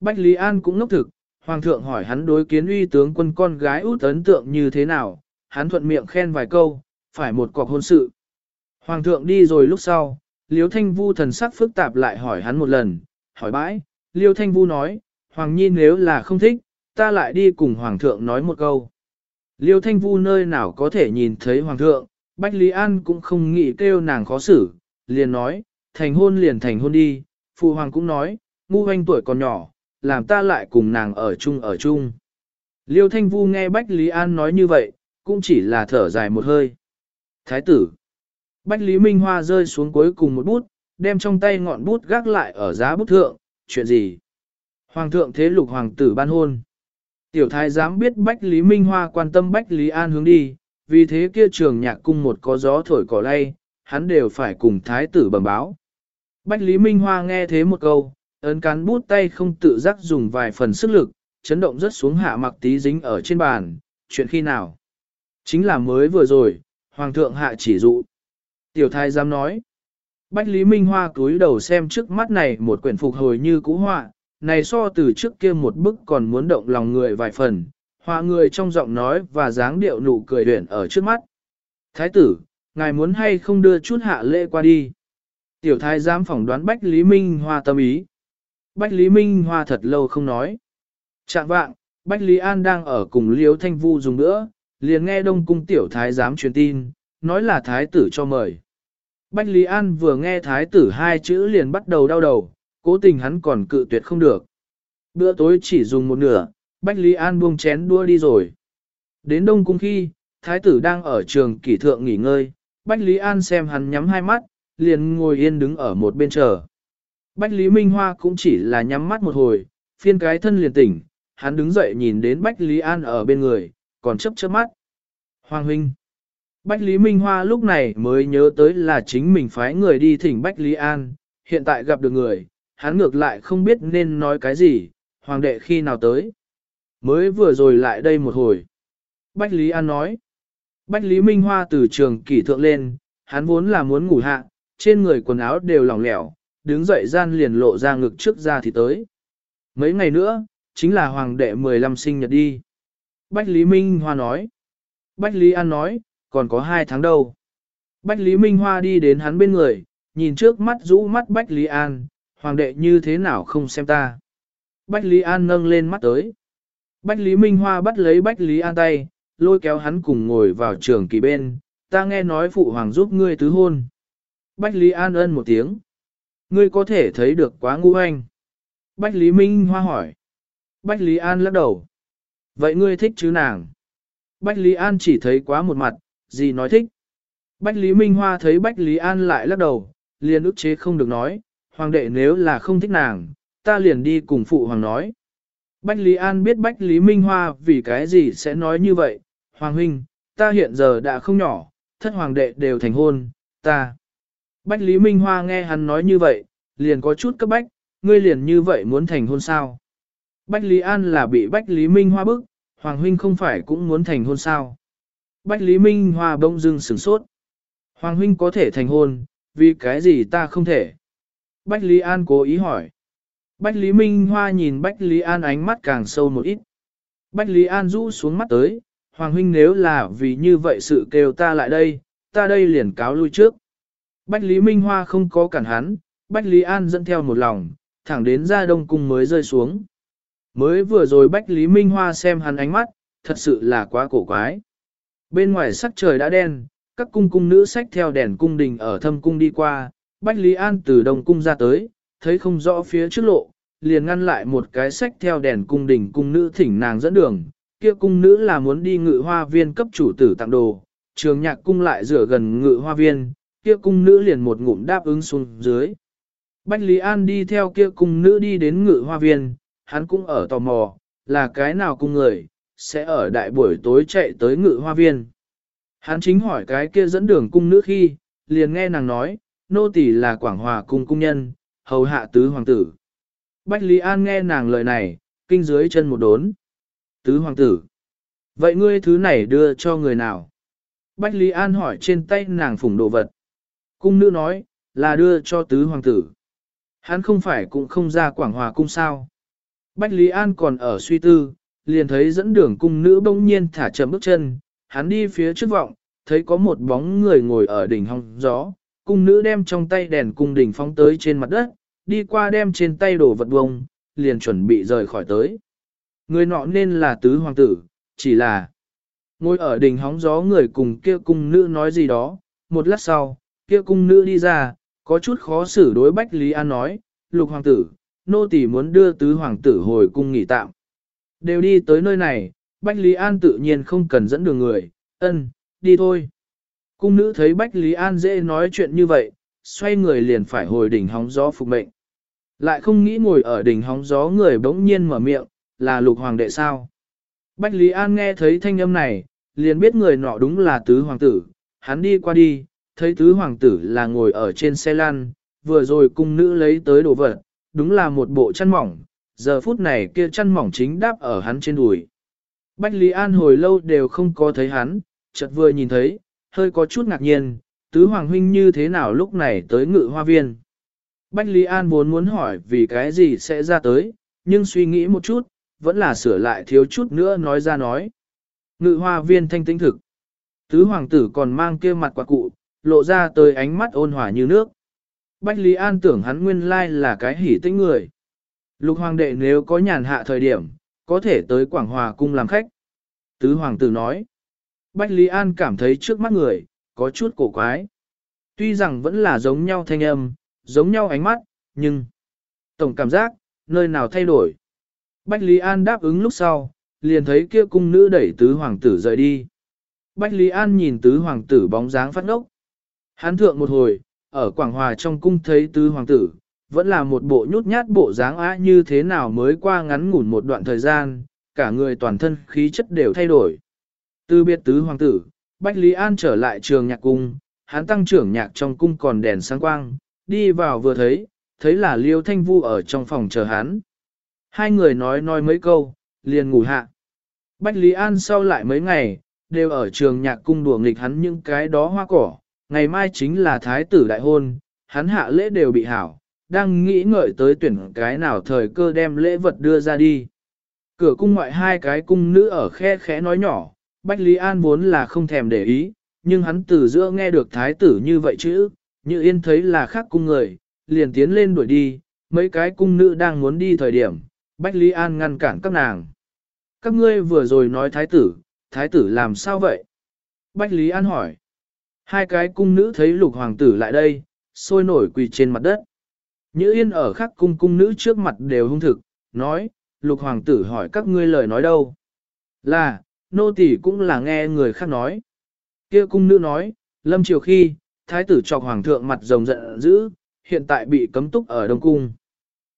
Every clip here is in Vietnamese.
Bách Lý An cũng ngốc thực, Hoàng thượng hỏi hắn đối kiến uy tướng quân con gái út ấn tượng như thế nào, hắn thuận miệng khen vài câu, phải một cọc hôn sự. Hoàng thượng đi rồi lúc sau, Liêu Thanh Vu thần sắc phức tạp lại hỏi hắn một lần, hỏi bãi, Liêu Thanh Vu nói, Hoàng Nhi nếu là không thích, ta lại đi cùng Hoàng thượng nói một câu. Liêu Thanh Vu nơi nào có thể nhìn thấy Hoàng thượng, Bách Lý An cũng không nghĩ kêu nàng khó xử, liền nói, thành hôn liền thành hôn đi, Phụ Hoàng cũng nói, ngu hoanh tuổi còn nhỏ, làm ta lại cùng nàng ở chung ở chung. Liêu Thanh Vu nghe Bách Lý An nói như vậy, cũng chỉ là thở dài một hơi. Thái tử. Bách Lý Minh Hoa rơi xuống cuối cùng một bút, đem trong tay ngọn bút gác lại ở giá bút thượng, chuyện gì? Hoàng thượng thế lục hoàng tử ban hôn. Tiểu thái giám biết Bách Lý Minh Hoa quan tâm Bách Lý An hướng đi, vì thế kia trường nhạc cung một có gió thổi cỏ lay, hắn đều phải cùng thái tử bẩm báo. Bách Lý Minh Hoa nghe thế một câu, ấn cán bút tay không tự giác dùng vài phần sức lực, chấn động rất xuống hạ mặc tí dính ở trên bàn, chuyện khi nào? Chính là mới vừa rồi, Hoàng thượng hạ chỉ dụ. Tiểu thái giám nói, Bách Lý Minh Hoa cúi đầu xem trước mắt này một quyển phục hồi như cũ họa, này so từ trước kia một bức còn muốn động lòng người vài phần, họa người trong giọng nói và dáng điệu nụ cười huyền ở trước mắt. Thái tử, ngài muốn hay không đưa chút hạ lễ qua đi. Tiểu thái giám phỏng đoán Bách Lý Minh Hoa tâm ý. Bách Lý Minh Hoa thật lâu không nói. Trạng vạng, Bách Lý An đang ở cùng Liêu Thanh Vu dùng nữa, liền nghe Đông Cung Tiểu Thái giám truyền tin, nói là Thái tử cho mời. Bách Lý An vừa nghe Thái tử hai chữ liền bắt đầu đau đầu, cố tình hắn còn cự tuyệt không được. Bữa tối chỉ dùng một nửa, Bách Lý An buông chén đua đi rồi. Đến Đông Cung khi, Thái tử đang ở trường kỷ thượng nghỉ ngơi, Bách Lý An xem hắn nhắm hai mắt, liền ngồi yên đứng ở một bên chờ. Bách Lý Minh Hoa cũng chỉ là nhắm mắt một hồi, phiên cái thân liền tỉnh, hắn đứng dậy nhìn đến Bách Lý An ở bên người, còn chấp chớp mắt. Hoàng huynh. Bách Lý Minh Hoa lúc này mới nhớ tới là chính mình phái người đi thỉnh Bách Lý An, hiện tại gặp được người, hắn ngược lại không biết nên nói cái gì, hoàng đệ khi nào tới. Mới vừa rồi lại đây một hồi. Bách Lý An nói. Bách Lý Minh Hoa từ trường kỷ thượng lên, hắn vốn là muốn ngủ hạ, trên người quần áo đều lỏng lẻo, đứng dậy gian liền lộ ra ngực trước ra thì tới. Mấy ngày nữa, chính là hoàng đệ 15 sinh nhật đi. Bách Lý Minh Hoa nói. Bách Lý An nói, còn có hai tháng đâu. Bách Lý Minh Hoa đi đến hắn bên người, nhìn trước mắt rũ mắt Bách Lý An, hoàng đệ như thế nào không xem ta. Bách Lý An nâng lên mắt tới. Bách Lý Minh Hoa bắt lấy Bách Lý An tay, lôi kéo hắn cùng ngồi vào trường kỳ bên, ta nghe nói phụ hoàng giúp ngươi tứ hôn. Bách Lý An ân một tiếng. Ngươi có thể thấy được quá ngu anh. Bách Lý Minh Hoa hỏi. Bách Lý An lắc đầu. Vậy ngươi thích chứ nàng? Bách Lý An chỉ thấy quá một mặt, gì nói thích. Bách Lý Minh Hoa thấy Bách Lý An lại lắc đầu, liền ức chế không được nói, hoàng đệ nếu là không thích nàng, ta liền đi cùng phụ hoàng nói. Bách Lý An biết Bách Lý Minh Hoa vì cái gì sẽ nói như vậy, hoàng huynh, ta hiện giờ đã không nhỏ, thất hoàng đệ đều thành hôn, ta. Bách Lý Minh Hoa nghe hắn nói như vậy, liền có chút cấp bách, ngươi liền như vậy muốn thành hôn sao. Bách Lý An là bị Bách Lý Minh Hoa bức, Hoàng Huynh không phải cũng muốn thành hôn sao. Bách Lý Minh Hoa bỗng dưng sửng sốt. Hoàng Huynh có thể thành hôn, vì cái gì ta không thể? Bách Lý An cố ý hỏi. Bách Lý Minh Hoa nhìn Bách Lý An ánh mắt càng sâu một ít. Bách Lý An rũ xuống mắt tới, Hoàng Huynh nếu là vì như vậy sự kêu ta lại đây, ta đây liền cáo lui trước. Bách Lý Minh Hoa không có cản hắn, Bách Lý An dẫn theo một lòng, thẳng đến ra đông cung mới rơi xuống. Mới vừa rồi Bách Lý Minh Hoa xem hắn ánh mắt, thật sự là quá cổ quái. Bên ngoài sắc trời đã đen, các cung cung nữ sách theo đèn cung đình ở thâm cung đi qua, Bách Lý An từ đông cung ra tới, thấy không rõ phía trước lộ, liền ngăn lại một cái sách theo đèn cung đình cung nữ thỉnh nàng dẫn đường, kia cung nữ là muốn đi ngự hoa viên cấp chủ tử tặng đồ, trường nhạc cung lại rửa gần ngự hoa viên, kia cung nữ liền một ngụm đáp ứng xuống dưới. Bách Lý An đi theo kia cung nữ đi đến ngự hoa viên, hắn cũng ở tò mò, là cái nào cung người, sẽ ở đại buổi tối chạy tới ngự hoa viên. Hắn chính hỏi cái kia dẫn đường cung nữ khi, liền nghe nàng nói, nô tỳ là Quảng Hòa cung cung nhân, hầu hạ tứ hoàng tử. Bách Lý An nghe nàng lời này, kinh dưới chân một đốn. Tứ hoàng tử. Vậy ngươi thứ này đưa cho người nào? Bách Lý An hỏi trên tay nàng phủng đồ vật. Cung nữ nói, là đưa cho tứ hoàng tử. Hắn không phải cũng không ra Quảng Hòa cung sao. Bách Lý An còn ở suy tư, liền thấy dẫn đường cung nữ bỗng nhiên thả chậm bước chân, hắn đi phía trước vọng, thấy có một bóng người ngồi ở đỉnh hong gió, cung nữ đem trong tay đèn cung đỉnh phóng tới trên mặt đất, đi qua đem trên tay đổ vật bông, liền chuẩn bị rời khỏi tới. Người nọ nên là tứ hoàng tử, chỉ là ngồi ở đỉnh hóng gió người cùng kia cung nữ nói gì đó, một lát sau, kia cung nữ đi ra, có chút khó xử đối Bách Lý An nói, lục hoàng tử, nô tỳ muốn đưa tứ hoàng tử hồi cung nghỉ tạm. Đều đi tới nơi này, Bách Lý An tự nhiên không cần dẫn đường người, ân, đi thôi. Cung nữ thấy Bách Lý An dễ nói chuyện như vậy, xoay người liền phải hồi đỉnh hóng gió phục mệnh. Lại không nghĩ ngồi ở đỉnh hóng gió người bỗng nhiên mở miệng, là lục hoàng đệ sao. Bách Lý An nghe thấy thanh âm này, liền biết người nọ đúng là tứ hoàng tử, hắn đi qua đi, thấy tứ hoàng tử là ngồi ở trên xe lăn, vừa rồi cung nữ lấy tới đồ vật, đúng là một bộ chăn mỏng, giờ phút này kia chăn mỏng chính đáp ở hắn trên đùi. Bách Lý An hồi lâu đều không có thấy hắn, chợt vừa nhìn thấy, hơi có chút ngạc nhiên, tứ hoàng huynh như thế nào lúc này tới ngự hoa viên. Bách Lý An vốn muốn hỏi vì cái gì sẽ ra tới, nhưng suy nghĩ một chút, vẫn là sửa lại thiếu chút nữa nói ra nói. Ngự hoa viên thanh tĩnh thực. Tứ hoàng tử còn mang kia mặt quạt cụ, lộ ra tới ánh mắt ôn hòa như nước. Bách Lý An tưởng hắn nguyên lai là cái hỉ tĩnh người. Lục hoàng đệ nếu có nhàn hạ thời điểm, có thể tới Quảng Hòa cung làm khách. Tứ hoàng tử nói. Bách Lý An cảm thấy trước mắt người, có chút cổ quái. Tuy rằng vẫn là giống nhau thanh âm, giống nhau ánh mắt, nhưng... Tổng cảm giác, nơi nào thay đổi. Bách Lý An đáp ứng lúc sau, liền thấy kia cung nữ đẩy tứ hoàng tử rời đi. Bách Lý An nhìn tứ hoàng tử bóng dáng phát ngốc. Hán thượng một hồi, ở Quảng Hòa trong cung thấy tứ hoàng tử, vẫn là một bộ nhút nhát bộ dáng á như thế nào mới qua ngắn ngủn một đoạn thời gian, cả người toàn thân khí chất đều thay đổi. Từ biệt tứ hoàng tử, Bách Lý An trở lại trường nhạc cung, hắn tăng trưởng nhạc trong cung còn đèn sáng quang, đi vào vừa thấy, thấy là Liêu Thanh Vu ở trong phòng chờ hắn. Hai người nói nói mấy câu, liền ngủ hạ. Bách Lý An sau lại mấy ngày, đều ở trường nhạc cung đùa nghịch hắn những cái đó hoa cỏ, ngày mai chính là thái tử đại hôn, hắn hạ lễ đều bị hảo, đang nghĩ ngợi tới tuyển cái nào thời cơ đem lễ vật đưa ra đi. Cửa cung ngoại hai cái cung nữ ở khe khẽ nói nhỏ, Bách Lý An vốn là không thèm để ý, nhưng hắn từ giữa nghe được thái tử như vậy chứ, như yên thấy là khác cung người, liền tiến lên đuổi đi, mấy cái cung nữ đang muốn đi thời điểm, Bách Lý An ngăn cản các nàng. Các ngươi vừa rồi nói thái tử, thái tử làm sao vậy? Bách Lý An hỏi. Hai cái cung nữ thấy lục hoàng tử lại đây, sôi nổi quỳ trên mặt đất. Nhữ yên ở khắc cung cung nữ trước mặt đều hung thực, nói, lục hoàng tử hỏi các ngươi lời nói đâu. Là, nô tỳ cũng là nghe người khác nói. Kia cung nữ nói, lâm triều khi, thái tử trọc hoàng thượng mặt rồng giận dữ, hiện tại bị cấm túc ở Đông Cung.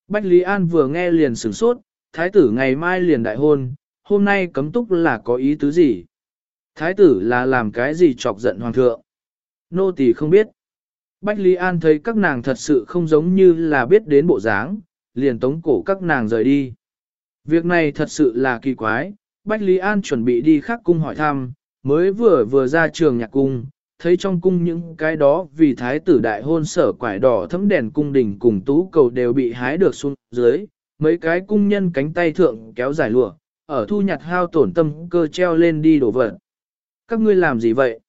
Bách Lý An vừa nghe liền sửng sốt, thái tử ngày mai liền đại hôn, hôm nay cấm túc là có ý tứ gì? Thái tử là làm cái gì chọc giận hoàng thượng? Nô tỳ không biết. Bách Lý An thấy các nàng thật sự không giống như là biết đến bộ dáng, liền tống cổ các nàng rời đi. Việc này thật sự là kỳ quái, Bách Lý An chuẩn bị đi khắc cung hỏi thăm, mới vừa vừa ra trường nhạc cung, thấy trong cung những cái đó vì thái tử đại hôn sở quải đỏ thấm đèn cung đình cùng tú cầu đều bị hái được xuống dưới, mấy cái cung nhân cánh tay thượng kéo dài lụa, ở thu nhặt hao tổn tâm cơ treo lên đi đổ vật. Các ngươi làm gì vậy?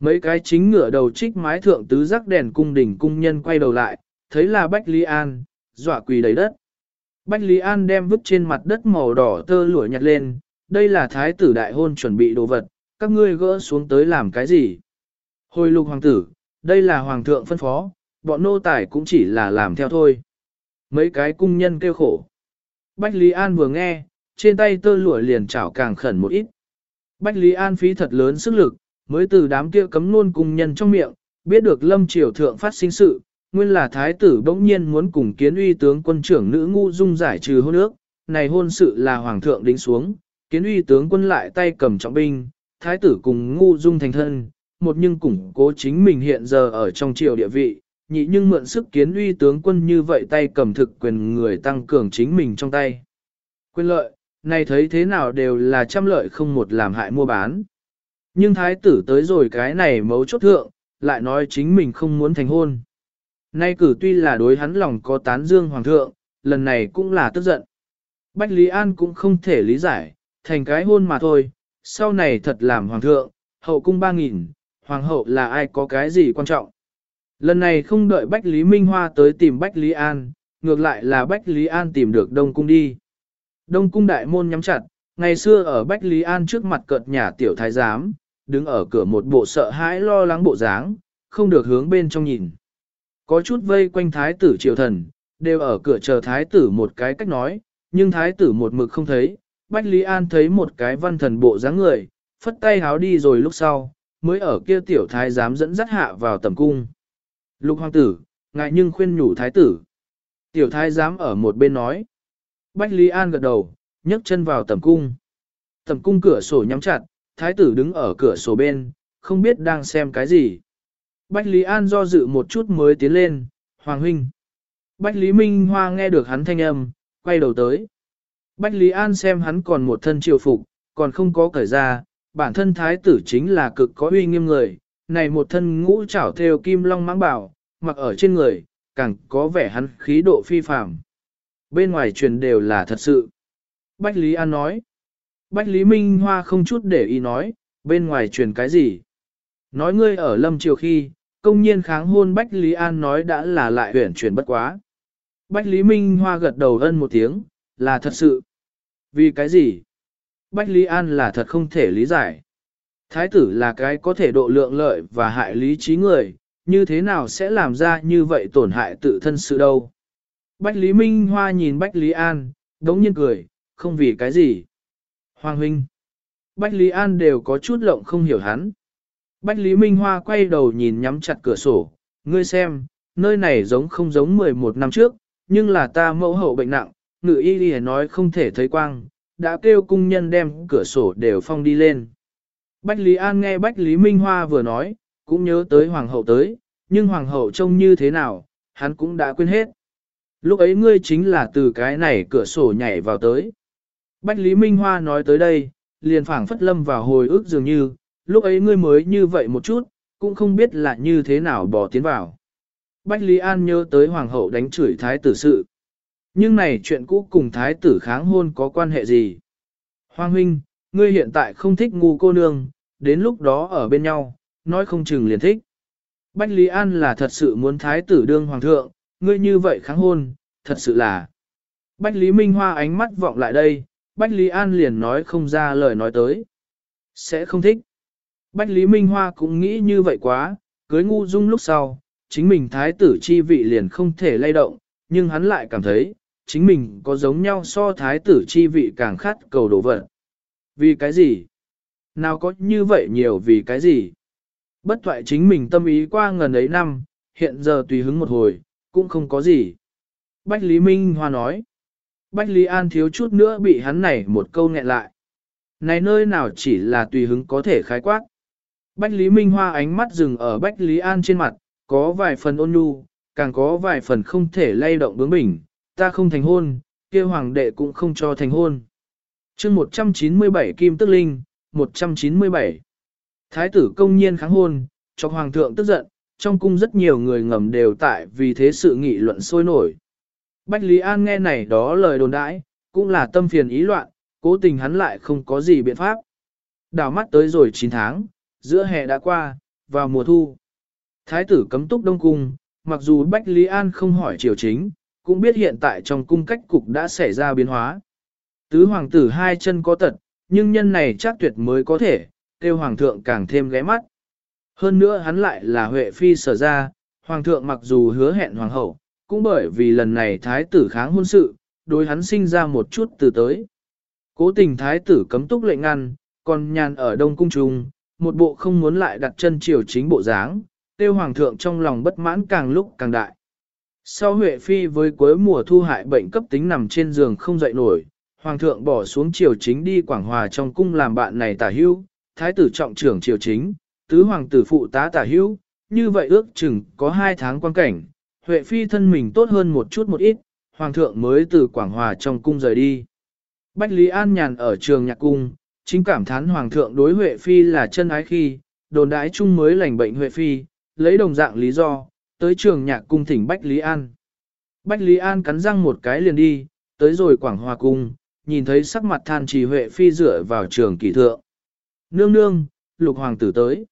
Mấy cái chính ngựa đầu trích mái thượng tứ giác đèn cung đỉnh cung nhân quay đầu lại, thấy là Bách Lý An, dọa quỳ đầy đất. Bách Lý An đem vứt trên mặt đất màu đỏ tơ lụa nhặt lên, đây là thái tử đại hôn chuẩn bị đồ vật, các ngươi gỡ xuống tới làm cái gì? Hồi lục hoàng tử, đây là hoàng thượng phân phó, bọn nô tài cũng chỉ là làm theo thôi. Mấy cái cung nhân kêu khổ. Bách Lý An vừa nghe, trên tay tơ lụa liền chảo càng khẩn một ít. Bách Lý An phí thật lớn sức lực, mới từ đám kia cấm nôn cùng nhân trong miệng, biết được lâm triều thượng phát sinh sự, nguyên là thái tử bỗng nhiên muốn cùng kiến uy tướng quân trưởng nữ ngu dung giải trừ hôn ước, này hôn sự là hoàng thượng đính xuống, kiến uy tướng quân lại tay cầm trọng binh, thái tử cùng ngu dung thành thân, một nhưng củng cố chính mình hiện giờ ở trong triều địa vị, nhị nhưng mượn sức kiến uy tướng quân như vậy tay cầm thực quyền người tăng cường chính mình trong tay. Quyền lợi, này thấy thế nào đều là trăm lợi không một làm hại mua bán. Nhưng thái tử tới rồi cái này mấu chốt thượng, lại nói chính mình không muốn thành hôn. Nay cử tuy là đối hắn lòng có tán dương hoàng thượng, lần này cũng là tức giận. Bách Lý An cũng không thể lý giải, thành cái hôn mà thôi, sau này thật làm hoàng thượng, hậu cung ba nghìn, hoàng hậu là ai có cái gì quan trọng. Lần này không đợi Bách Lý Minh Hoa tới tìm Bách Lý An, ngược lại là Bách Lý An tìm được Đông Cung đi. Đông Cung đại môn nhắm chặt, ngày xưa ở Bách Lý An trước mặt cợt nhà tiểu thái giám, đứng ở cửa một bộ sợ hãi lo lắng bộ dáng, không được hướng bên trong nhìn. Có chút vây quanh thái tử triều thần, đều ở cửa chờ thái tử một cái cách nói, nhưng thái tử một mực không thấy, Bách Lý An thấy một cái văn thần bộ dáng người, phất tay háo đi rồi lúc sau, mới ở kia tiểu thái giám dẫn dắt hạ vào tầm cung. Lục hoàng tử, ngại nhưng khuyên nhủ thái tử. Tiểu thái giám ở một bên nói. Bách Lý An gật đầu, nhấc chân vào tầm cung. Tầm cung cửa sổ nhắm chặt, thái tử đứng ở cửa sổ bên, không biết đang xem cái gì. Bách Lý An do dự một chút mới tiến lên, Hoàng huynh. Bách Lý Minh Hoa nghe được hắn thanh âm, quay đầu tới. Bách Lý An xem hắn còn một thân triều phục, còn không có cởi ra, bản thân thái tử chính là cực có uy nghiêm người, này một thân ngũ trảo theo kim long mãng bảo, mặc ở trên người, càng có vẻ hắn khí độ phi phàm. Bên ngoài truyền đều là thật sự. Bách Lý An nói. Bách Lý Minh Hoa không chút để ý nói, bên ngoài truyền cái gì. Nói ngươi ở lâm triều khi, công nhiên kháng hôn Bách Lý An nói đã là lại huyển truyền bất quá. Bách Lý Minh Hoa gật đầu ân một tiếng, là thật sự. Vì cái gì? Bách Lý An là thật không thể lý giải. Thái tử là cái có thể độ lượng lợi và hại lý trí người, như thế nào sẽ làm ra như vậy tổn hại tự thân sự đâu. Bách Lý Minh Hoa nhìn Bách Lý An, đống nhiên cười, không vì cái gì. Hoàng huynh. Bách Lý An đều có chút lộng không hiểu hắn. Bách Lý Minh Hoa quay đầu nhìn nhắm chặt cửa sổ, ngươi xem, nơi này giống không giống 11 năm trước, nhưng là ta mẫu hậu bệnh nặng, ngự y đi nói không thể thấy quang, đã kêu cung nhân đem cửa sổ đều phong đi lên. Bách Lý An nghe Bách Lý Minh Hoa vừa nói, cũng nhớ tới hoàng hậu tới, nhưng hoàng hậu trông như thế nào, hắn cũng đã quên hết. Lúc ấy ngươi chính là từ cái này cửa sổ nhảy vào tới. Bách Lý Minh Hoa nói tới đây, liền phảng phất lâm vào hồi ức dường như, lúc ấy ngươi mới như vậy một chút, cũng không biết là như thế nào bỏ tiến vào. Bách Lý An nhớ tới hoàng hậu đánh chửi thái tử sự. Nhưng này chuyện cũ cùng thái tử kháng hôn có quan hệ gì? Hoàng huynh, ngươi hiện tại không thích ngu cô nương, đến lúc đó ở bên nhau, nói không chừng liền thích. Bách Lý An là thật sự muốn thái tử đương hoàng thượng, ngươi như vậy kháng hôn, thật sự là. Bách Lý Minh Hoa ánh mắt vọng lại đây, Bách Lý An liền nói không ra lời nói tới. Sẽ không thích. Bách Lý Minh Hoa cũng nghĩ như vậy quá, cưới ngu dung lúc sau, chính mình thái tử chi vị liền không thể lay động, nhưng hắn lại cảm thấy, chính mình có giống nhau so thái tử chi vị càng khát cầu đồ vật. Vì cái gì? Nào có như vậy nhiều vì cái gì? Bất thoại chính mình tâm ý qua ngần ấy năm, hiện giờ tùy hứng một hồi, cũng không có gì. Bách Lý Minh Hoa nói. Bách Lý An thiếu chút nữa bị hắn này một câu nghẹn lại. Này nơi nào chỉ là tùy hứng có thể khái quát. Bách Lý Minh Hoa ánh mắt dừng ở Bách Lý An trên mặt, có vài phần ôn nhu, càng có vài phần không thể lay động bướng bỉnh, ta không thành hôn, kia hoàng đệ cũng không cho thành hôn. chương 197 Kim Tức Linh, 197 Thái tử công nhiên kháng hôn, cho hoàng thượng tức giận, trong cung rất nhiều người ngầm đều tại vì thế sự nghị luận sôi nổi. Bách Lý An nghe này đó lời đồn đãi, cũng là tâm phiền ý loạn, cố tình hắn lại không có gì biện pháp. Đào mắt tới rồi 9 tháng, giữa hè đã qua, vào mùa thu. Thái tử cấm túc đông cung, mặc dù Bách Lý An không hỏi triều chính, cũng biết hiện tại trong cung cách cục đã xảy ra biến hóa. Tứ hoàng tử hai chân có tật, nhưng nhân này chắc tuyệt mới có thể, kêu hoàng thượng càng thêm ghé mắt. Hơn nữa hắn lại là Huệ Phi sở ra, hoàng thượng mặc dù hứa hẹn hoàng hậu, cũng bởi vì lần này thái tử kháng hôn sự, đối hắn sinh ra một chút từ tới. Cố tình thái tử cấm túc lệnh ngăn, còn nhàn ở đông cung trung, một bộ không muốn lại đặt chân triều chính bộ dáng, tiêu hoàng thượng trong lòng bất mãn càng lúc càng đại. Sau Huệ Phi với cuối mùa thu hại bệnh cấp tính nằm trên giường không dậy nổi, hoàng thượng bỏ xuống triều chính đi Quảng Hòa trong cung làm bạn này tả hưu thái tử trọng trưởng triều chính, tứ hoàng tử phụ tá tả hưu như vậy ước chừng có hai tháng quan cảnh, Huệ Phi thân mình tốt hơn một chút một ít, hoàng thượng mới từ Quảng Hòa trong cung rời đi. Bách Lý An nhàn ở trường nhạc cung, chính cảm thán hoàng thượng đối Huệ Phi là chân ái khi, đồn đãi chung mới lành bệnh Huệ Phi, lấy đồng dạng lý do, tới trường nhạc cung thỉnh Bách Lý An. Bách Lý An cắn răng một cái liền đi, tới rồi Quảng Hòa Cung, nhìn thấy sắc mặt than trì Huệ Phi dựa vào trường kỳ thượng. Nương nương, lục hoàng tử tới.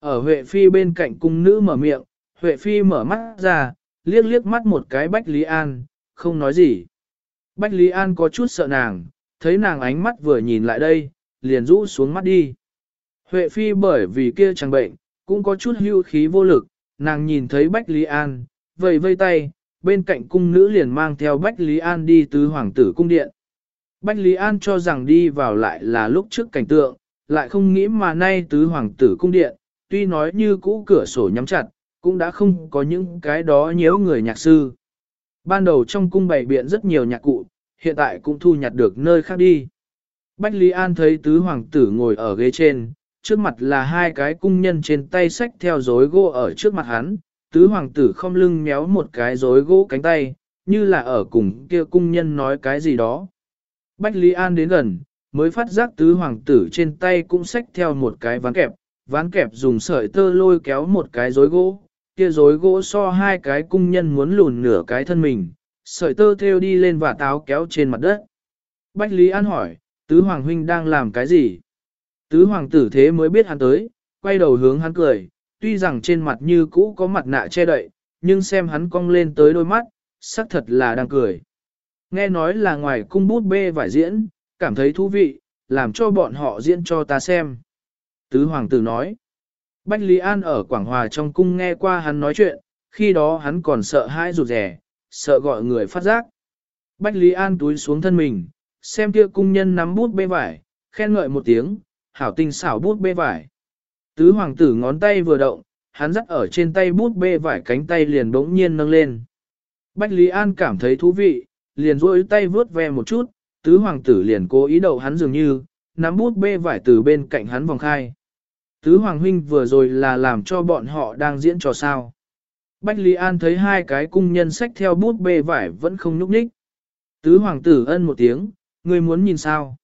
Ở Huệ Phi bên cạnh cung nữ mở miệng, Huệ Phi mở mắt ra, liếc liếc mắt một cái Bách Lý An, không nói gì. Bách Lý An có chút sợ nàng, thấy nàng ánh mắt vừa nhìn lại đây, liền rũ xuống mắt đi. Huệ Phi bởi vì kia chẳng bệnh, cũng có chút hưu khí vô lực, nàng nhìn thấy Bách Lý An, vầy vây tay, bên cạnh cung nữ liền mang theo Bách Lý An đi tứ hoàng tử cung điện. Bách Lý An cho rằng đi vào lại là lúc trước cảnh tượng, lại không nghĩ mà nay tứ hoàng tử cung điện, tuy nói như cũ cửa sổ nhắm chặt, cũng đã không có những cái đó nhếu người nhạc sư. Ban đầu trong cung bày biện rất nhiều nhạc cụ, hiện tại cũng thu nhặt được nơi khác đi. Bách Lý An thấy tứ hoàng tử ngồi ở ghế trên, trước mặt là hai cái cung nhân trên tay sách theo rối gỗ ở trước mặt hắn, tứ hoàng tử không lưng méo một cái rối gỗ cánh tay, như là ở cùng kia cung nhân nói cái gì đó. Bách Lý An đến gần, mới phát giác tứ hoàng tử trên tay cũng sách theo một cái ván kẹp, ván kẹp dùng sợi tơ lôi kéo một cái rối gỗ, kia rối gỗ so hai cái cung nhân muốn lùn nửa cái thân mình, sợi tơ theo đi lên và táo kéo trên mặt đất. Bách Lý An hỏi, tứ hoàng huynh đang làm cái gì? Tứ hoàng tử thế mới biết hắn tới, quay đầu hướng hắn cười, tuy rằng trên mặt như cũ có mặt nạ che đậy, nhưng xem hắn cong lên tới đôi mắt, xác thật là đang cười. Nghe nói là ngoài cung bút bê vải diễn, cảm thấy thú vị, làm cho bọn họ diễn cho ta xem. Tứ hoàng tử nói, Bách Lý An ở Quảng Hòa trong cung nghe qua hắn nói chuyện, khi đó hắn còn sợ hãi rụt rẻ, sợ gọi người phát giác. Bách Lý An túi xuống thân mình, xem kia cung nhân nắm bút bê vải, khen ngợi một tiếng, hảo tinh xảo bút bê vải. Tứ hoàng tử ngón tay vừa động, hắn dắt ở trên tay bút bê vải cánh tay liền bỗng nhiên nâng lên. Bách Lý An cảm thấy thú vị, liền duỗi tay vướt ve một chút, tứ hoàng tử liền cố ý đậu hắn dường như, nắm bút bê vải từ bên cạnh hắn vòng khai. Tứ hoàng huynh vừa rồi là làm cho bọn họ đang diễn trò sao. Bách Lý An thấy hai cái cung nhân sách theo bút bê vải vẫn không nhúc nhích. Tứ hoàng tử ân một tiếng, ngươi muốn nhìn sao?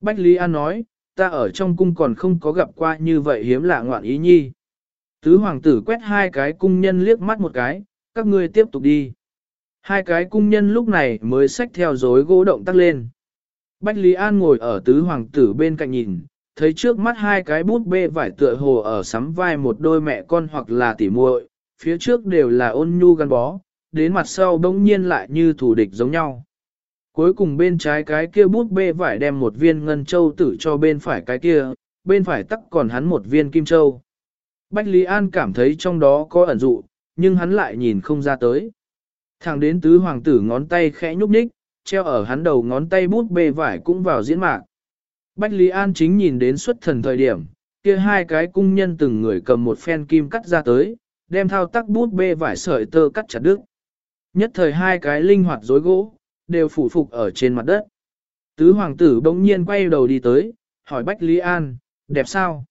Bách Lý An nói, ta ở trong cung còn không có gặp qua như vậy hiếm lạ ngoạn ý nhi. Tứ hoàng tử quét hai cái cung nhân liếc mắt một cái, các ngươi tiếp tục đi. Hai cái cung nhân lúc này mới xách theo dối gỗ động tắc lên. Bách Lý An ngồi ở tứ hoàng tử bên cạnh nhìn, thấy trước mắt hai cái bút bê vải tựa hồ ở sắm vai một đôi mẹ con hoặc là tỉ muội, phía trước đều là ôn nhu gắn bó, đến mặt sau bỗng nhiên lại như thù địch giống nhau. Cuối cùng bên trái cái kia bút bê vải đem một viên ngân châu tử cho bên phải cái kia, bên phải tắc còn hắn một viên kim châu. Bách Lý An cảm thấy trong đó có ẩn dụ, nhưng hắn lại nhìn không ra tới. Thẳng đến tứ hoàng tử ngón tay khẽ nhúc nhích, treo ở hắn đầu ngón tay bút bê vải cũng vào diễn mạc. Bách Lý An chính nhìn đến xuất thần thời điểm, kia hai cái cung nhân từng người cầm một phen kim cắt ra tới, đem thao tác bút bê vải sợi tơ cắt chặt đứt. Nhất thời hai cái linh hoạt rối gỗ, đều phủ phục ở trên mặt đất. Tứ hoàng tử bỗng nhiên quay đầu đi tới, hỏi Bách Lý An, đẹp sao?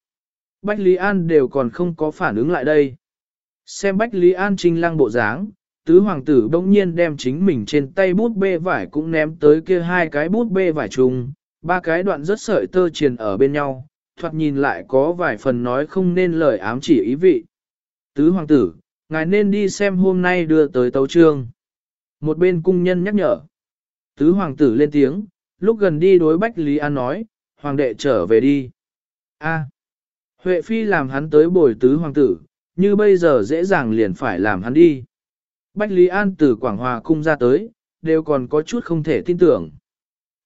Bách Lý An đều còn không có phản ứng lại đây. Xem Bách Lý An trinh lăng bộ dáng, tứ hoàng tử bỗng nhiên đem chính mình trên tay bút bê vải cũng ném tới kia hai cái bút bê vải chung, ba cái đoạn rất sợi tơ triền ở bên nhau, thoạt nhìn lại có vài phần nói không nên lời ám chỉ ý vị. Tứ hoàng tử, ngài nên đi xem hôm nay đưa tới tấu trương. Một bên cung nhân nhắc nhở. Tứ hoàng tử lên tiếng, lúc gần đi đối Bách Lý An nói, hoàng đệ trở về đi. A. Huệ Phi làm hắn tới bồi tứ hoàng tử, như bây giờ dễ dàng liền phải làm hắn đi. Bách Lý An từ Quảng Hòa cung ra tới, đều còn có chút không thể tin tưởng.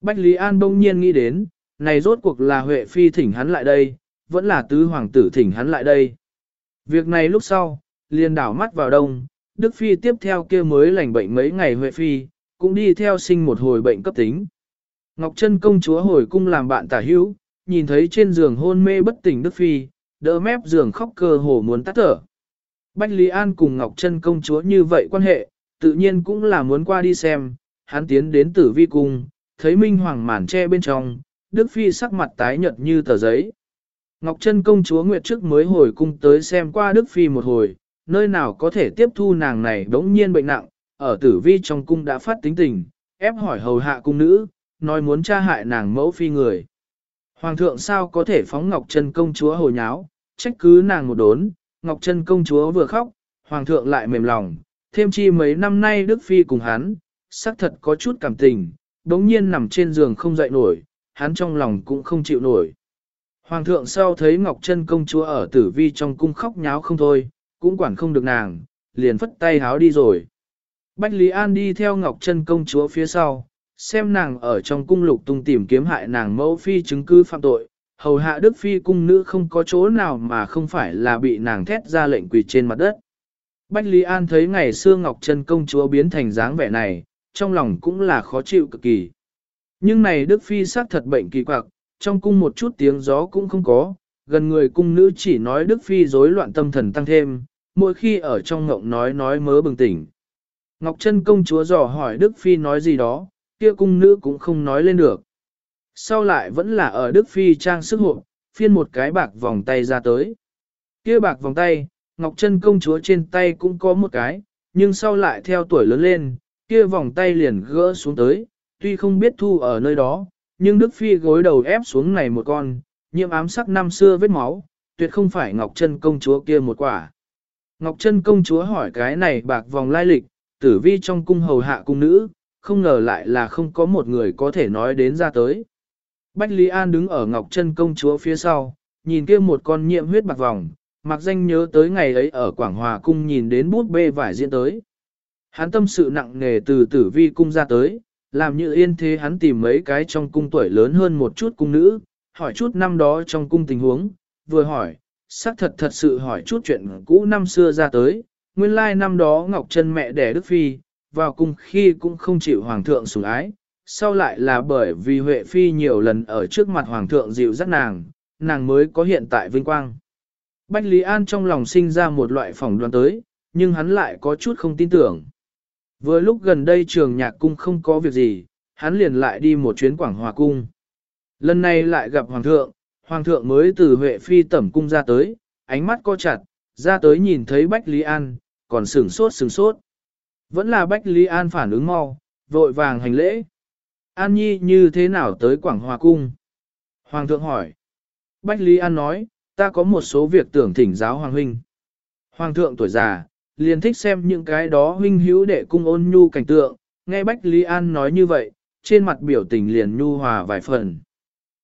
Bách Lý An bỗng nhiên nghĩ đến, này rốt cuộc là Huệ Phi thỉnh hắn lại đây, vẫn là tứ hoàng tử thỉnh hắn lại đây. Việc này lúc sau, liền đảo mắt vào đông, Đức Phi tiếp theo kia mới lành bệnh mấy ngày Huệ Phi, cũng đi theo sinh một hồi bệnh cấp tính. Ngọc Trân công chúa hồi cung làm bạn tả hữu, nhìn thấy trên giường hôn mê bất tỉnh Đức Phi, đỡ mép giường khóc cơ hồ muốn tắt thở. Bách Lý An cùng Ngọc Trân công chúa như vậy quan hệ, tự nhiên cũng là muốn qua đi xem, hắn tiến đến tử vi cung, thấy Minh Hoàng màn che bên trong, Đức Phi sắc mặt tái nhợt như tờ giấy. Ngọc Trân công chúa Nguyệt trước mới hồi cung tới xem qua Đức Phi một hồi, nơi nào có thể tiếp thu nàng này đống nhiên bệnh nặng, ở tử vi trong cung đã phát tính tình, ép hỏi hầu hạ cung nữ, nói muốn tra hại nàng mẫu phi người. Hoàng thượng sao có thể phóng Ngọc Trân công chúa hồi nháo, trách cứ nàng một đốn, Ngọc Trân công chúa vừa khóc, Hoàng thượng lại mềm lòng, thêm chi mấy năm nay Đức Phi cùng hắn, xác thật có chút cảm tình, đống nhiên nằm trên giường không dậy nổi, hắn trong lòng cũng không chịu nổi. Hoàng thượng sau thấy Ngọc Trân công chúa ở tử vi trong cung khóc nháo không thôi, cũng quản không được nàng, liền phất tay háo đi rồi. Bách Lý An đi theo Ngọc Trân công chúa phía sau, xem nàng ở trong cung lục tung tìm kiếm hại nàng mẫu phi chứng cứ phạm tội, hầu hạ đức phi cung nữ không có chỗ nào mà không phải là bị nàng thét ra lệnh quỳ trên mặt đất. Bách Lý An thấy ngày xưa Ngọc Trân công chúa biến thành dáng vẻ này, trong lòng cũng là khó chịu cực kỳ. Nhưng này Đức Phi xác thật bệnh kỳ quặc, trong cung một chút tiếng gió cũng không có, gần người cung nữ chỉ nói Đức Phi rối loạn tâm thần tăng thêm, mỗi khi ở trong ngộng nói nói mớ bừng tỉnh. Ngọc Trân công chúa dò hỏi Đức Phi nói gì đó, kia cung nữ cũng không nói lên được. Sau lại vẫn là ở Đức Phi trang sức hộ, phiên một cái bạc vòng tay ra tới. Kia bạc vòng tay, Ngọc Trân công chúa trên tay cũng có một cái, nhưng sau lại theo tuổi lớn lên, kia vòng tay liền gỡ xuống tới, tuy không biết thu ở nơi đó, nhưng Đức Phi gối đầu ép xuống này một con, nhiễm ám sắc năm xưa vết máu, tuyệt không phải Ngọc Trân công chúa kia một quả. Ngọc Trân công chúa hỏi cái này bạc vòng lai lịch, tử vi trong cung hầu hạ cung nữ, không ngờ lại là không có một người có thể nói đến ra tới. Bách Lý An đứng ở Ngọc Trân công chúa phía sau, nhìn kia một con nhiễm huyết bạc vòng, mặc danh nhớ tới ngày ấy ở Quảng Hòa cung nhìn đến bút bê vải diễn tới. Hắn tâm sự nặng nề từ tử vi cung ra tới, làm như yên thế hắn tìm mấy cái trong cung tuổi lớn hơn một chút cung nữ, hỏi chút năm đó trong cung tình huống, vừa hỏi, xác thật thật sự hỏi chút chuyện cũ năm xưa ra tới, nguyên lai năm đó Ngọc Trân mẹ đẻ Đức Phi, vào cung khi cũng không chịu Hoàng thượng sủng ái, sau lại là bởi vì Huệ Phi nhiều lần ở trước mặt Hoàng thượng dịu dắt nàng, nàng mới có hiện tại vinh quang. Bách Lý An trong lòng sinh ra một loại phỏng đoán tới, nhưng hắn lại có chút không tin tưởng. Vừa lúc gần đây trường nhạc cung không có việc gì, hắn liền lại đi một chuyến Quảng Hòa cung. Lần này lại gặp Hoàng thượng, Hoàng thượng mới từ Huệ Phi tẩm cung ra tới, ánh mắt co chặt, ra tới nhìn thấy Bách Lý An, còn sửng sốt sửng sốt. Vẫn là Bách Lý An phản ứng mau, vội vàng hành lễ. An Nhi như thế nào tới Quảng Hòa Cung? Hoàng thượng hỏi. Bách Lý An nói, ta có một số việc tưởng thỉnh giáo Hoàng Huynh. Hoàng thượng tuổi già, liền thích xem những cái đó huynh hữu đệ cung ôn nhu cảnh tượng, nghe Bách Lý An nói như vậy, trên mặt biểu tình liền nhu hòa vài phần.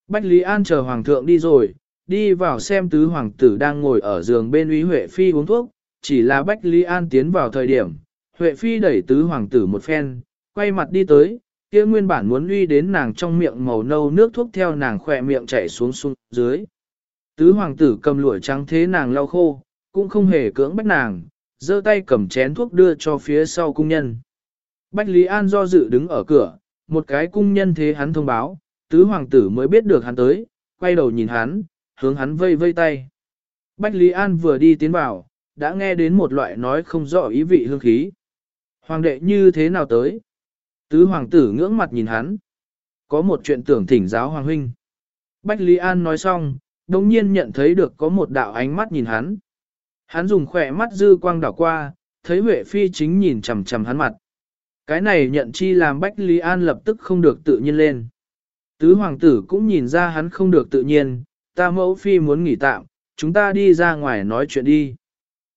Bách Lý An chờ Hoàng thượng đi rồi, đi vào xem tứ hoàng tử đang ngồi ở giường bên Úy Huệ Phi uống thuốc, chỉ là Bách Lý An tiến vào thời điểm, Huệ Phi đẩy tứ hoàng tử một phen, quay mặt đi tới, kia nguyên bản muốn uy đến nàng trong miệng màu nâu nước thuốc theo nàng khỏe miệng chảy xuống xuống dưới. Tứ hoàng tử cầm lụa trắng thế nàng lau khô, cũng không hề cưỡng bách nàng, giơ tay cầm chén thuốc đưa cho phía sau cung nhân. Bách Lý An do dự đứng ở cửa, một cái cung nhân thế hắn thông báo, tứ hoàng tử mới biết được hắn tới, quay đầu nhìn hắn, hướng hắn vây vây tay. Bách Lý An vừa đi tiến vào, đã nghe đến một loại nói không rõ ý vị hương khí. Hoàng đệ như thế nào tới? Tứ hoàng tử ngưỡng mặt nhìn hắn. Có một chuyện tưởng thỉnh giáo hoàng huynh. Bách Lý An nói xong, đồng nhiên nhận thấy được có một đạo ánh mắt nhìn hắn. Hắn dùng khỏe mắt dư quang đảo qua, thấy Huệ Phi chính nhìn chằm chằm hắn mặt. Cái này nhận chi làm Bách Lý An lập tức không được tự nhiên lên. Tứ hoàng tử cũng nhìn ra hắn không được tự nhiên, ta mẫu Phi muốn nghỉ tạm, chúng ta đi ra ngoài nói chuyện đi.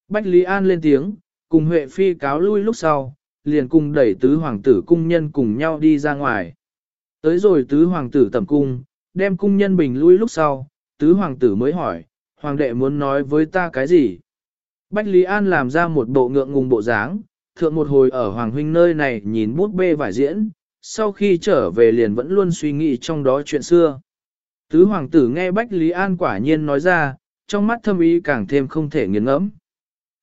Bách Lý An lên tiếng, cùng Huệ Phi cáo lui lúc sau, liền cùng đẩy tứ hoàng tử cung nhân cùng nhau đi ra ngoài. Tới rồi tứ hoàng tử tầm cung, đem cung nhân bình lui lúc sau, tứ hoàng tử mới hỏi, hoàng đệ muốn nói với ta cái gì? Bách Lý An làm ra một bộ ngượng ngùng bộ dáng, thượng một hồi ở hoàng huynh nơi này nhìn bút bê vải diễn, sau khi trở về liền vẫn luôn suy nghĩ trong đó chuyện xưa. Tứ hoàng tử nghe Bách Lý An quả nhiên nói ra, trong mắt thâm ý càng thêm không thể nghiền ngẫm.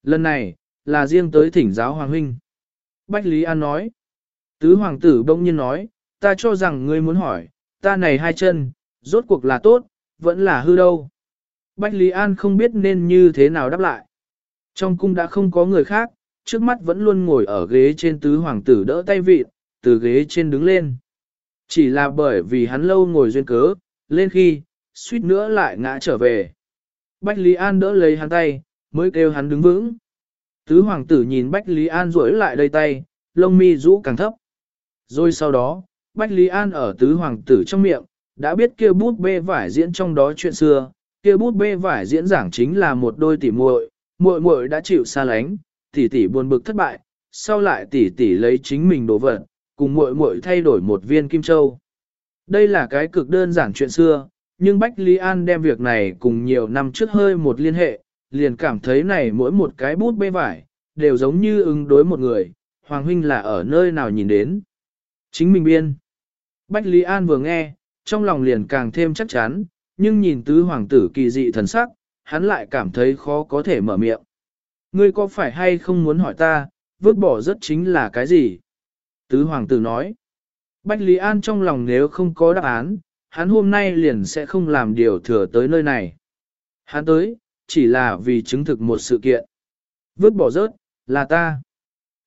Lần này, là riêng tới thỉnh giáo hoàng huynh. Bách Lý An nói. Tứ hoàng tử bỗng nhiên nói, ta cho rằng ngươi muốn hỏi, ta này hai chân, rốt cuộc là tốt, vẫn là hư đâu. Bách Lý An không biết nên như thế nào đáp lại. Trong cung đã không có người khác, trước mắt vẫn luôn ngồi ở ghế trên tứ hoàng tử đỡ tay vịt, từ ghế trên đứng lên. Chỉ là bởi vì hắn lâu ngồi duyên cớ, lên khi, suýt nữa lại ngã trở về. Bách Lý An đỡ lấy hắn tay, mới kêu hắn đứng vững. Tứ hoàng tử nhìn Bách Lý An rỗi lại đầy tay, lông mi rũ càng thấp. Rồi sau đó, Bách Lý An ở tứ hoàng tử trong miệng, đã biết kia bút bê vải diễn trong đó chuyện xưa, kia bút bê vải diễn giảng chính là một đôi tỉ muội, muội muội đã chịu xa lánh, tỷ tỷ buồn bực thất bại, sau lại tỷ tỷ lấy chính mình đổ vật, cùng muội muội thay đổi một viên kim châu. Đây là cái cực đơn giản chuyện xưa, nhưng Bách Lý An đem việc này cùng nhiều năm trước hơi một liên hệ, liền cảm thấy này mỗi một cái bút bê vải, đều giống như ứng đối một người, Hoàng Huynh là ở nơi nào nhìn đến. Chính mình biên. Bách Lý An vừa nghe, trong lòng liền càng thêm chắc chắn, nhưng nhìn tứ hoàng tử kỳ dị thần sắc, hắn lại cảm thấy khó có thể mở miệng. Ngươi có phải hay không muốn hỏi ta, vứt bỏ rất chính là cái gì? Tứ hoàng tử nói. Bách Lý An trong lòng nếu không có đáp án, hắn hôm nay liền sẽ không làm điều thừa tới nơi này. Hắn tới, chỉ là vì chứng thực một sự kiện. Vứt bỏ rớt, là ta.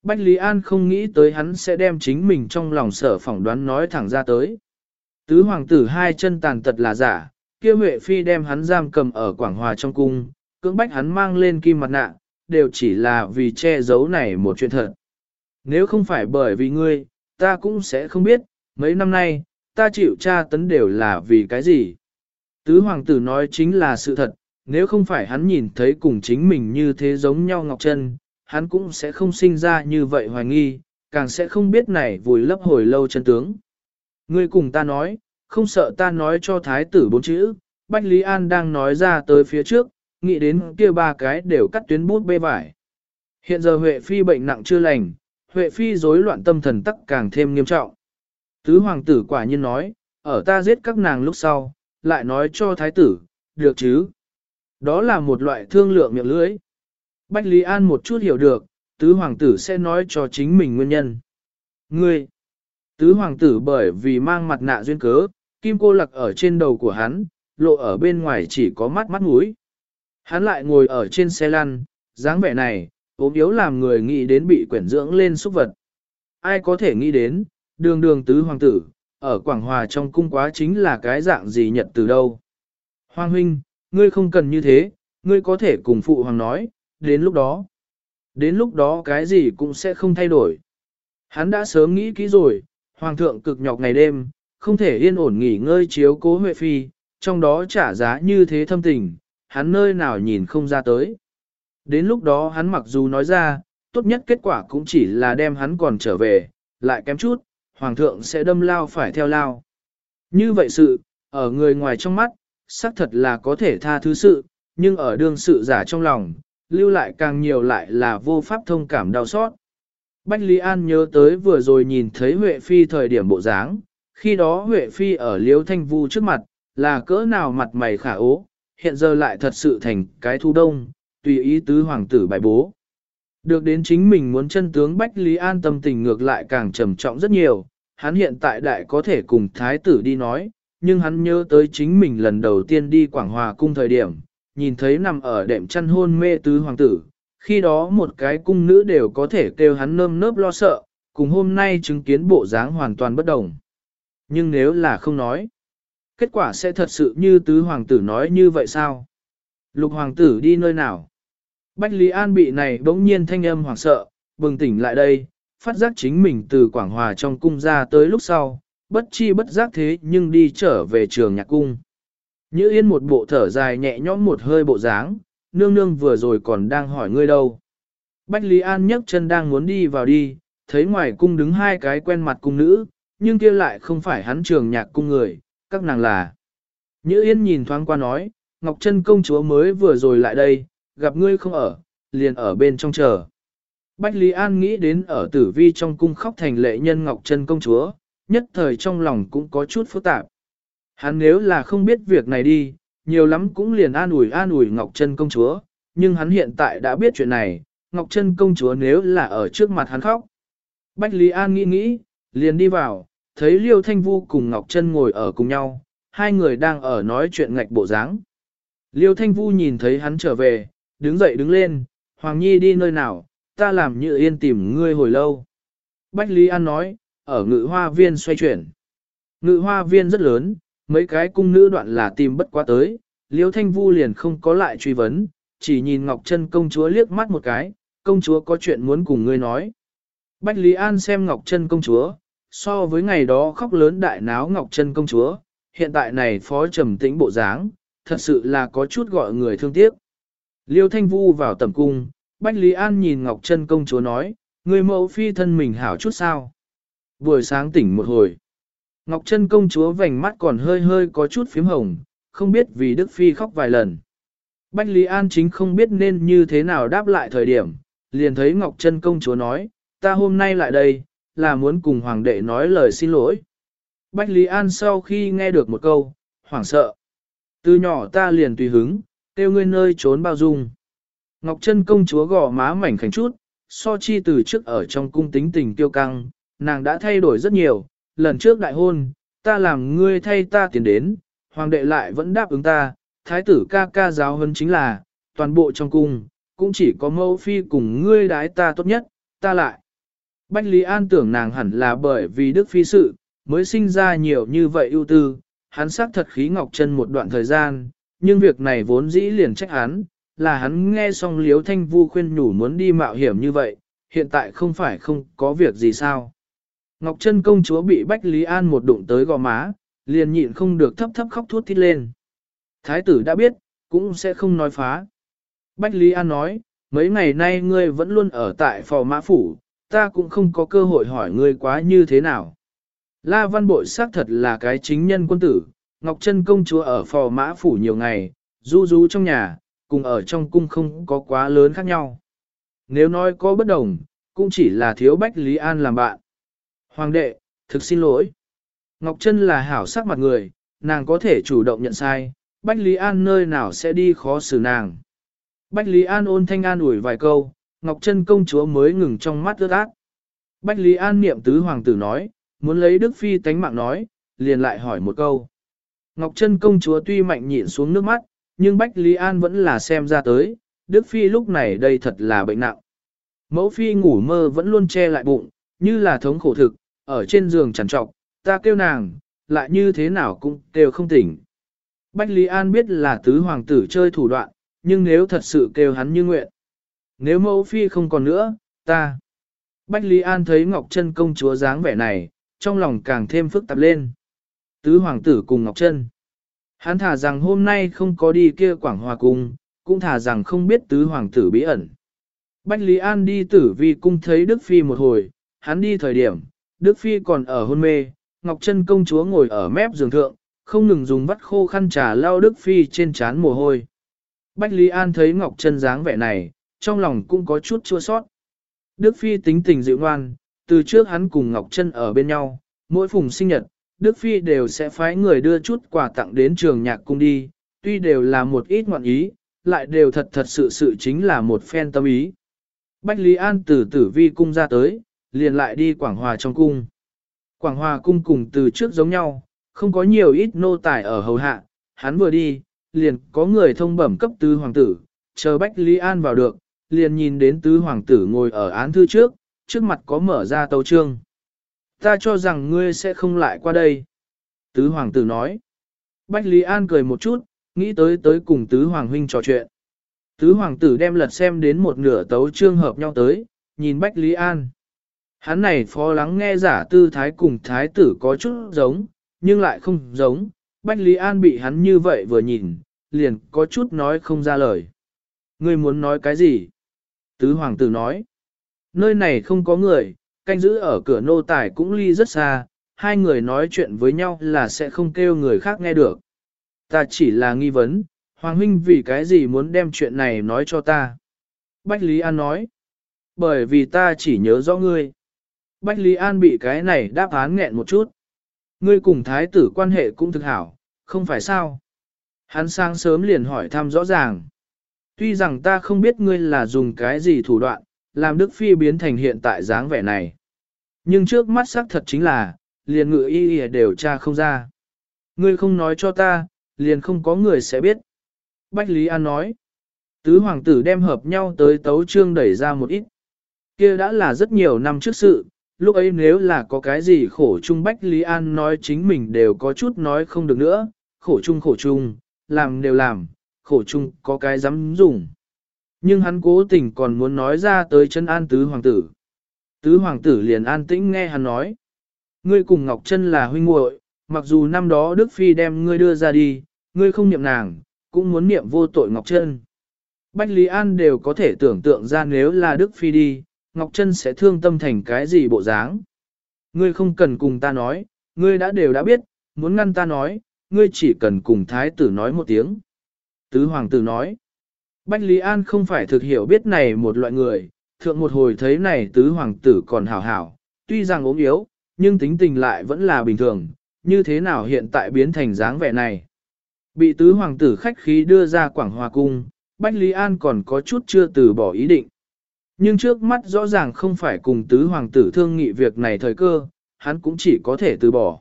Bách Lý An không nghĩ tới hắn sẽ đem chính mình trong lòng sở phỏng đoán nói thẳng ra tới. Tứ hoàng tử hai chân tàn tật là giả, kia Huệ Phi đem hắn giam cầm ở Quảng Hòa trong cung, cưỡng bách hắn mang lên kim mặt nạ, đều chỉ là vì che giấu này một chuyện thật. Nếu không phải bởi vì ngươi, ta cũng sẽ không biết, mấy năm nay, ta chịu tra tấn đều là vì cái gì. Tứ hoàng tử nói chính là sự thật, nếu không phải hắn nhìn thấy cùng chính mình như thế giống nhau Ngọc Trân, hắn cũng sẽ không sinh ra như vậy hoài nghi, càng sẽ không biết này vùi lấp hồi lâu chân tướng. Ngươi cùng ta nói, không sợ ta nói cho thái tử bốn chữ, Bách Lý An đang nói ra tới phía trước, nghĩ đến kia ba cái đều cắt tuyến bút bê vải. Hiện giờ Huệ Phi bệnh nặng chưa lành, Huệ Phi rối loạn tâm thần tắc càng thêm nghiêm trọng. Tứ hoàng tử quả nhiên nói, ở ta giết các nàng lúc sau, lại nói cho thái tử, được chứ. Đó là một loại thương lượng miệng lưỡi. Bách Lý An một chút hiểu được, tứ hoàng tử sẽ nói cho chính mình nguyên nhân. Ngươi, tứ hoàng tử bởi vì mang mặt nạ duyên cớ, kim cô lặc ở trên đầu của hắn, lộ ở bên ngoài chỉ có mắt mắt mũi. Hắn lại ngồi ở trên xe lăn, dáng vẻ này, ốm yếu làm người nghĩ đến bị quyển dưỡng lên xúc vật. Ai có thể nghĩ đến, đường đường tứ hoàng tử, ở Quảng Hòa trong cung quá chính là cái dạng gì nhật từ đâu. Hoàng huynh, ngươi không cần như thế, ngươi có thể cùng phụ hoàng nói, đến lúc đó. Đến lúc đó cái gì cũng sẽ không thay đổi. Hắn đã sớm nghĩ kỹ rồi, hoàng thượng cực nhọc ngày đêm, không thể yên ổn nghỉ ngơi chiếu cố Huệ Phi, trong đó trả giá như thế thâm tình, hắn nơi nào nhìn không ra tới. Đến lúc đó hắn mặc dù nói ra, tốt nhất kết quả cũng chỉ là đem hắn còn trở về, lại kém chút, hoàng thượng sẽ đâm lao phải theo lao. Như vậy sự, ở người ngoài trong mắt, xác thật là có thể tha thứ sự, nhưng ở đương sự giả trong lòng, lưu lại càng nhiều lại là vô pháp thông cảm đau xót. Bách Lý An nhớ tới vừa rồi nhìn thấy Huệ Phi thời điểm bộ dáng, khi đó Huệ Phi ở Liêu Thanh Vu trước mặt, là cỡ nào mặt mày khả ố, hiện giờ lại thật sự thành cái thu đông, tùy ý tứ hoàng tử bài bố. Được đến chính mình muốn chân tướng Bách Lý An tâm tình ngược lại càng trầm trọng rất nhiều, hắn hiện tại đại có thể cùng thái tử đi nói, nhưng hắn nhớ tới chính mình lần đầu tiên đi Quảng Hòa cung thời điểm, nhìn thấy nằm ở đệm chăn hôn mê tứ hoàng tử, khi đó một cái cung nữ đều có thể kêu hắn nơm nớp lo sợ, cùng hôm nay chứng kiến bộ dáng hoàn toàn bất đồng. Nhưng nếu là không nói, kết quả sẽ thật sự như tứ hoàng tử nói như vậy sao? Lục hoàng tử đi nơi nào? Bách Lý An bị này bỗng nhiên thanh âm hoảng sợ, bừng tỉnh lại đây, phát giác chính mình từ Quảng Hòa trong cung ra tới lúc sau, bất chi bất giác thế nhưng đi trở về trường nhạc cung. Như yên một bộ thở dài nhẹ nhõm một hơi bộ dáng, nương nương vừa rồi còn đang hỏi ngươi đâu. Bách Lý An nhấc chân đang muốn đi vào đi, thấy ngoài cung đứng hai cái quen mặt cung nữ, nhưng kia lại không phải hắn trường nhạc cung người, các nàng là. Nhữ Yên nhìn thoáng qua nói, Ngọc Trân công chúa mới vừa rồi lại đây, gặp ngươi không ở, liền ở bên trong chờ. Bách Lý An nghĩ đến ở tử vi trong cung khóc thành lệ nhân Ngọc Trân công chúa, nhất thời trong lòng cũng có chút phức tạp. Hắn nếu là không biết việc này đi, nhiều lắm cũng liền an ủi an ủi Ngọc Trân công chúa, nhưng hắn hiện tại đã biết chuyện này, Ngọc Trân công chúa nếu là ở trước mặt hắn khóc. Bách Lý An nghĩ nghĩ, liền đi vào, thấy Liêu Thanh Vu cùng Ngọc Trân ngồi ở cùng nhau, hai người đang ở nói chuyện ngạch bộ dáng. Liêu Thanh Vu nhìn thấy hắn trở về, đứng dậy đứng lên, Hoàng Nhi đi nơi nào, ta làm như yên tìm ngươi hồi lâu. Bách Lý An nói, ở ngự hoa viên xoay chuyển. Ngự hoa viên rất lớn, mấy cái cung nữ đoạn là tìm bất quá tới, Liêu Thanh Vu liền không có lại truy vấn, chỉ nhìn Ngọc Trân công chúa liếc mắt một cái, công chúa có chuyện muốn cùng ngươi nói. Bách Lý An xem Ngọc Trân công chúa, so với ngày đó khóc lớn đại náo Ngọc Trân công chúa, hiện tại này phó trầm tĩnh bộ dáng, thật sự là có chút gọi người thương tiếc. Liêu Thanh Vu vào tầm cung, Bách Lý An nhìn Ngọc Trân công chúa nói, người mẫu phi thân mình hảo chút sao. Buổi sáng tỉnh một hồi. Ngọc Trân công chúa vành mắt còn hơi hơi có chút phím hồng, không biết vì Đức Phi khóc vài lần. Bách Lý An chính không biết nên như thế nào đáp lại thời điểm, liền thấy Ngọc Trân công chúa nói, ta hôm nay lại đây, là muốn cùng Hoàng đệ nói lời xin lỗi. Bách Lý An sau khi nghe được một câu, hoảng sợ. Từ nhỏ ta liền tùy hứng, tiêu ngươi nơi trốn bao dung. Ngọc Trân công chúa gò má mảnh khảnh chút, so chi từ trước ở trong cung tính tình tiêu căng, nàng đã thay đổi rất nhiều, lần trước đại hôn, ta làm ngươi thay ta tiến đến, hoàng đệ lại vẫn đáp ứng ta, thái tử ca ca giáo hơn chính là, toàn bộ trong cung, cũng chỉ có mẫu phi cùng ngươi đái ta tốt nhất, ta lại. Bách Lý An tưởng nàng hẳn là bởi vì đức phi sự, mới sinh ra nhiều như vậy ưu tư, hắn xác thật khí ngọc chân một đoạn thời gian, nhưng việc này vốn dĩ liền trách hắn, là hắn nghe xong liếu thanh vu khuyên nhủ muốn đi mạo hiểm như vậy, hiện tại không phải không có việc gì sao. Ngọc Trân công chúa bị Bách Lý An một đụng tới gò má, liền nhịn không được thấp thấp khóc thút thít lên. Thái tử đã biết, cũng sẽ không nói phá. Bách Lý An nói, mấy ngày nay ngươi vẫn luôn ở tại phò mã phủ, ta cũng không có cơ hội hỏi ngươi quá như thế nào. La Văn Bội xác thật là cái chính nhân quân tử, Ngọc Trân công chúa ở phò mã phủ nhiều ngày, du du trong nhà, cùng ở trong cung không có quá lớn khác nhau. Nếu nói có bất đồng, cũng chỉ là thiếu Bách Lý An làm bạn. Hoàng đệ, thực xin lỗi. Ngọc Trân là hảo sắc mặt người, nàng có thể chủ động nhận sai, Bách Lý An nơi nào sẽ đi khó xử nàng. Bách Lý An ôn thanh an ủi vài câu, Ngọc Trân công chúa mới ngừng trong mắt ướt át. Bách Lý An niệm tứ hoàng tử nói, muốn lấy Đức Phi tánh mạng nói, liền lại hỏi một câu. Ngọc Trân công chúa tuy mạnh nhịn xuống nước mắt, nhưng Bách Lý An vẫn là xem ra tới, Đức Phi lúc này đây thật là bệnh nặng. Mẫu Phi ngủ mơ vẫn luôn che lại bụng, như là thống khổ thực, ở trên giường chẳng trọc, ta kêu nàng, lại như thế nào cũng kêu không tỉnh. Bách Lý An biết là tứ hoàng tử chơi thủ đoạn, nhưng nếu thật sự kêu hắn như nguyện. Nếu mẫu phi không còn nữa, ta. Bách Lý An thấy Ngọc Trân công chúa dáng vẻ này, trong lòng càng thêm phức tạp lên. Tứ hoàng tử cùng Ngọc Trân. Hắn thả rằng hôm nay không có đi kia quảng hòa cung, cũng thả rằng không biết tứ hoàng tử bí ẩn. Bách Lý An đi tử vi cung thấy Đức Phi một hồi, hắn đi thời điểm, Đức Phi còn ở hôn mê, Ngọc Trân công chúa ngồi ở mép giường thượng, không ngừng dùng vắt khô khăn trà lau Đức Phi trên trán mồ hôi. Bách Lý An thấy Ngọc Trân dáng vẻ này, trong lòng cũng có chút chua sót. Đức Phi tính tình dịu ngoan, từ trước hắn cùng Ngọc Trân ở bên nhau, mỗi phùng sinh nhật, Đức Phi đều sẽ phái người đưa chút quà tặng đến trường nhạc cung đi, tuy đều là một ít ngoạn ý, lại đều thật thật sự sự chính là một phen tâm ý. Bách Lý An từ tử vi cung ra tới, liền lại đi Quảng Hòa trong cung. Quảng Hòa cung cùng từ trước giống nhau, không có nhiều ít nô tài ở hầu hạ, hắn vừa đi, liền có người thông bẩm cấp tứ hoàng tử, chờ Bách Lý An vào được, liền nhìn đến tứ hoàng tử ngồi ở án thư trước, trước mặt có mở ra tấu trương. Ta cho rằng ngươi sẽ không lại qua đây. Tứ hoàng tử nói. Bách Lý An cười một chút, nghĩ tới tới cùng tứ hoàng huynh trò chuyện. Tứ hoàng tử đem lật xem đến một nửa tấu trương hợp nhau tới, nhìn Bách Lý An. Hắn này phó lắng nghe giả tư thái cùng thái tử có chút giống, nhưng lại không giống. Bách Lý An bị hắn như vậy vừa nhìn, liền có chút nói không ra lời. Ngươi muốn nói cái gì? Tứ hoàng tử nói. Nơi này không có người, canh giữ ở cửa nô tài cũng ly rất xa, hai người nói chuyện với nhau là sẽ không kêu người khác nghe được. Ta chỉ là nghi vấn, Hoàng huynh vì cái gì muốn đem chuyện này nói cho ta? Bách Lý An nói. Bởi vì ta chỉ nhớ rõ ngươi. Bách Lý An bị cái này đáp án nghẹn một chút. Ngươi cùng thái tử quan hệ cũng thực hảo, không phải sao? Hắn sang sớm liền hỏi thăm rõ ràng. Tuy rằng ta không biết ngươi là dùng cái gì thủ đoạn, làm Đức Phi biến thành hiện tại dáng vẻ này. Nhưng trước mắt xác thật chính là, liền ngự y y đều tra không ra. Ngươi không nói cho ta, liền không có người sẽ biết. Bách Lý An nói. Tứ hoàng tử đem hợp nhau tới tấu trương đẩy ra một ít. kia đã là rất nhiều năm trước sự, lúc ấy nếu là có cái gì khổ chung Bách Lý An nói chính mình đều có chút nói không được nữa, khổ chung khổ chung, làm đều làm, khổ chung có cái dám dùng. Nhưng hắn cố tình còn muốn nói ra tới chân an tứ hoàng tử. Tứ hoàng tử liền an tĩnh nghe hắn nói. Ngươi cùng Ngọc Trân là huynh muội, mặc dù năm đó Đức Phi đem ngươi đưa ra đi, ngươi không niệm nàng, cũng muốn niệm vô tội Ngọc Trân. Bách Lý An đều có thể tưởng tượng ra nếu là Đức Phi đi, Ngọc Trân sẽ thương tâm thành cái gì bộ dáng. Ngươi không cần cùng ta nói, ngươi đã đều đã biết, muốn ngăn ta nói, ngươi chỉ cần cùng thái tử nói một tiếng. Tứ hoàng tử nói, Bách Lý An không phải thực hiểu biết này một loại người, thượng một hồi thấy này tứ hoàng tử còn hảo hảo, tuy rằng ốm yếu, nhưng tính tình lại vẫn là bình thường, như thế nào hiện tại biến thành dáng vẻ này. Bị tứ hoàng tử khách khí đưa ra Quảng Hòa Cung, Bách Lý An còn có chút chưa từ bỏ ý định. Nhưng trước mắt rõ ràng không phải cùng tứ hoàng tử thương nghị việc này thời cơ, hắn cũng chỉ có thể từ bỏ.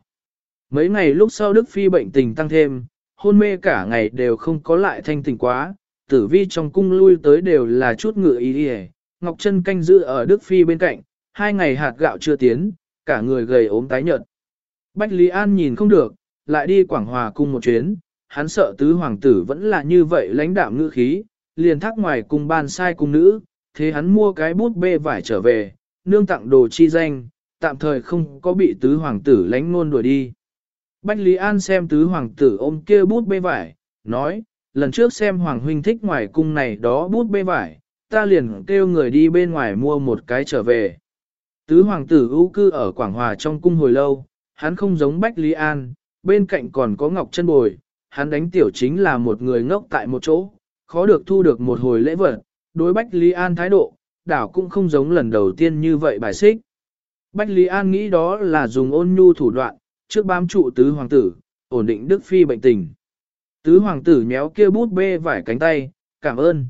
Mấy ngày lúc sau Đức Phi bệnh tình tăng thêm, hôn mê cả ngày đều không có lại thanh tỉnh quá, tử vi trong cung lui tới đều là chút ngựa ý đi Ngọc Trân canh giữ ở Đức Phi bên cạnh, hai ngày hạt gạo chưa tiến, cả người gầy ốm tái nhợt. Bách Lý An nhìn không được, lại đi Quảng Hòa cung một chuyến, hắn sợ tứ hoàng tử vẫn là như vậy lãnh đạm ngữ khí, liền thác ngoài cung ban sai cung nữ, thế hắn mua cái bút bê vải trở về, nương tặng đồ chi danh, tạm thời không có bị tứ hoàng tử lánh ngôn đuổi đi. Bách Lý An xem tứ hoàng tử ôm kia bút bê vải, nói, lần trước xem hoàng huynh thích ngoài cung này đó bút bê vải, ta liền kêu người đi bên ngoài mua một cái trở về. Tứ hoàng tử ưu cư ở Quảng Hòa trong cung hồi lâu, hắn không giống Bách Lý An, bên cạnh còn có Ngọc Chân Bồi, hắn đánh tiểu chính là một người ngốc tại một chỗ, khó được thu được một hồi lễ vật, đối Bách Lý An thái độ, đảo cũng không giống lần đầu tiên như vậy bài xích. Bách Lý An nghĩ đó là dùng ôn nhu thủ đoạn, trước bám trụ tứ hoàng tử, ổn định Đức Phi bệnh tình. Tứ hoàng tử nhéo kia bút bê vải cánh tay, cảm ơn.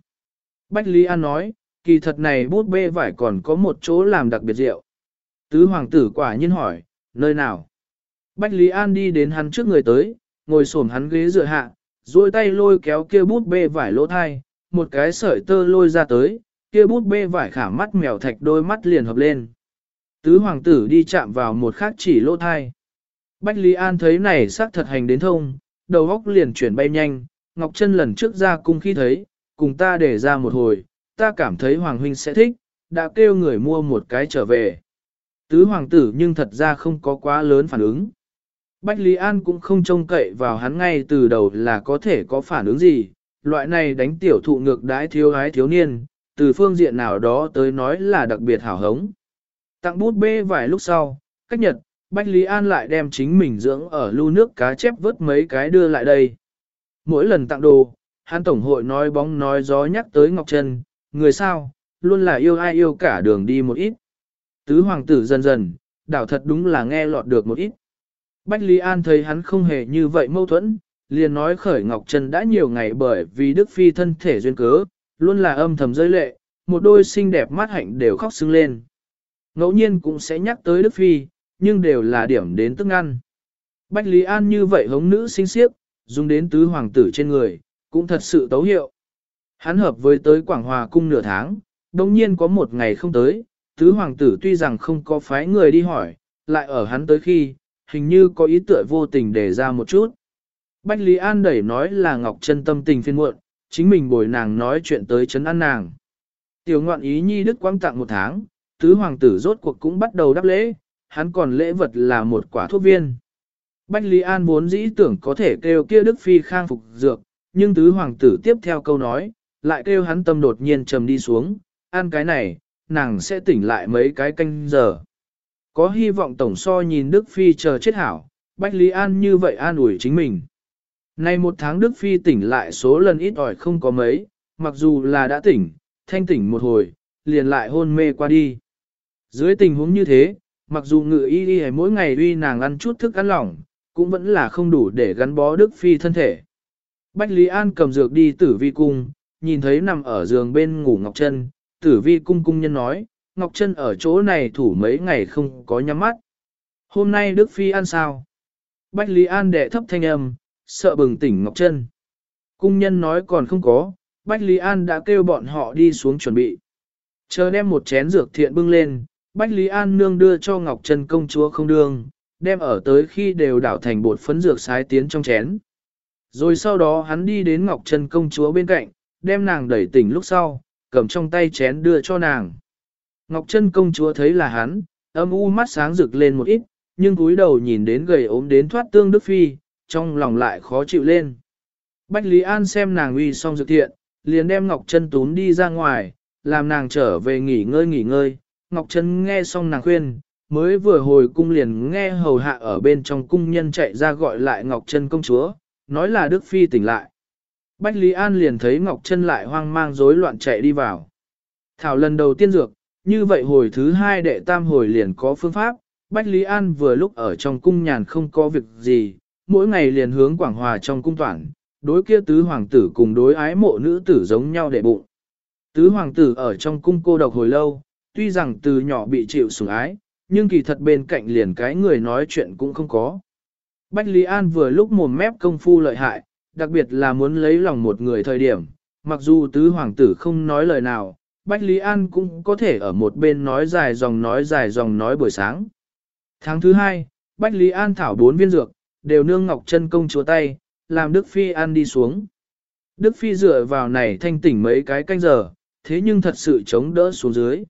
Bách Lý An nói, kỳ thật này bút bê vải còn có một chỗ làm đặc biệt rượu. Tứ hoàng tử quả nhiên hỏi, nơi nào? Bách Lý An đi đến hắn trước người tới, ngồi xổm hắn ghế dựa hạ, duỗi tay lôi kéo kia bút bê vải lỗ thai, một cái sợi tơ lôi ra tới, kia bút bê vải khả mắt mèo thạch đôi mắt liền hợp lên. Tứ hoàng tử đi chạm vào một khắc chỉ lỗ thai. Bách Lý An thấy này xác thật hành đến thông, đầu óc liền chuyển bay nhanh, Ngọc chân lần trước ra cung khi thấy, cùng ta để ra một hồi, ta cảm thấy Hoàng Huynh sẽ thích, đã kêu người mua một cái trở về. Tứ hoàng tử nhưng thật ra không có quá lớn phản ứng. Bách Lý An cũng không trông cậy vào hắn ngay từ đầu là có thể có phản ứng gì, loại này đánh tiểu thụ ngược đãi thiếu gái thiếu niên, từ phương diện nào đó tới nói là đặc biệt hảo hống. Tặng bút bê vài lúc sau, cách nhật, Bách Lý An lại đem chính mình dưỡng ở lưu nước cá chép vớt mấy cái đưa lại đây. Mỗi lần tặng đồ, hắn tổng hội nói bóng nói gió nhắc tới Ngọc Trân, người sao, luôn là yêu ai yêu cả đường đi một ít. Tứ hoàng tử dần dần, đảo thật đúng là nghe lọt được một ít. Bách Lý An thấy hắn không hề như vậy mâu thuẫn, liền nói khởi Ngọc Trân đã nhiều ngày bởi vì Đức Phi thân thể duyên cớ, luôn là âm thầm rơi lệ, một đôi xinh đẹp mắt hạnh đều khóc sưng lên. Ngẫu nhiên cũng sẽ nhắc tới Đức Phi, nhưng đều là điểm đến tức ăn. Bách Lý An như vậy hống nữ xinh siếp, dùng đến tứ hoàng tử trên người, cũng thật sự tấu hiệu. Hắn hợp với tới Quảng Hòa cung nửa tháng, đồng nhiên có một ngày không tới, tứ hoàng tử tuy rằng không có phái người đi hỏi, lại ở hắn tới khi, hình như có ý tựa vô tình để ra một chút. Bách Lý An đẩy nói là Ngọc Trân tâm tình phiên muộn, chính mình bồi nàng nói chuyện tới chấn an nàng. Tiểu ngoạn ý nhi đức quang tặng một tháng, tứ hoàng tử rốt cuộc cũng bắt đầu đáp lễ, hắn còn lễ vật là một quả thuốc viên. Bách Lý An vốn dĩ tưởng có thể kêu kia Đức Phi khang phục dược, nhưng tứ hoàng tử tiếp theo câu nói, lại kêu hắn tâm đột nhiên trầm đi xuống, ăn cái này, nàng sẽ tỉnh lại mấy cái canh giờ. Có hy vọng tổng so nhìn Đức Phi chờ chết hảo, Bách Lý An như vậy an ủi chính mình. Nay một tháng Đức Phi tỉnh lại số lần ít ỏi không có mấy, mặc dù là đã tỉnh, thanh tỉnh một hồi, liền lại hôn mê qua đi. Dưới tình huống như thế, mặc dù ngự y y mỗi ngày uy nàng ăn chút thức ăn lỏng, cũng vẫn là không đủ để gắn bó Đức Phi thân thể. Bách Lý An cầm dược đi tử vi cung, nhìn thấy nằm ở giường bên ngủ Ngọc Trân, tử vi cung cung nhân nói, Ngọc Trân ở chỗ này thủ mấy ngày không có nhắm mắt. Hôm nay Đức Phi ăn sao? Bách Lý An đệ thấp thanh âm, sợ bừng tỉnh Ngọc Trân. Cung nhân nói còn không có, Bách Lý An đã kêu bọn họ đi xuống chuẩn bị. Chờ đem một chén dược thiện bưng lên, Bách Lý An nương đưa cho Ngọc Trân công chúa không đương, đem ở tới khi đều đảo thành bột phấn dược sái tiến trong chén. Rồi sau đó hắn đi đến Ngọc Trân công chúa bên cạnh, đem nàng đẩy tỉnh lúc sau, cầm trong tay chén đưa cho nàng. Ngọc Trân công chúa thấy là hắn, âm u mắt sáng rực lên một ít, nhưng cúi đầu nhìn đến gầy ốm đến thoát tương Đức Phi, trong lòng lại khó chịu lên. Bách Lý An xem nàng uy xong dược thiện, liền đem Ngọc Trân tún đi ra ngoài, làm nàng trở về nghỉ ngơi nghỉ ngơi. Ngọc Trân nghe xong nàng khuyên, mới vừa hồi cung liền nghe hầu hạ ở bên trong cung nhân chạy ra gọi lại Ngọc Trân công chúa, nói là Đức Phi tỉnh lại. Bách Lý An liền thấy Ngọc Trân lại hoang mang rối loạn chạy đi vào. Thảo lần đầu tiên dược, như vậy hồi thứ hai đệ tam hồi liền có phương pháp, Bách Lý An vừa lúc ở trong cung nhàn không có việc gì, mỗi ngày liền hướng Quảng Hòa trong cung toàn, đối kia tứ hoàng tử cùng đối ái mộ nữ tử giống nhau để bụng. Tứ hoàng tử ở trong cung cô độc hồi lâu, tuy rằng từ nhỏ bị chịu sủng ái, nhưng kỳ thật bên cạnh liền cái người nói chuyện cũng không có. Bách Lý An vừa lúc mồm mép công phu lợi hại, đặc biệt là muốn lấy lòng một người thời điểm, mặc dù tứ hoàng tử không nói lời nào, Bách Lý An cũng có thể ở một bên nói dài dòng nói dài dòng nói buổi sáng. Tháng thứ hai, Bách Lý An thảo bốn viên dược, đều nương ngọc chân công chúa tay, làm Đức Phi ăn đi xuống. Đức Phi dựa vào này thanh tỉnh mấy cái canh giờ, thế nhưng thật sự chống đỡ xuống dưới.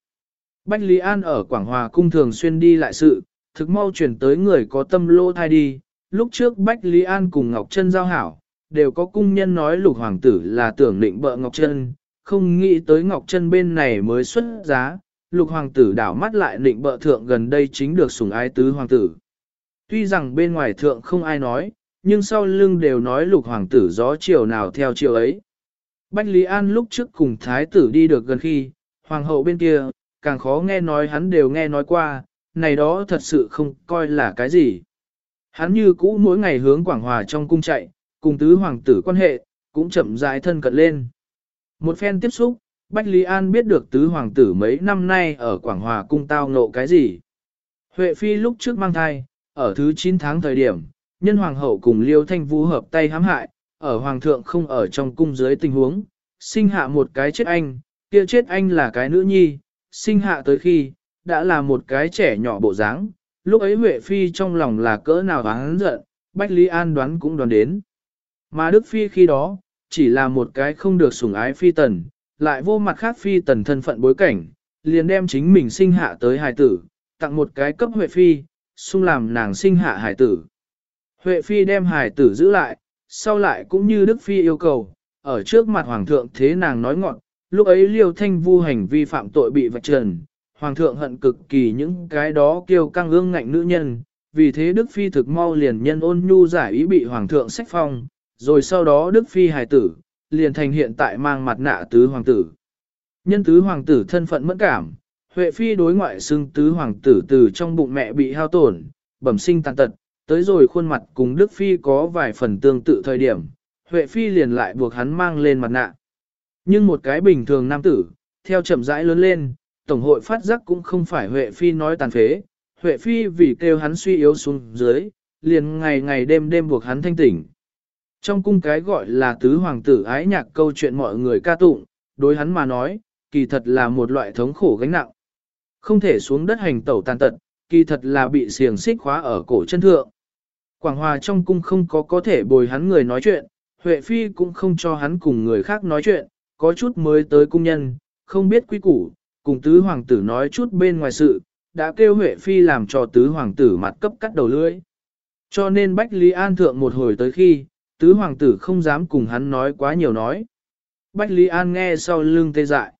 Bách Lý An ở Quảng Hòa cung thường xuyên đi lại sự, thực mau chuyển tới người có tâm lô thai đi. Lúc trước Bách Lý An cùng Ngọc Trân giao hảo, đều có cung nhân nói lục hoàng tử là tưởng định bợ Ngọc Trân, không nghĩ tới Ngọc Trân bên này mới xuất giá, lục hoàng tử đảo mắt lại định bợ thượng gần đây chính được sủng ái tứ hoàng tử. Tuy rằng bên ngoài thượng không ai nói, nhưng sau lưng đều nói lục hoàng tử gió chiều nào theo chiều ấy. Bách Lý An lúc trước cùng thái tử đi được gần khi, hoàng hậu bên kia, càng khó nghe nói hắn đều nghe nói qua, này đó thật sự không coi là cái gì. Hắn như cũ mỗi ngày hướng Quảng Hòa trong cung chạy, cùng tứ hoàng tử quan hệ, cũng chậm rãi thân cận lên. Một phen tiếp xúc, Bách Lý An biết được tứ hoàng tử mấy năm nay ở Quảng Hòa cung tao ngộ cái gì. Huệ Phi lúc trước mang thai, ở thứ 9 tháng thời điểm, nhân hoàng hậu cùng Liêu Thanh Vũ hợp tay hãm hại, ở hoàng thượng không ở trong cung dưới tình huống, sinh hạ một cái chết anh, kia chết anh là cái nữ nhi, sinh hạ tới khi, đã là một cái trẻ nhỏ bộ dáng. lúc ấy Huệ Phi trong lòng là cỡ nào hắn giận, Bách Lý An đoán cũng đoán đến. Mà Đức Phi khi đó, chỉ là một cái không được sủng ái Phi tần, lại vô mặt khác Phi tần thân phận bối cảnh, liền đem chính mình sinh hạ tới hài tử, tặng một cái cấp Huệ Phi, xung làm nàng sinh hạ hải tử. Huệ Phi đem hải tử giữ lại, sau lại cũng như Đức Phi yêu cầu, ở trước mặt Hoàng thượng thế nàng nói ngọn, lúc ấy Liêu Thanh Vu hành vi phạm tội bị vạch trần, Hoàng thượng hận cực kỳ những cái đó kêu căng ương ngạnh nữ nhân, vì thế Đức Phi thực mau liền nhân ôn nhu giải ý bị Hoàng thượng sách phong, rồi sau đó Đức Phi hài tử, liền thành hiện tại mang mặt nạ tứ hoàng tử. Nhân tứ hoàng tử thân phận mẫn cảm, Huệ Phi đối ngoại xưng tứ hoàng tử từ trong bụng mẹ bị hao tổn, bẩm sinh tàn tật, tới rồi khuôn mặt cùng Đức Phi có vài phần tương tự thời điểm, Huệ Phi liền lại buộc hắn mang lên mặt nạ. Nhưng một cái bình thường nam tử, theo chậm rãi lớn lên, Tổng hội phát giác cũng không phải Huệ Phi nói tàn phế, Huệ Phi vì kêu hắn suy yếu xuống dưới, liền ngày ngày đêm đêm buộc hắn thanh tỉnh. Trong cung cái gọi là tứ hoàng tử ái nhạc câu chuyện mọi người ca tụng, đối hắn mà nói, kỳ thật là một loại thống khổ gánh nặng. Không thể xuống đất hành tẩu tàn tật, kỳ thật là bị xiềng xích khóa ở cổ chân thượng. Quảng Hòa trong cung không có có thể bồi hắn người nói chuyện, Huệ Phi cũng không cho hắn cùng người khác nói chuyện, có chút mới tới cung nhân, không biết quy củ, cùng tứ hoàng tử nói chút bên ngoài sự, đã kêu Huệ Phi làm cho tứ hoàng tử mặt cấp cắt đầu lưỡi. Cho nên Bách Lý An thượng một hồi tới khi, tứ hoàng tử không dám cùng hắn nói quá nhiều nói. Bách Lý An nghe sau lưng tê dại.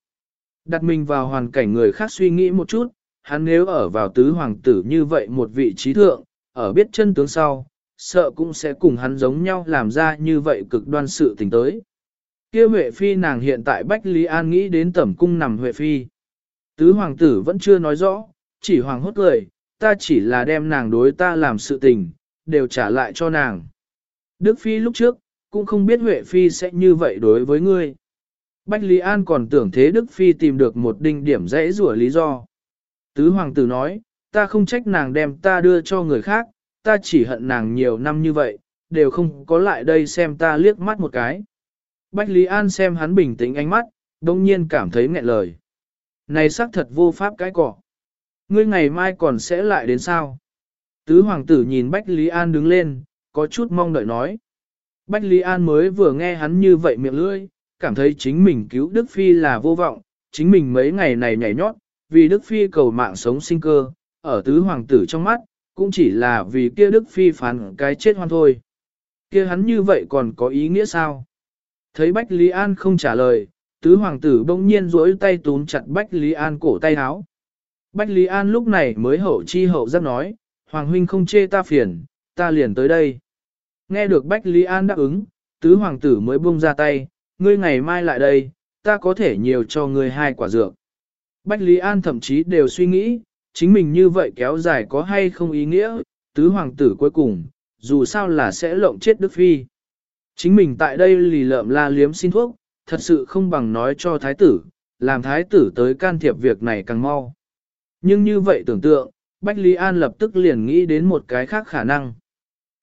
Đặt mình vào hoàn cảnh người khác suy nghĩ một chút, hắn nếu ở vào tứ hoàng tử như vậy một vị trí thượng, ở biết chân tướng sau, sợ cũng sẽ cùng hắn giống nhau làm ra như vậy cực đoan sự tình tới. Kia Huệ Phi nàng hiện tại Bách Lý An nghĩ đến tẩm cung nằm Huệ Phi. Tứ hoàng tử vẫn chưa nói rõ, chỉ hoàng hốt cười, ta chỉ là đem nàng đối ta làm sự tình, đều trả lại cho nàng. Đức Phi lúc trước, cũng không biết Huệ Phi sẽ như vậy đối với ngươi. Bách Lý An còn tưởng thế Đức Phi tìm được một đinh điểm dễ rủa lý do. Tứ hoàng tử nói, ta không trách nàng đem ta đưa cho người khác, ta chỉ hận nàng nhiều năm như vậy, đều không có lại đây xem ta liếc mắt một cái. Bách Lý An xem hắn bình tĩnh ánh mắt, đông nhiên cảm thấy nghẹn lời. Này xác thật vô pháp cái cỏ. Ngươi ngày mai còn sẽ lại đến sao? Tứ hoàng tử nhìn Bách Lý An đứng lên, có chút mong đợi nói. Bách Lý An mới vừa nghe hắn như vậy miệng lưỡi, cảm thấy chính mình cứu Đức Phi là vô vọng, chính mình mấy ngày này nhảy nhót, vì Đức Phi cầu mạng sống sinh cơ, ở tứ hoàng tử trong mắt, cũng chỉ là vì kia Đức Phi phán cái chết hoan thôi. kia hắn như vậy còn có ý nghĩa sao? Thấy Bách Lý An không trả lời, tứ hoàng tử bỗng nhiên duỗi tay túm chặt Bách Lý An cổ tay áo. Bách Lý An lúc này mới hậu chi hậu giác nói, Hoàng huynh không chê ta phiền, ta liền tới đây. Nghe được Bách Lý An đáp ứng, tứ hoàng tử mới buông ra tay, ngươi ngày mai lại đây, ta có thể nhiều cho ngươi hai quả dược. Bách Lý An thậm chí đều suy nghĩ, chính mình như vậy kéo dài có hay không ý nghĩa, tứ hoàng tử cuối cùng, dù sao là sẽ lộng chết Đức Phi. Chính mình tại đây lì lợm la liếm xin thuốc, thật sự không bằng nói cho thái tử, làm thái tử tới can thiệp việc này càng mau. Nhưng như vậy tưởng tượng, Bách Lý An lập tức liền nghĩ đến một cái khác khả năng.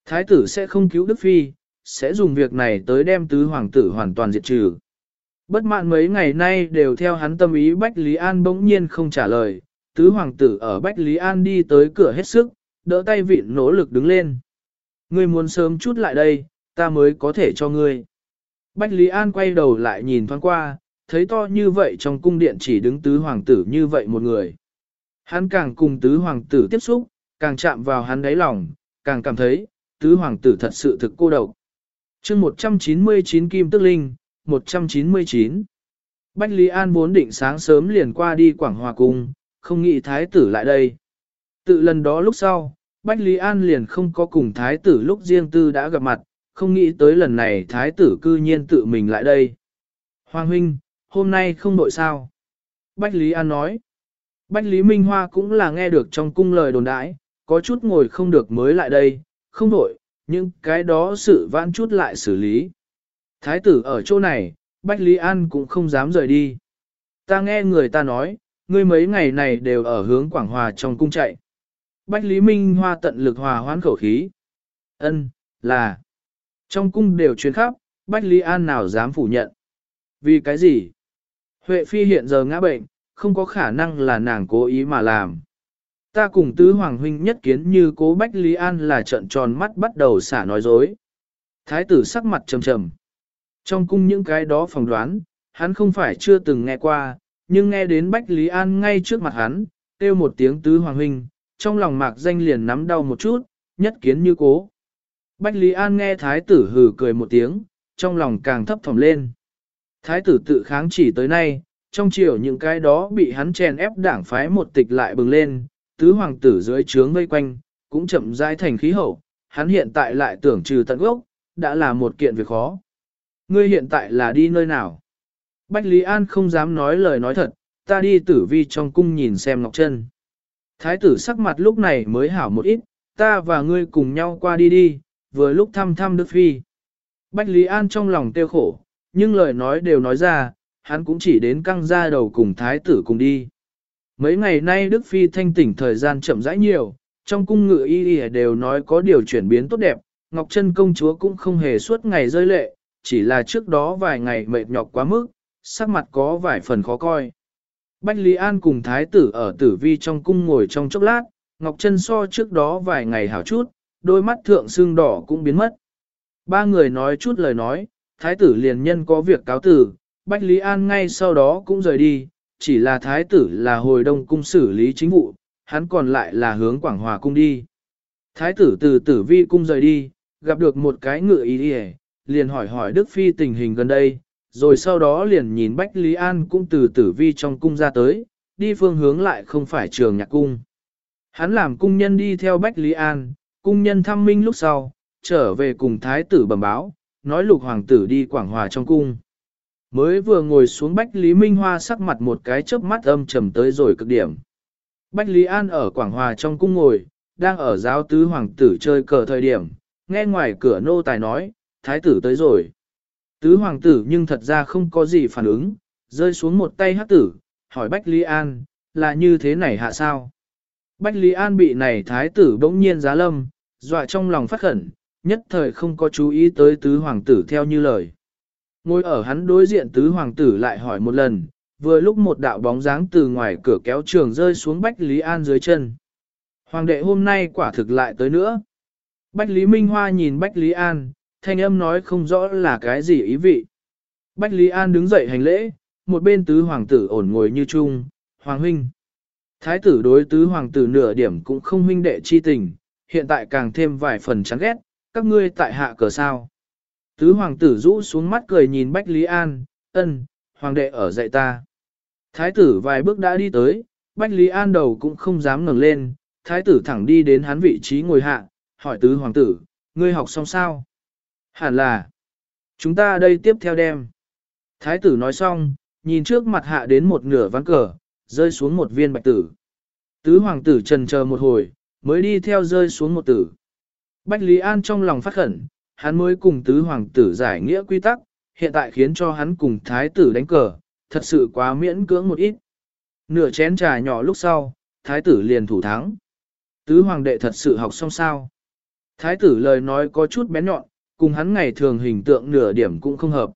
Thái tử sẽ không cứu Đức Phi, sẽ dùng việc này tới đem tứ hoàng tử hoàn toàn diệt trừ. Bất mãn mấy ngày nay đều theo hắn tâm ý Bách Lý An bỗng nhiên không trả lời, tứ hoàng tử ở Bách Lý An đi tới cửa hết sức, đỡ tay vịn nỗ lực đứng lên. Ngươi muốn sớm chút lại đây, ta mới có thể cho ngươi. Bách Lý An quay đầu lại nhìn thoáng qua, thấy to như vậy trong cung điện chỉ đứng tứ hoàng tử như vậy một người. Hắn càng cùng tứ hoàng tử tiếp xúc, càng chạm vào hắn đáy lòng, càng cảm thấy, tứ hoàng tử thật sự thực cô độc chương 199 Kim Tức Linh, 199. Bách Lý An vốn định sáng sớm liền qua đi Quảng Hòa Cung, không nghĩ thái tử lại đây. Tự lần đó lúc sau, Bách Lý An liền không có cùng thái tử lúc riêng tư đã gặp mặt, không nghĩ tới lần này thái tử cư nhiên tự mình lại đây. Hoàng huynh, hôm nay không đội sao? Bách Lý An nói. Bách Lý Minh Hoa cũng là nghe được trong cung lời đồn đãi, có chút ngồi không được mới lại đây, không đội, nhưng cái đó sự vãn chút lại xử lý. Thái tử ở chỗ này, Bách Lý An cũng không dám rời đi. Ta nghe người ta nói, ngươi mấy ngày này đều ở hướng Quảng Hòa trong cung chạy. Bách Lý Minh Hoa tận lực hòa hoán khẩu khí. Ân, là. Trong cung đều truyền khắp, Bách Lý An nào dám phủ nhận. Vì cái gì? Huệ Phi hiện giờ ngã bệnh, không có khả năng là nàng cố ý mà làm. Ta cùng tứ hoàng huynh nhất kiến như cố Bách Lý An là trận tròn mắt bắt đầu xả nói dối. Thái tử sắc mặt trầm trầm. Trong cung những cái đó phỏng đoán, hắn không phải chưa từng nghe qua, nhưng nghe đến Bách Lý An ngay trước mặt hắn, kêu một tiếng tứ hoàng huynh, trong lòng mạc danh liền nắm đau một chút, nhất kiến như cố. Bách Lý An nghe thái tử hừ cười một tiếng, trong lòng càng thấp thỏm lên. Thái tử tự kháng chỉ tới nay, trong chiều những cái đó bị hắn chèn ép đảng phái một tịch lại bừng lên, tứ hoàng tử dưới trướng vây quanh, cũng chậm rãi thành khí hậu, hắn hiện tại lại tưởng trừ tận gốc, đã là một kiện việc khó. Ngươi hiện tại là đi nơi nào? Bách Lý An không dám nói lời nói thật, ta đi tử vi trong cung nhìn xem Ngọc Trân. Thái tử sắc mặt lúc này mới hảo một ít, ta và ngươi cùng nhau qua đi đi, vừa lúc thăm thăm Đức Phi. Bách Lý An trong lòng tiêu khổ, nhưng lời nói đều nói ra, hắn cũng chỉ đến căng ra đầu cùng thái tử cùng đi. Mấy ngày nay Đức Phi thanh tỉnh thời gian chậm rãi nhiều, trong cung ngự y y đều nói có điều chuyển biến tốt đẹp, Ngọc Trân công chúa cũng không hề suốt ngày rơi lệ, chỉ là trước đó vài ngày mệt nhọc quá mức, sắc mặt có vài phần khó coi. Bách Lý An cùng thái tử ở tử vi trong cung ngồi trong chốc lát, Ngọc Trân so trước đó vài ngày hảo chút, đôi mắt thượng xương đỏ cũng biến mất. Ba người nói chút lời nói, thái tử liền nhân có việc cáo tử, Bách Lý An ngay sau đó cũng rời đi, chỉ là thái tử là hồi đông cung xử lý chính vụ, hắn còn lại là hướng Quảng Hòa cung đi. Thái tử từ tử vi cung rời đi, gặp được một cái ngựa ý đi liền hỏi hỏi Đức Phi tình hình gần đây, rồi sau đó liền nhìn Bách Lý An cũng từ tử vi trong cung ra tới, đi phương hướng lại không phải trường nhạc cung. Hắn làm cung nhân đi theo Bách Lý An, cung nhân thăm minh lúc sau, trở về cùng thái tử bẩm báo, nói lục hoàng tử đi quảng hòa trong cung. Mới vừa ngồi xuống Bách Lý Minh Hoa sắc mặt một cái chớp mắt âm trầm tới rồi cực điểm. Bách Lý An ở Quảng Hòa trong cung ngồi, đang ở giáo tứ hoàng tử chơi cờ thời điểm, nghe ngoài cửa nô tài nói, thái tử tới rồi. Tứ hoàng tử nhưng thật ra không có gì phản ứng, rơi xuống một tay hát tử, hỏi Bách Lý An, là như thế này hạ sao? Bách Lý An bị này thái tử bỗng nhiên giá lâm, dọa trong lòng phát khẩn, nhất thời không có chú ý tới tứ hoàng tử theo như lời. Ngồi ở hắn đối diện tứ hoàng tử lại hỏi một lần, vừa lúc một đạo bóng dáng từ ngoài cửa kéo trường rơi xuống Bách Lý An dưới chân. Hoàng đệ hôm nay quả thực lại tới nữa. Bách Lý Minh Hoa nhìn Bách Lý An, thanh âm nói không rõ là cái gì ý vị. Bách Lý An đứng dậy hành lễ, một bên tứ hoàng tử ổn ngồi như chung, hoàng huynh. Thái tử đối tứ hoàng tử nửa điểm cũng không huynh đệ chi tình, hiện tại càng thêm vài phần chán ghét, các ngươi tại hạ cờ sao. Tứ hoàng tử rũ xuống mắt cười nhìn Bách Lý An, ân, hoàng đệ ở dạy ta. Thái tử vài bước đã đi tới, Bách Lý An đầu cũng không dám ngẩng lên, thái tử thẳng đi đến hắn vị trí ngồi hạ, hỏi tứ hoàng tử, ngươi học xong sao? Hẳn là, chúng ta đây tiếp theo đem. Thái tử nói xong, nhìn trước mặt hạ đến một nửa ván cờ, rơi xuống một viên bạch tử. Tứ hoàng tử trần chờ một hồi, mới đi theo rơi xuống một tử. Bách Lý An trong lòng phát khẩn, hắn mới cùng tứ hoàng tử giải nghĩa quy tắc, hiện tại khiến cho hắn cùng thái tử đánh cờ, thật sự quá miễn cưỡng một ít. Nửa chén trà nhỏ lúc sau, thái tử liền thủ thắng. Tứ hoàng đệ thật sự học xong sao. Thái tử lời nói có chút bén nhọn, cùng hắn ngày thường hình tượng nửa điểm cũng không hợp.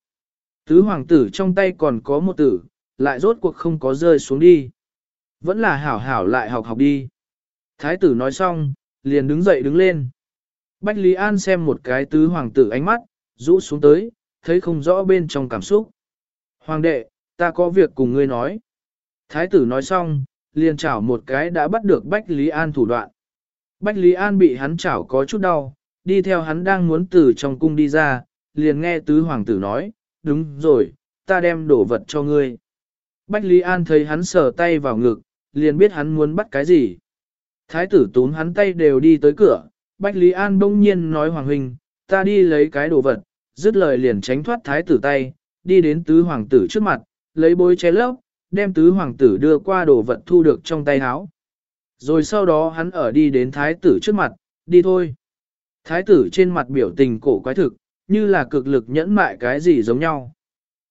Tứ hoàng tử trong tay còn có một tử, lại rốt cuộc không có rơi xuống đi. Vẫn là hảo hảo lại học học đi. Thái tử nói xong, liền đứng dậy đứng lên. Bách Lý An xem một cái tứ hoàng tử ánh mắt, rũ xuống tới, thấy không rõ bên trong cảm xúc. Hoàng đệ, ta có việc cùng ngươi nói. Thái tử nói xong, liền chảo một cái đã bắt được Bách Lý An thủ đoạn. Bách Lý An bị hắn chảo có chút đau, đi theo hắn đang muốn từ trong cung đi ra, liền nghe tứ hoàng tử nói, đúng rồi, ta đem đổ vật cho ngươi. Bách Lý An thấy hắn sờ tay vào ngực, liền biết hắn muốn bắt cái gì. Thái tử túm hắn tay đều đi tới cửa, Bách Lý An bỗng nhiên nói Hoàng Huynh, ta đi lấy cái đồ vật, dứt lời liền tránh thoát thái tử tay, đi đến tứ hoàng tử trước mặt, lấy bối che lốc, đem tứ hoàng tử đưa qua đồ vật thu được trong tay áo. Rồi sau đó hắn ở đi đến thái tử trước mặt, đi thôi. Thái tử trên mặt biểu tình cổ quái thực, như là cực lực nhẫn mại cái gì giống nhau.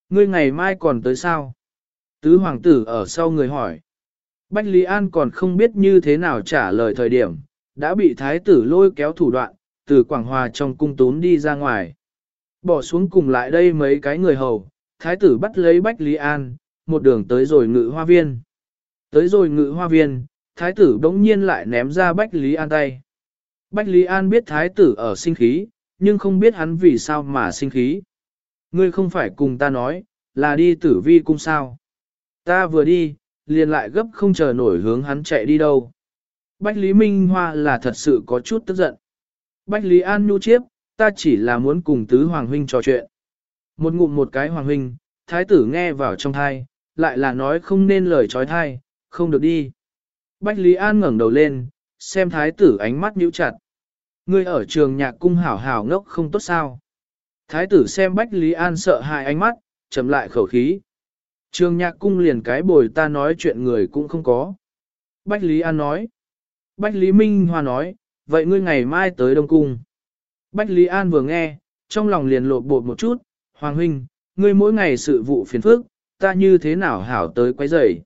Ngươi ngày mai còn tới sao? Tứ hoàng tử ở sau người hỏi. Bách Lý An còn không biết như thế nào trả lời thời điểm, đã bị thái tử lôi kéo thủ đoạn, từ Quảng Hòa trong cung tún đi ra ngoài. Bỏ xuống cùng lại đây mấy cái người hầu, thái tử bắt lấy Bách Lý An, một đường tới rồi ngự hoa viên. Tới rồi ngự hoa viên, thái tử bỗng nhiên lại ném ra Bách Lý An tay. Bách Lý An biết thái tử ở sinh khí, nhưng không biết hắn vì sao mà sinh khí. Ngươi không phải cùng ta nói, là đi tử vi cung sao. Ta vừa đi, liền lại gấp không chờ nổi hướng hắn chạy đi đâu. Bách Lý Minh Hoa là thật sự có chút tức giận. Bách Lý An nhu chiếp, ta chỉ là muốn cùng tứ hoàng huynh trò chuyện. Một ngụm một cái hoàng huynh, thái tử nghe vào trong thai, lại là nói không nên lời trói thai, không được đi. Bách Lý An ngẩng đầu lên, xem thái tử ánh mắt nhíu chặt. Ngươi ở trường nhạc cung hảo hảo ngốc không tốt sao. Thái tử xem Bách Lý An sợ hãi ánh mắt, chậm lại khẩu khí. Trường nhạc cung liền cái bồi ta nói chuyện người cũng không có. Bách Lý An nói. Bách Lý Minh Hoa nói, vậy ngươi ngày mai tới Đông Cung. Bách Lý An vừa nghe, trong lòng liền lột bột một chút, Hoàng Huynh, ngươi mỗi ngày sự vụ phiền phức, ta như thế nào hảo tới quấy rầy.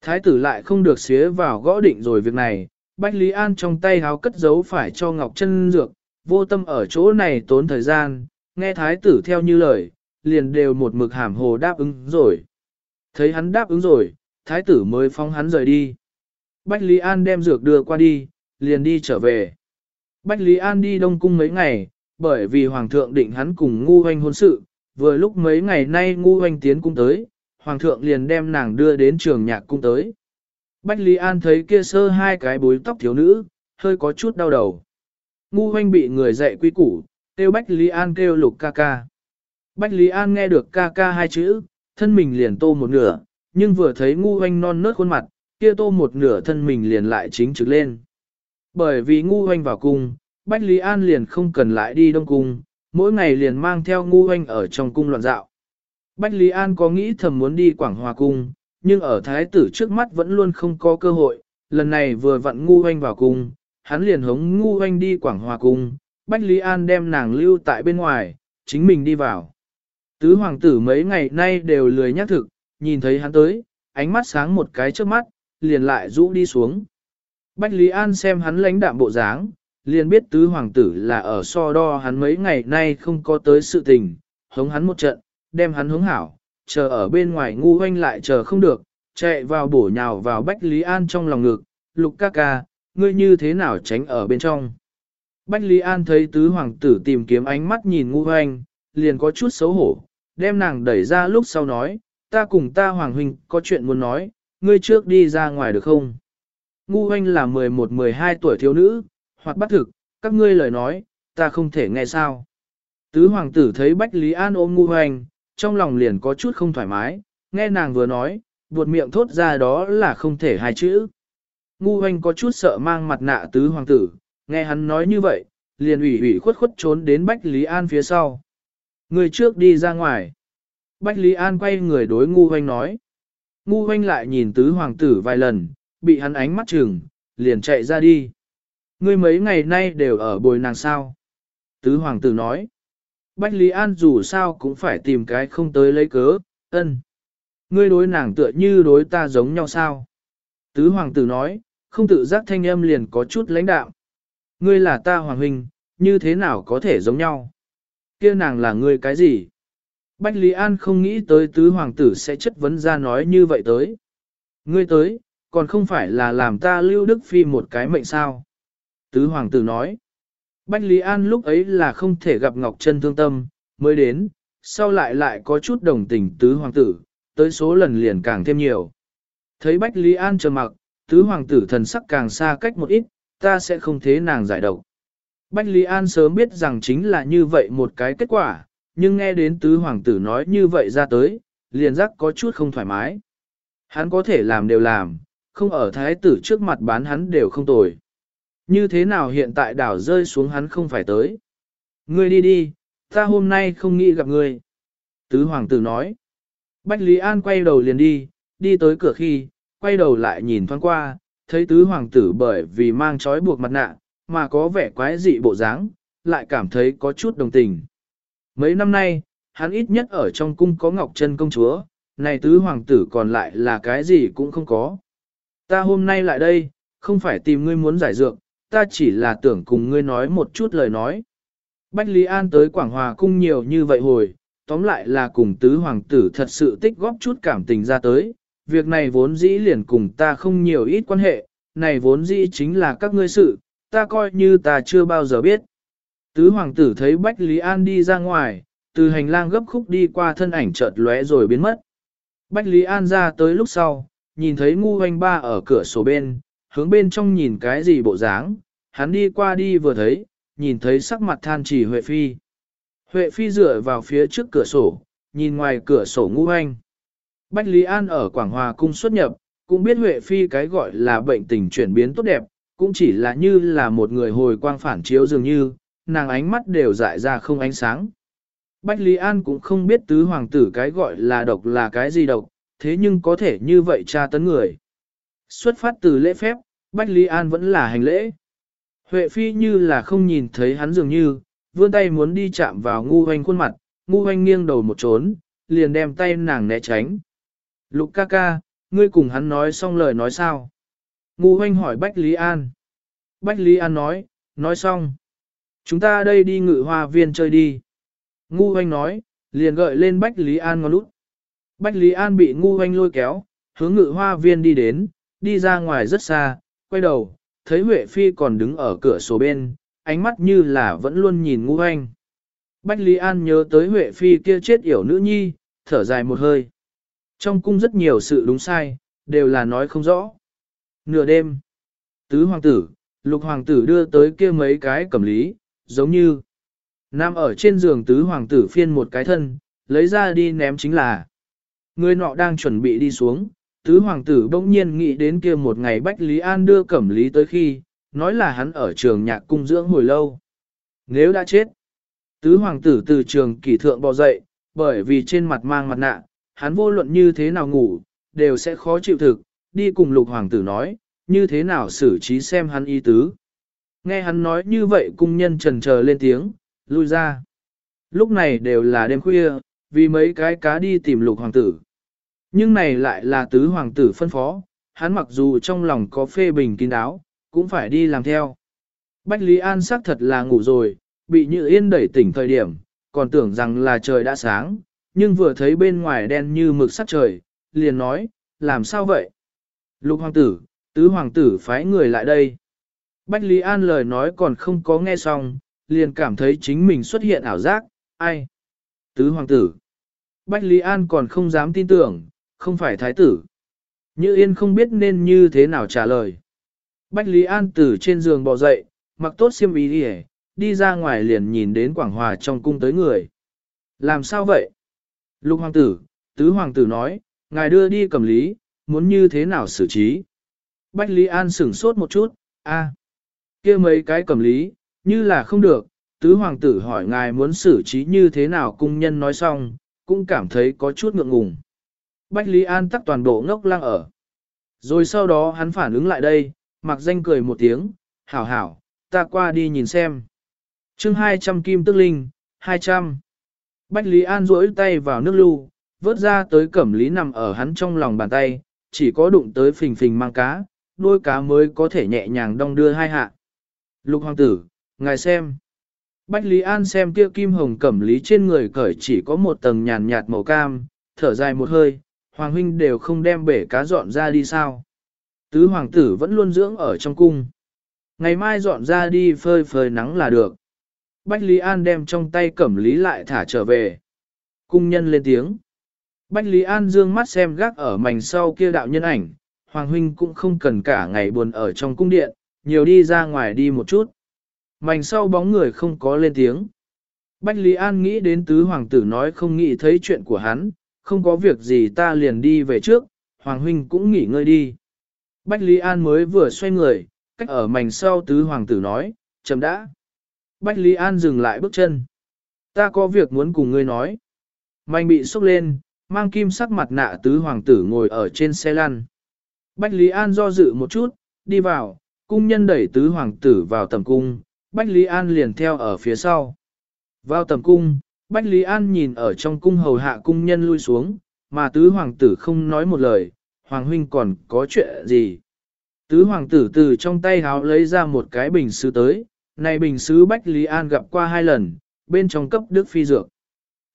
Thái tử lại không được xía vào gõ định rồi việc này, Bách Lý An trong tay háo cất giấu phải cho Ngọc Trân dược, vô tâm ở chỗ này tốn thời gian, nghe thái tử theo như lời, liền đều một mực hàm hồ đáp ứng rồi. Thấy hắn đáp ứng rồi, thái tử mới phóng hắn rời đi. Bách Lý An đem dược đưa qua đi, liền đi trở về. Bách Lý An đi Đông Cung mấy ngày, bởi vì Hoàng thượng định hắn cùng ngu hoanh hôn sự, vừa lúc mấy ngày nay ngu hoanh tiến cung tới, Hoàng thượng liền đem nàng đưa đến trường nhạc cung tới. Bách Lý An thấy kia sơ hai cái bối tóc thiếu nữ, hơi có chút đau đầu. Ngu hoanh bị người dạy quy củ, kêu Bách Lý An kêu lục ca ca. Bách Lý An nghe được ca ca hai chữ, thân mình liền tô một nửa, nhưng vừa thấy ngu hoanh non nớt khuôn mặt, kia tô một nửa thân mình liền lại chính trực lên. Bởi vì ngu hoanh vào cung, Bách Lý An liền không cần lại đi đông cung, mỗi ngày liền mang theo ngu hoanh ở trong cung loạn dạo. Bách Lý An có nghĩ thầm muốn đi Quảng Hòa Cung, nhưng ở thái tử trước mắt vẫn luôn không có cơ hội, lần này vừa vặn ngu hoanh vào cung, hắn liền hống ngu hoanh đi Quảng Hòa Cung, Bách Lý An đem nàng lưu tại bên ngoài, chính mình đi vào. Tứ hoàng tử mấy ngày nay đều lười nhắc thực, nhìn thấy hắn tới, ánh mắt sáng một cái trước mắt, liền lại rũ đi xuống. Bách Lý An xem hắn lãnh đạm bộ dáng, liền biết tứ hoàng tử là ở so đo hắn mấy ngày nay không có tới sự tình, hống hắn một trận, đem hắn hống hảo, chờ ở bên ngoài ngu hoanh lại chờ không được, chạy vào bổ nhào vào Bách Lý An trong lòng ngực, lục ca ca, ngươi như thế nào tránh ở bên trong. Bách Lý An thấy tứ hoàng tử tìm kiếm ánh mắt nhìn ngu hoanh, liền có chút xấu hổ, đem nàng đẩy ra lúc sau nói, ta cùng ta hoàng huynh có chuyện muốn nói, ngươi trước đi ra ngoài được không? Ngu hoanh là 11-12 tuổi thiếu nữ, hoặc bắt thực, các ngươi lời nói, ta không thể nghe sao. Tứ hoàng tử thấy Bách Lý An ôm ngu hoanh, trong lòng liền có chút không thoải mái, nghe nàng vừa nói, buột miệng thốt ra đó là không thể hai chữ. Ngu hoanh có chút sợ mang mặt nạ tứ hoàng tử, nghe hắn nói như vậy, liền ủy ủy khuất khuất trốn đến Bách Lý An phía sau. Người trước đi ra ngoài. Bách Lý An quay người đối ngu hoanh nói. Ngu hoanh lại nhìn tứ hoàng tử vài lần, bị hắn ánh mắt chừng, liền chạy ra đi. Ngươi mấy ngày nay đều ở bồi nàng sao. Tứ hoàng tử nói. Bách Lý An dù sao cũng phải tìm cái không tới lấy cớ, ân. Ngươi đối nàng tựa như đối ta giống nhau sao? Tứ hoàng tử nói, không tự giác thanh âm liền có chút lãnh đạo. Ngươi là ta hoàng huynh, như thế nào có thể giống nhau? kia nàng là ngươi cái gì? Bách Lý An không nghĩ tới tứ hoàng tử sẽ chất vấn ra nói như vậy tới. Ngươi tới, còn không phải là làm ta lưu đức phi một cái mệnh sao? Tứ hoàng tử nói. Bách Lý An lúc ấy là không thể gặp Ngọc Trân thương tâm, mới đến, sau lại lại có chút đồng tình tứ hoàng tử, tới số lần liền càng thêm nhiều. Thấy Bách Lý An trầm mặc, tứ hoàng tử thần sắc càng xa cách một ít, ta sẽ không thế nàng giải độc. Bách Lý An sớm biết rằng chính là như vậy một cái kết quả, nhưng nghe đến tứ hoàng tử nói như vậy ra tới, liền giác có chút không thoải mái. Hắn có thể làm đều làm, không ở thái tử trước mặt bán hắn đều không tồi. Như thế nào hiện tại đảo rơi xuống hắn không phải tới. Ngươi đi đi, ta hôm nay không nghĩ gặp ngươi. Tứ hoàng tử nói. Bách Lý An quay đầu liền đi, đi tới cửa khi, quay đầu lại nhìn thoáng qua, thấy tứ hoàng tử bởi vì mang trói buộc mặt nạ, mà có vẻ quái dị bộ dáng, lại cảm thấy có chút đồng tình. Mấy năm nay, hắn ít nhất ở trong cung có Ngọc Trân công chúa, này tứ hoàng tử còn lại là cái gì cũng không có. Ta hôm nay lại đây, không phải tìm ngươi muốn giải dược, ta chỉ là tưởng cùng ngươi nói một chút lời nói. Bách Lý An tới Quảng Hòa cung nhiều như vậy hồi, tóm lại là cùng tứ hoàng tử thật sự tích góp chút cảm tình ra tới, việc này vốn dĩ liền cùng ta không nhiều ít quan hệ, này vốn dĩ chính là các ngươi sự, ta coi như ta chưa bao giờ biết. Tứ hoàng tử thấy Bách Lý An đi ra ngoài, từ hành lang gấp khúc đi qua thân ảnh chợt lóe rồi biến mất. Bách Lý An ra tới lúc sau, nhìn thấy ngu hoanh ba ở cửa sổ bên, hướng bên trong nhìn cái gì bộ dáng, hắn đi qua đi vừa thấy, nhìn thấy sắc mặt than chỉ Huệ Phi. Huệ Phi dựa vào phía trước cửa sổ, nhìn ngoài cửa sổ ngu hoanh. Bách Lý An ở Quảng Hòa cung xuất nhập, cũng biết Huệ Phi cái gọi là bệnh tình chuyển biến tốt đẹp, cũng chỉ là như là một người hồi quang phản chiếu dường như, nàng ánh mắt đều dại ra không ánh sáng. Bách Lý An cũng không biết tứ hoàng tử cái gọi là độc là cái gì độc, thế nhưng có thể như vậy tra tấn người. Xuất phát từ lễ phép, Bách Lý An vẫn là hành lễ. Huệ Phi như là không nhìn thấy hắn dường như, vươn tay muốn đi chạm vào ngu hoanh khuôn mặt, ngu hoanh nghiêng đầu một trốn, liền đem tay nàng né tránh. Lục ca ca, ngươi cùng hắn nói xong lời nói sao? Ngu hoanh hỏi Bách Lý An. Bách Lý An nói, nói xong. Chúng ta đây đi ngự hoa viên chơi đi. Ngu hoanh nói, liền gợi lên Bách Lý An ngon lút. Bách Lý An bị ngu hoanh lôi kéo, hướng ngự hoa viên đi đến, đi ra ngoài rất xa, quay đầu, thấy Huệ Phi còn đứng ở cửa sổ bên, ánh mắt như là vẫn luôn nhìn ngu hoanh. Bách Lý An nhớ tới Huệ Phi kia chết yểu nữ nhi, thở dài một hơi. Trong cung rất nhiều sự đúng sai, đều là nói không rõ. Nửa đêm, tứ hoàng tử, lục hoàng tử đưa tới kia mấy cái cẩm lý, giống như Nam ở trên giường tứ hoàng tử phiên một cái thân, lấy ra đi ném chính là. Người nọ đang chuẩn bị đi xuống, tứ hoàng tử bỗng nhiên nghĩ đến kia một ngày Bách Lý An đưa cẩm lý tới khi, nói là hắn ở trường nhạc cung dưỡng hồi lâu. Nếu đã chết, tứ hoàng tử từ trường kỷ thượng bò dậy, bởi vì trên mặt mang mặt nạ, hắn vô luận như thế nào ngủ, đều sẽ khó chịu thực, đi cùng lục hoàng tử nói, như thế nào xử trí xem hắn y tứ. Nghe hắn nói như vậy cung nhân trần chờ lên tiếng, lui ra. Lúc này đều là đêm khuya, vì mấy cái cá đi tìm lục hoàng tử. Nhưng này lại là tứ hoàng tử phân phó, hắn mặc dù trong lòng có phê bình kín đáo, cũng phải đi làm theo. Bách Lý An xác thật là ngủ rồi, bị Như Yên đẩy tỉnh thời điểm, còn tưởng rằng là trời đã sáng, nhưng vừa thấy bên ngoài đen như mực sắt trời, liền nói, làm sao vậy? Lục hoàng tử, tứ hoàng tử phái người lại đây. Bách Lý An lời nói còn không có nghe xong, liền cảm thấy chính mình xuất hiện ảo giác, ai? Tứ hoàng tử. Bách Lý An còn không dám tin tưởng, không phải thái tử. Như Yên không biết nên như thế nào trả lời. Bách Lý An từ trên giường bò dậy, mặc tốt xiêm y đi đi ra ngoài liền nhìn đến Quảng Hòa trong cung tới người. Làm sao vậy? Lục hoàng tử, tứ hoàng tử nói, ngài đưa đi cầm lý, muốn như thế nào xử trí. Bách Lý An sửng sốt một chút, a, kia mấy cái cầm lý, như là không được, tứ hoàng tử hỏi ngài muốn xử trí như thế nào cung nhân nói xong, cũng cảm thấy có chút ngượng ngùng. Bách Lý An tắc toàn bộ ngốc lăng ở. Rồi sau đó hắn phản ứng lại đây, mặc danh cười một tiếng, hảo hảo, ta qua đi nhìn xem. chương 200 kim tức linh, 200. Bách Lý An duỗi tay vào nước lưu, vớt ra tới cẩm lý nằm ở hắn trong lòng bàn tay, chỉ có đụng tới phình phình mang cá, đôi cá mới có thể nhẹ nhàng đong đưa hai hạ. Lục hoàng tử, ngài xem. Bách Lý An xem kia kim hồng cẩm lý trên người cởi chỉ có một tầng nhàn nhạt màu cam, thở dài một hơi, hoàng huynh đều không đem bể cá dọn ra đi sao. Tứ hoàng tử vẫn luôn dưỡng ở trong cung. Ngày mai dọn ra đi phơi phơi nắng là được. Bách Lý An đem trong tay cẩm lý lại thả trở về. Cung nhân lên tiếng. Bách Lý An dương mắt xem gác ở mảnh sau kia đạo nhân ảnh, Hoàng huynh cũng không cần cả ngày buồn ở trong cung điện, nhiều đi ra ngoài đi một chút. Mảnh sau bóng người không có lên tiếng. Bách Lý An nghĩ đến tứ hoàng tử nói không nghĩ thấy chuyện của hắn, không có việc gì ta liền đi về trước, Hoàng huynh cũng nghỉ ngơi đi. Bách Lý An mới vừa xoay người, cách ở mảnh sau tứ hoàng tử nói, chậm đã. Bách Lý An dừng lại bước chân. Ta có việc muốn cùng ngươi nói. mành bị sốc lên, mang kim sắc mặt nạ tứ hoàng tử ngồi ở trên xe lăn. Bách Lý An do dự một chút, đi vào, cung nhân đẩy tứ hoàng tử vào tầm cung, Bách Lý An liền theo ở phía sau. Vào tầm cung, Bách Lý An nhìn ở trong cung hầu hạ cung nhân lui xuống, mà tứ hoàng tử không nói một lời, hoàng huynh còn có chuyện gì. Tứ hoàng tử từ trong tay háo lấy ra một cái bình sứ tới, này bình sứ Bách Lý An gặp qua hai lần, bên trong cấp đức phi dược.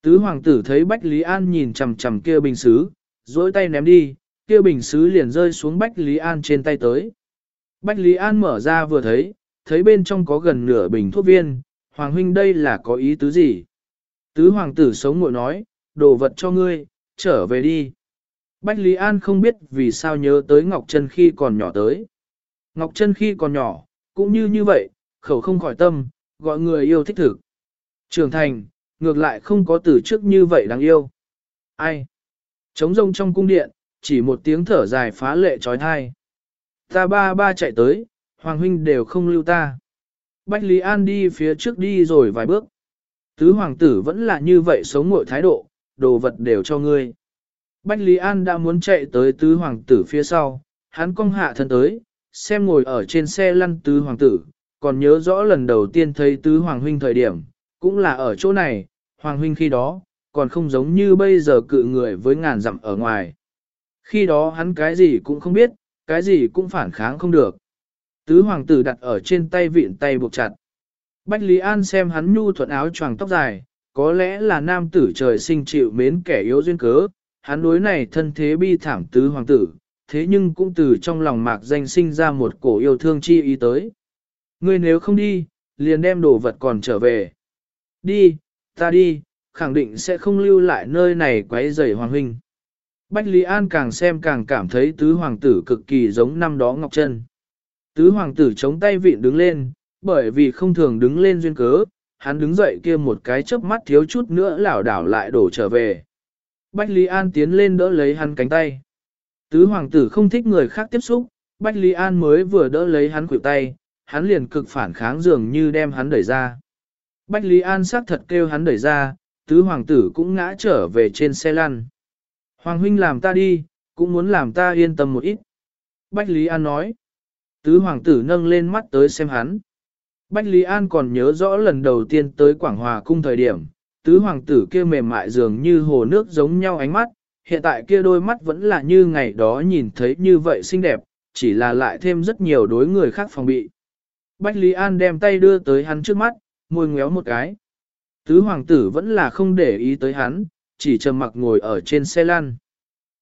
Tứ hoàng tử thấy Bách Lý An nhìn chằm chằm kia bình sứ, dối tay ném đi, kia bình sứ liền rơi xuống Bách Lý An trên tay tới. Bách Lý An mở ra vừa thấy, thấy bên trong có gần nửa bình thuốc viên, Hoàng huynh đây là có ý tứ gì? Tứ hoàng tử sống ngồi nói, đồ vật cho ngươi, trở về đi. Bách Lý An không biết vì sao nhớ tới Ngọc Trân khi còn nhỏ tới. Ngọc Trân khi còn nhỏ, cũng như như vậy, khẩu không khỏi tâm, gọi người yêu thích thực. Trưởng thành, ngược lại không có từ trước như vậy đáng yêu. Ai? Trống rông trong cung điện, chỉ một tiếng thở dài phá lệ trói thai. Ta ba ba chạy tới, Hoàng huynh đều không lưu ta. Bách Lý An đi phía trước đi rồi vài bước. Tứ hoàng tử vẫn là như vậy sống ngội thái độ, đồ vật đều cho ngươi. Bách Lý An đã muốn chạy tới tứ hoàng tử phía sau, hắn cong hạ thân tới, xem ngồi ở trên xe lăn tứ hoàng tử, còn nhớ rõ lần đầu tiên thấy tứ hoàng huynh thời điểm, cũng là ở chỗ này, hoàng huynh khi đó, còn không giống như bây giờ cự người với ngàn dặm ở ngoài. Khi đó hắn cái gì cũng không biết, cái gì cũng phản kháng không được. Tứ hoàng tử đặt ở trên tay vịn tay buộc chặt. Bách Lý An xem hắn nhu thuận áo choàng tóc dài, có lẽ là nam tử trời sinh chịu mến kẻ yếu duyên cớ, hắn đối này thân thế bi thảm tứ hoàng tử, thế nhưng cũng từ trong lòng mạc danh sinh ra một cổ yêu thương chi ý tới. Ngươi nếu không đi, liền đem đồ vật còn trở về. Đi, ta đi, khẳng định sẽ không lưu lại nơi này quấy rầy hoàng huynh. Bách Lý An càng xem càng cảm thấy tứ hoàng tử cực kỳ giống năm đó Ngọc Trân. Tứ hoàng tử chống tay vịn đứng lên, bởi vì không thường đứng lên duyên cớ, hắn đứng dậy kia một cái chớp mắt thiếu chút nữa lảo đảo lại đổ trở về. Bách Lý An tiến lên đỡ lấy hắn cánh tay. Tứ hoàng tử không thích người khác tiếp xúc, Bách Lý An mới vừa đỡ lấy hắn khuỷu tay, hắn liền cực phản kháng dường như đem hắn đẩy ra. Bách Lý An xác thật kêu hắn đẩy ra, tứ hoàng tử cũng ngã trở về trên xe lăn. Hoàng huynh làm ta đi, cũng muốn làm ta yên tâm một ít. Bách Lý An nói. Tứ hoàng tử nâng lên mắt tới xem hắn. Bách Lý An còn nhớ rõ lần đầu tiên tới Quảng Hòa cung thời điểm, tứ hoàng tử kia mềm mại dường như hồ nước giống nhau ánh mắt, hiện tại kia đôi mắt vẫn là như ngày đó nhìn thấy như vậy xinh đẹp, chỉ là lại thêm rất nhiều đối người khác phòng bị. Bách Lý An đem tay đưa tới hắn trước mắt, môi ngéo một cái. Tứ hoàng tử vẫn là không để ý tới hắn, chỉ trầm mặc ngồi ở trên xe lăn.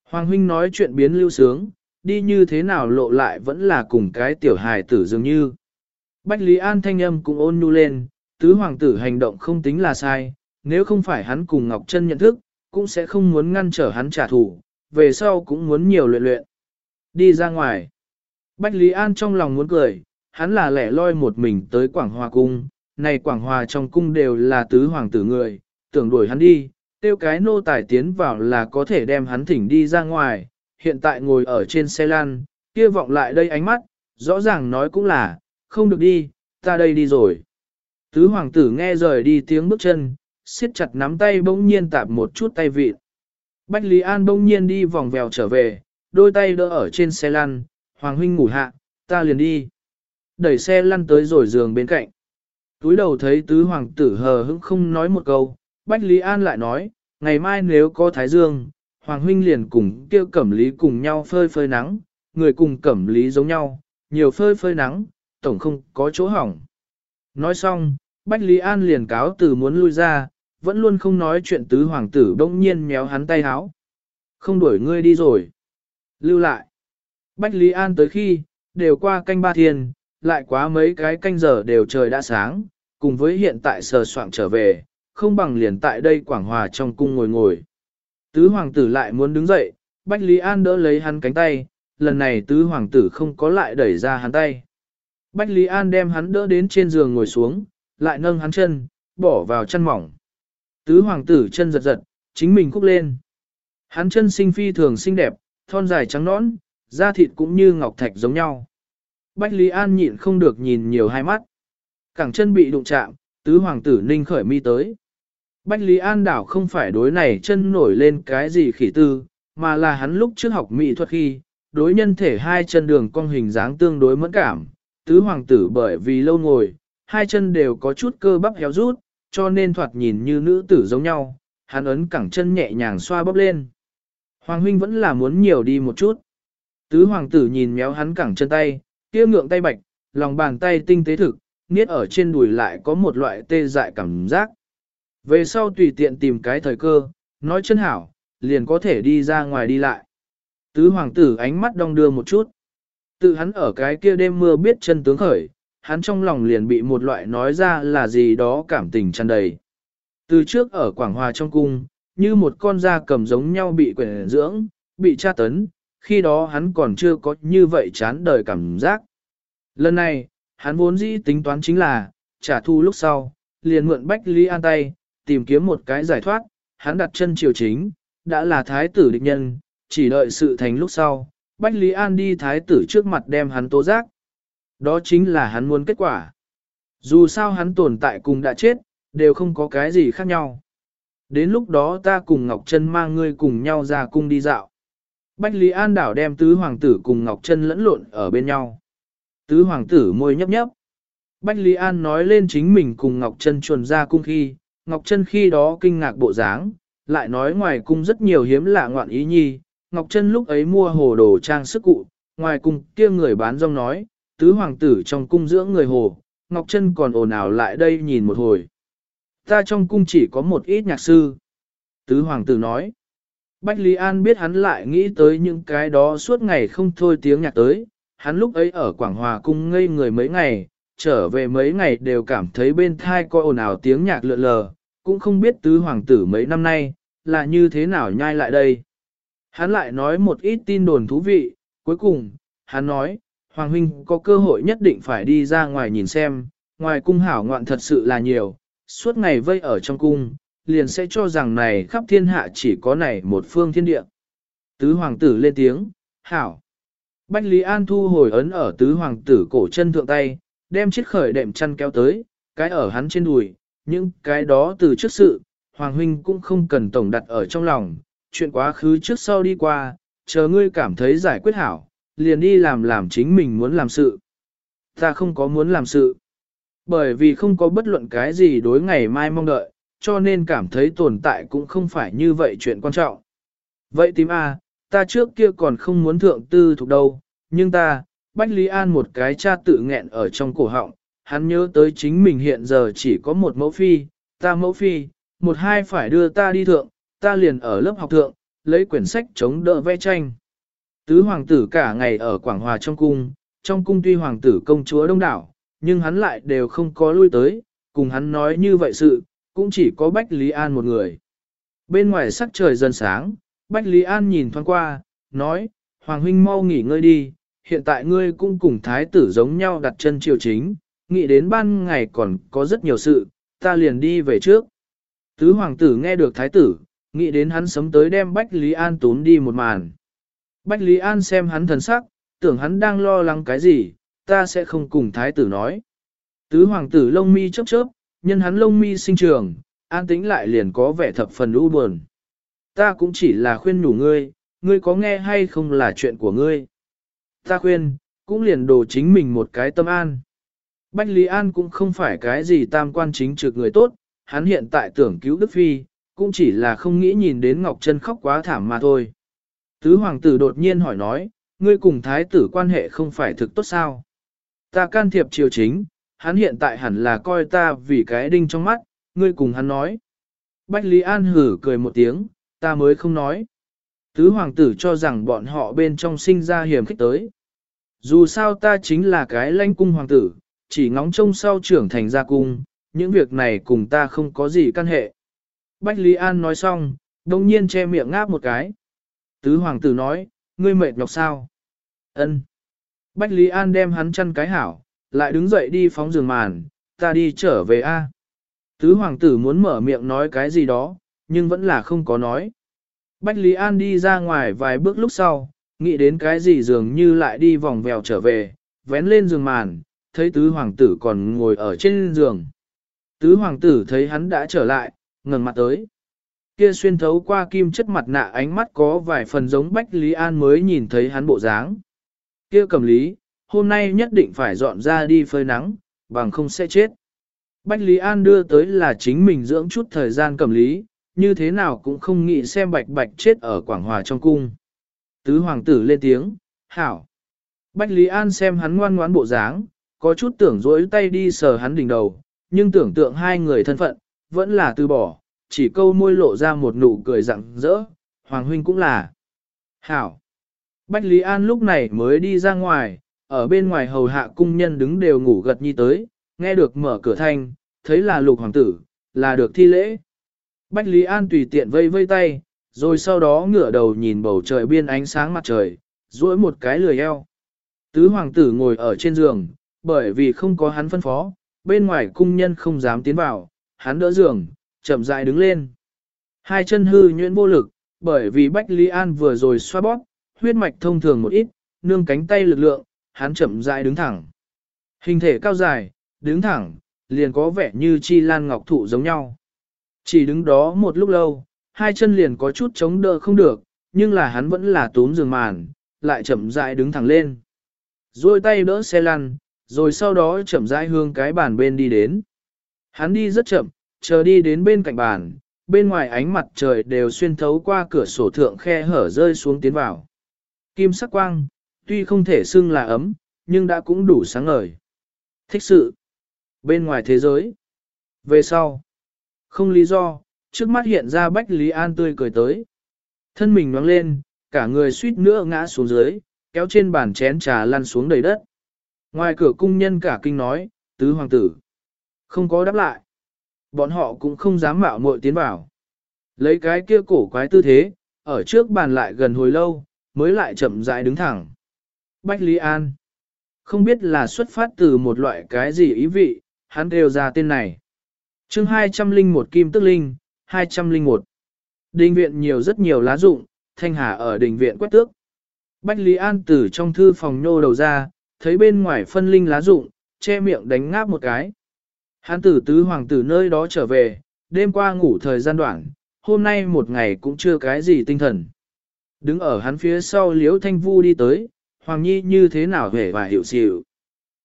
Hoàng huynh nói chuyện biến lưu sướng, đi như thế nào lộ lại vẫn là cùng cái tiểu hài tử dường như. Bách Lý An thanh âm cũng ôn nhu lên, tứ hoàng tử hành động không tính là sai, nếu không phải hắn cùng Ngọc Trân nhận thức, cũng sẽ không muốn ngăn trở hắn trả thù, về sau cũng muốn nhiều luyện luyện. Đi ra ngoài. Bách Lý An trong lòng muốn cười, hắn là lẻ loi một mình tới Quảng Hòa Cung, này Quảng Hòa trong cung đều là tứ hoàng tử người, tưởng đuổi hắn đi, tiêu cái nô tài tiến vào là có thể đem hắn thỉnh đi ra ngoài, hiện tại ngồi ở trên xe lăn, kia vọng lại đây ánh mắt, rõ ràng nói cũng là, không được đi, ta đây đi rồi. Tứ hoàng tử nghe rời đi tiếng bước chân, siết chặt nắm tay bỗng nhiên tạp một chút tay vịt. Bách Lý An bỗng nhiên đi vòng vèo trở về, đôi tay đỡ ở trên xe lăn, hoàng huynh ngủ hạ, ta liền đi. Đẩy xe lăn tới rồi giường bên cạnh. Túi đầu thấy tứ hoàng tử hờ hững không nói một câu, Bách Lý An lại nói, ngày mai nếu có thái dương, hoàng huynh liền cùng kêu cẩm lý cùng nhau phơi phơi nắng, người cùng cẩm lý giống nhau, nhiều phơi phơi nắng, tổng không có chỗ hỏng. Nói xong, Bách Lý An liền cáo từ muốn lui ra, vẫn luôn không nói chuyện tứ hoàng tử đông nhiên méo hắn tay háo. Không đuổi ngươi đi rồi. Lưu lại. Bách Lý An tới khi, đều qua canh ba thiên, lại quá mấy cái canh giờ đều trời đã sáng, cùng với hiện tại sờ soạn trở về, không bằng liền tại đây quảng hòa trong cung ngồi ngồi. Tứ hoàng tử lại muốn đứng dậy, Bách Lý An đỡ lấy hắn cánh tay, lần này tứ hoàng tử không có lại đẩy ra hắn tay. Bách Lý An đem hắn đỡ đến trên giường ngồi xuống, lại nâng hắn chân, bỏ vào chân mỏng. Tứ hoàng tử chân giật giật, chính mình khúc lên. Hắn chân sinh phi thường xinh đẹp, thon dài trắng nõn, da thịt cũng như ngọc thạch giống nhau. Bách Lý An nhịn không được nhìn nhiều hai mắt. Cẳng chân bị đụng chạm, tứ hoàng tử ninh khởi mi tới. Bách Lý An đảo không phải đối này chân nổi lên cái gì khỉ tư, mà là hắn lúc trước học mỹ thuật khi, đối nhân thể hai chân đường cong hình dáng tương đối mẫn cảm. Tứ hoàng tử bởi vì lâu ngồi, hai chân đều có chút cơ bắp héo rút, cho nên thoạt nhìn như nữ tử giống nhau, hắn ấn cẳng chân nhẹ nhàng xoa bắp lên. Hoàng huynh vẫn là muốn nhiều đi một chút. Tứ hoàng tử nhìn méo hắn cẳng chân tay, kia ngượng tay bạch, lòng bàn tay tinh tế thực, niết ở trên đùi lại có một loại tê dại cảm giác. Về sau tùy tiện tìm cái thời cơ, nói chân hảo, liền có thể đi ra ngoài đi lại. Tứ hoàng tử ánh mắt đong đưa một chút. Tự hắn ở cái kia đêm mưa biết chân tướng khởi, hắn trong lòng liền bị một loại nói ra là gì đó cảm tình tràn đầy. Từ trước ở Quảng Hòa trong cung, như một con da cầm giống nhau bị quyển dưỡng, bị tra tấn, khi đó hắn còn chưa có như vậy chán đời cảm giác. Lần này, hắn vốn dĩ tính toán chính là, trả thù lúc sau, liền mượn Bách Lý An tay, tìm kiếm một cái giải thoát, hắn đặt chân triều chính, đã là thái tử địch nhân, chỉ đợi sự thành lúc sau, Bách Lý An đi thái tử trước mặt đem hắn tố giác. Đó chính là hắn muốn kết quả. Dù sao hắn tồn tại cùng đã chết, đều không có cái gì khác nhau. Đến lúc đó ta cùng Ngọc Trân mang ngươi cùng nhau ra cung đi dạo. Bách Lý An đảo đem tứ hoàng tử cùng Ngọc Trân lẫn lộn ở bên nhau. Tứ hoàng tử môi nhấp nhấp. Bách Lý An nói lên chính mình cùng Ngọc Trân chuồn ra cung khi, Ngọc Trân khi đó kinh ngạc bộ dáng, lại nói ngoài cung rất nhiều hiếm lạ ngoạn ý nhi. Ngọc Trân lúc ấy mua hồ đồ trang sức cụ, ngoài cung kia người bán rong nói, tứ hoàng tử trong cung dưỡng người hồ, Ngọc Trân còn ồn ào lại đây nhìn một hồi. Ta trong cung chỉ có một ít nhạc sư. Tứ hoàng tử nói. Bách Lý An biết hắn lại nghĩ tới những cái đó suốt ngày không thôi tiếng nhạc tới. Hắn lúc ấy ở Quảng Hòa cung ngây người mấy ngày, trở về mấy ngày đều cảm thấy bên thai coi ồn ào tiếng nhạc lượn lờ, cũng không biết tứ hoàng tử mấy năm nay, là như thế nào nhai lại đây. Hắn lại nói một ít tin đồn thú vị, cuối cùng, hắn nói, Hoàng huynh có cơ hội nhất định phải đi ra ngoài nhìn xem, ngoài cung hảo ngoạn thật sự là nhiều, suốt ngày vây ở trong cung, liền sẽ cho rằng này khắp thiên hạ chỉ có này một phương thiên địa. Tứ hoàng tử lên tiếng, hảo. Bách Lý An thu hồi ấn ở tứ hoàng tử cổ chân thượng tay, đem chiếc khởi đệm chăn kéo tới, cái ở hắn trên đùi, những cái đó từ trước sự, hoàng huynh cũng không cần tổng đặt ở trong lòng, chuyện quá khứ trước sau đi qua, chờ ngươi cảm thấy giải quyết hảo, liền đi làm làm chính mình muốn làm sự. Ta không có muốn làm sự. Bởi vì không có bất luận cái gì đối ngày mai mong đợi, cho nên cảm thấy tồn tại cũng không phải như vậy chuyện quan trọng. Vậy tím A, ta trước kia còn không muốn thượng tư thuộc đâu, nhưng ta, Bách Lý An một cái cha tự nghẹn ở trong cổ họng, hắn nhớ tới chính mình hiện giờ chỉ có một mẫu phi, ta mẫu phi, một hai phải đưa ta đi thượng, ta liền ở lớp học thượng, lấy quyển sách chống đỡ vẽ tranh. Tứ hoàng tử cả ngày ở Quảng Hòa trong cung, trong cung tuy hoàng tử công chúa đông đảo, nhưng hắn lại đều không có lui tới, cùng hắn nói như vậy sự, cũng chỉ có Bách Lý An một người. Bên ngoài sắc trời dần sáng, Bách Lý An nhìn thoáng qua, nói, Hoàng huynh mau nghỉ ngơi đi, hiện tại ngươi cũng cùng thái tử giống nhau đặt chân triều chính, nghĩ đến ban ngày còn có rất nhiều sự, ta liền đi về trước. Tứ hoàng tử nghe được thái tử, nghĩ đến hắn sớm tới đem Bách Lý An tốn đi một màn. Bách Lý An xem hắn thần sắc, tưởng hắn đang lo lắng cái gì, ta sẽ không cùng thái tử nói. Tứ hoàng tử lông mi chớp chớp, nhân hắn lông mi sinh trường, an tĩnh lại liền có vẻ thập phần u buồn. Ta cũng chỉ là khuyên nhủ ngươi, ngươi có nghe hay không là chuyện của ngươi. Ta khuyên, cũng liền đồ chính mình một cái tâm an. Bách Lý An cũng không phải cái gì tam quan chính trực người tốt, hắn hiện tại tưởng cứu Đức Phi, cũng chỉ là không nghĩ nhìn đến Ngọc Trân khóc quá thảm mà thôi. Tứ hoàng tử đột nhiên hỏi nói, ngươi cùng thái tử quan hệ không phải thực tốt sao? Ta can thiệp triều chính, hắn hiện tại hẳn là coi ta vì cái đinh trong mắt, ngươi cùng hắn nói. Bách Lý An hử cười một tiếng, ta mới không nói. Tứ hoàng tử cho rằng bọn họ bên trong sinh ra hiểm khích tới. Dù sao ta chính là cái lãnh cung hoàng tử, chỉ ngóng trông sau trưởng thành ra cung, những việc này cùng ta không có gì căn hệ. Bách Lý An nói xong, đồng nhiên che miệng ngáp một cái. Tứ hoàng tử nói, ngươi mệt nhọc sao? Ân. Bách Lý An đem hắn chăn cái hảo, lại đứng dậy đi phóng giường màn, ta đi trở về A. Tứ hoàng tử muốn mở miệng nói cái gì đó, nhưng vẫn là không có nói. Bách Lý An đi ra ngoài vài bước lúc sau, nghĩ đến cái gì dường như lại đi vòng vèo trở về, vén lên giường màn, thấy tứ hoàng tử còn ngồi ở trên giường. Tứ hoàng tử thấy hắn đã trở lại, ngẩng mặt tới. Kia xuyên thấu qua kim chất mặt nạ ánh mắt có vài phần giống Bách Lý An mới nhìn thấy hắn bộ dáng. Kia cầm lý, hôm nay nhất định phải dọn ra đi phơi nắng, bằng không sẽ chết. Bách Lý An đưa tới là chính mình dưỡng chút thời gian cầm lý, như thế nào cũng không nghĩ xem bạch bạch chết ở Quảng Hòa trong cung. Tứ hoàng tử lên tiếng, hảo. Bách Lý An xem hắn ngoan ngoãn bộ dáng, có chút tưởng dối tay đi sờ hắn đỉnh đầu, nhưng tưởng tượng hai người thân phận, vẫn là từ bỏ, chỉ câu môi lộ ra một nụ cười rặng rỡ, Hoàng huynh cũng là. Hảo. Bách Lý An lúc này mới đi ra ngoài, ở bên ngoài hầu hạ cung nhân đứng đều ngủ gật nhi tới, nghe được mở cửa thanh, thấy là lục hoàng tử, là được thi lễ. Bách Lý An tùy tiện vây vây tay, rồi sau đó ngửa đầu nhìn bầu trời biên ánh sáng mặt trời, duỗi một cái lười eo. Tứ hoàng tử ngồi ở trên giường, bởi vì không có hắn phân phó, bên ngoài cung nhân không dám tiến vào, hắn đỡ giường, chậm rãi đứng lên. Hai chân hư nhuyễn vô lực, bởi vì Bách Lý An vừa rồi xoa bóp, huyết mạch thông thường một ít, nương cánh tay lực lượng, hắn chậm rãi đứng thẳng. Hình thể cao dài, đứng thẳng, liền có vẻ như chi lan ngọc thụ giống nhau. Chỉ đứng đó một lúc lâu, hai chân liền có chút chống đỡ không được, nhưng là hắn vẫn là túm giường màn, lại chậm rãi đứng thẳng lên. Rồi tay đỡ xe lăn, rồi sau đó chậm rãi hướng cái bàn bên đi đến. Hắn đi rất chậm, chờ đi đến bên cạnh bàn, bên ngoài ánh mặt trời đều xuyên thấu qua cửa sổ thượng khe hở rơi xuống tiến vào. Kim sắc quang, tuy không thể xưng là ấm, nhưng đã cũng đủ sáng ngời. Thích sự. Bên ngoài thế giới. Về sau. Không lý do, trước mắt hiện ra Bách Lý An tươi cười tới. Thân mình nhoáng lên, cả người suýt nữa ngã xuống dưới, kéo trên bàn chén trà lăn xuống đầy đất. Ngoài cửa cung nhân cả kinh nói, tứ hoàng tử. Không có đáp lại. Bọn họ cũng không dám mạo muội tiến vào. Lấy cái kia cổ quái tư thế, ở trước bàn lại gần hồi lâu, mới lại chậm rãi đứng thẳng. Bách Lý An. Không biết là xuất phát từ một loại cái gì ý vị, hắn đều ra tên này. chương 201 Kim Tức Linh, 201. Đình viện nhiều rất nhiều lá rụng, Thanh Hà ở đình viện quét tước. Bách Lý An từ trong thư phòng nhô đầu ra, thấy bên ngoài phân linh lá rụng, che miệng đánh ngáp một cái. Hắn tử tứ hoàng tử nơi đó trở về, đêm qua ngủ thời gian đoạn, hôm nay một ngày cũng chưa cái gì tinh thần. Đứng ở hắn phía sau liễu thanh vu đi tới, Hoàng Nhi như thế nào hề và hiệu xịu.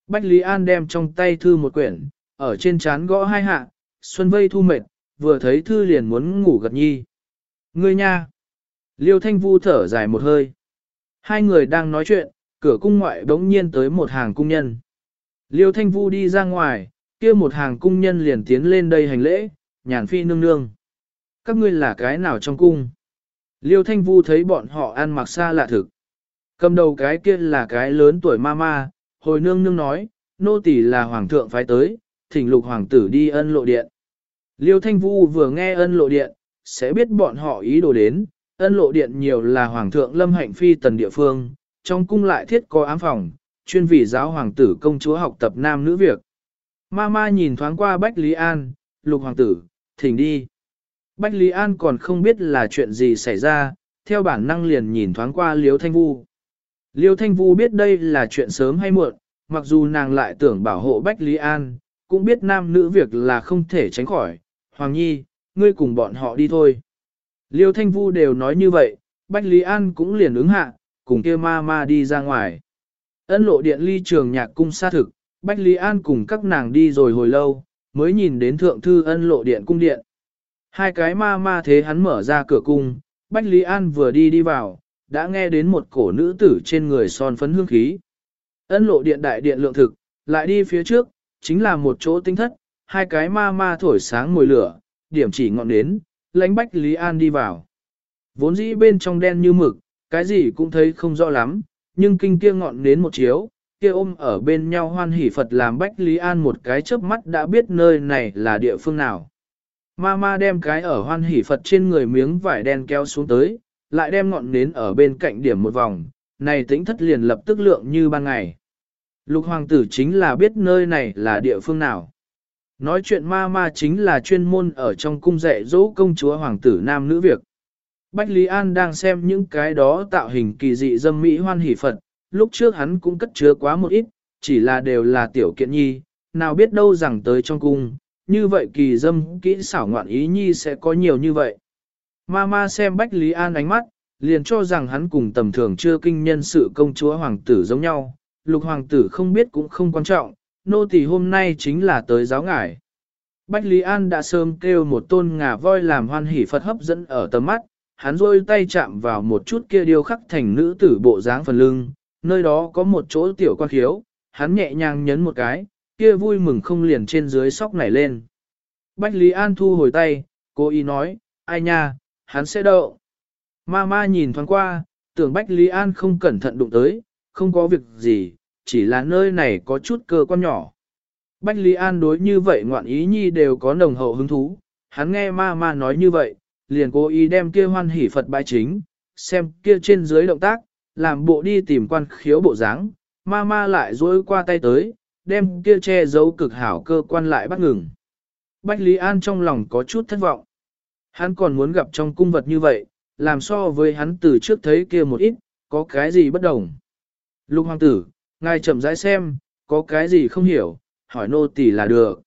Bách Lý An đem trong tay thư một quyển, ở trên chán gõ hai hạ, Xuân Vây thu mệt, vừa thấy thư liền muốn ngủ gật nhi. Ngươi nha! Liêu Thanh Vu thở dài một hơi. Hai người đang nói chuyện, cửa cung ngoại bỗng nhiên tới một hàng cung nhân. Liêu Thanh Vu đi ra ngoài, kia một hàng cung nhân liền tiến lên đây hành lễ, nhàn phi nương nương. Các ngươi là cái nào trong cung? Liêu Thanh Vu thấy bọn họ ăn mặc xa lạ thực. Cầm đầu cái kia là cái lớn tuổi ma ma, hồi nương nương nói, nô tỳ là hoàng thượng phái tới, thỉnh lục hoàng tử đi ân lộ điện. Liêu Thanh Vu vừa nghe ân lộ điện, sẽ biết bọn họ ý đồ đến, ân lộ điện nhiều là hoàng thượng lâm hạnh phi tần địa phương, trong cung lại thiết có ám phòng, chuyên vì giáo hoàng tử công chúa học tập nam nữ việc. Ma ma nhìn thoáng qua Bách Lý An, lục hoàng tử, thỉnh đi. Bách Lý An còn không biết là chuyện gì xảy ra, theo bản năng liền nhìn thoáng qua Liêu Thanh Vu. Liêu Thanh Vu biết đây là chuyện sớm hay muộn, mặc dù nàng lại tưởng bảo hộ Bách Lý An, cũng biết nam nữ việc là không thể tránh khỏi. Hoàng Nhi, ngươi cùng bọn họ đi thôi. Liêu Thanh Vu đều nói như vậy, Bách Lý An cũng liền ứng hạ, cùng kia ma ma đi ra ngoài. Ân lộ điện ly trường nhạc cung xa thực, Bách Lý An cùng các nàng đi rồi hồi lâu, mới nhìn đến thượng thư ân lộ điện cung điện. Hai cái ma ma thế hắn mở ra cửa cung, Bách Lý An vừa đi đi vào, đã nghe đến một cổ nữ tử trên người son phấn hương khí. Ân lộ điện đại điện lượng thực, lại đi phía trước, chính là một chỗ tinh thất, hai cái ma ma thổi sáng ngồi lửa, điểm chỉ ngọn đến, lánh Bách Lý An đi vào. Vốn dĩ bên trong đen như mực, cái gì cũng thấy không rõ lắm, nhưng kinh kia ngọn đến một chiếu, kia ôm ở bên nhau hoan hỷ Phật làm Bách Lý An một cái chớp mắt đã biết nơi này là địa phương nào. Ma ma đem cái ở hoan hỷ Phật trên người miếng vải đen kéo xuống tới, lại đem ngọn nến ở bên cạnh điểm một vòng, này tính thất liền lập tức lượng như ban ngày. Lục hoàng tử chính là biết nơi này là địa phương nào. Nói chuyện ma ma chính là chuyên môn ở trong cung dạy dỗ công chúa hoàng tử nam nữ việc. Bách Lý An đang xem những cái đó tạo hình kỳ dị dâm mỹ hoan hỷ Phật, lúc trước hắn cũng cất chứa quá một ít, chỉ là đều là tiểu kiện nhi, nào biết đâu rằng tới trong cung, như vậy kỳ dâm kỹ xảo ngoạn ý nhi sẽ có nhiều như vậy. Mama xem Bách Lý An ánh mắt, liền cho rằng hắn cùng tầm thường chưa kinh nhân sự công chúa hoàng tử giống nhau, lục hoàng tử không biết cũng không quan trọng, nô tỳ hôm nay chính là tới giáo ngải. Bách Lý An đã sớm kêu một tôn ngà voi làm hoan hỷ Phật hấp dẫn ở tầm mắt, hắn rôi tay chạm vào một chút kia điêu khắc thành nữ tử bộ dáng phần lưng, nơi đó có một chỗ tiểu quan khiếu, hắn nhẹ nhàng nhấn một cái, kia vui mừng không liền trên dưới sóc nảy lên. Bách Lý An thu hồi tay, cô ý nói, ai nha, hắn sẽ đậu. Ma ma nhìn thoáng qua, tưởng Bách Lý An không cẩn thận đụng tới, không có việc gì, chỉ là nơi này có chút cơ quan nhỏ. Bách Lý An đối như vậy ngoạn ý nhi đều có nồng hậu hứng thú, hắn nghe ma ma nói như vậy, liền cố ý đem kia hoan hỷ Phật bái chính, xem kia trên dưới động tác, làm bộ đi tìm quan khiếu bộ dáng, ma ma lại dối qua tay tới, đem kia che giấu cực hảo cơ quan lại bắt ngừng. Bách Lý An trong lòng có chút thất vọng. Hắn còn muốn gặp trong cung vật như vậy, làm so với hắn từ trước thấy kia một ít, có cái gì bất đồng. Lục hoàng tử, ngài chậm rãi xem, có cái gì không hiểu, hỏi nô tỳ là được.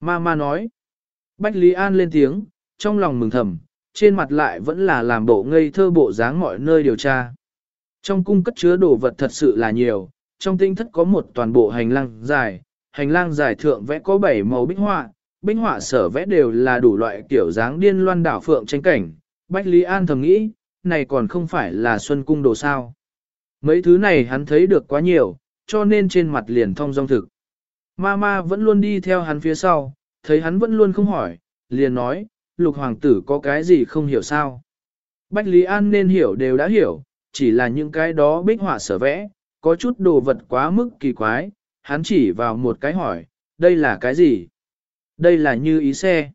Ma ma nói. Bách Lý An lên tiếng, trong lòng mừng thầm, trên mặt lại vẫn là làm bộ ngây thơ bộ dáng mọi nơi điều tra. Trong cung cất chứa đồ vật thật sự là nhiều, trong tinh thất có một toàn bộ hành lang dài, hành lang dài thượng vẽ có 7 màu bích họa, bích họa sở vẽ đều là đủ loại kiểu dáng điên loan đảo phượng tranh cảnh. Bách Lý An thầm nghĩ, này còn không phải là xuân cung đồ sao. Mấy thứ này hắn thấy được quá nhiều, cho nên trên mặt liền thông dong thực. Mama vẫn luôn đi theo hắn phía sau, thấy hắn vẫn luôn không hỏi, liền nói, lục hoàng tử có cái gì không hiểu sao. Bách Lý An nên hiểu đều đã hiểu, chỉ là những cái đó bích họa sở vẽ, có chút đồ vật quá mức kỳ quái, hắn chỉ vào một cái hỏi, đây là cái gì? Đây là như ý xe.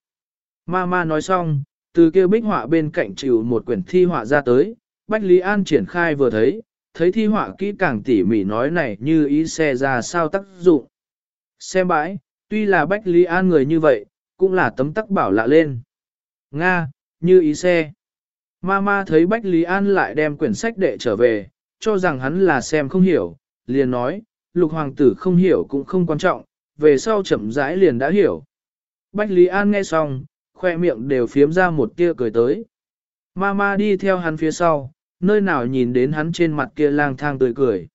Mama nói xong, từ kia bích họa bên cạnh chịu một quyển thi họa ra tới, Bách Lý An triển khai vừa thấy, thấy thi họa kỹ càng tỉ mỉ nói này như ý xe ra sao tác dụng. Xem bãi, tuy là Bách Lý An người như vậy, cũng là tấm tắc bảo lạ lên. Nga, như ý xe. Mama thấy Bách Lý An lại đem quyển sách đệ trở về, cho rằng hắn là xem không hiểu, liền nói, lục hoàng tử không hiểu cũng không quan trọng, về sau chậm rãi liền đã hiểu. Bách Lý An nghe xong, khoe miệng đều phiếm ra một tia cười tới. Mama đi theo hắn phía sau, nơi nào nhìn đến hắn trên mặt kia lang thang tươi cười.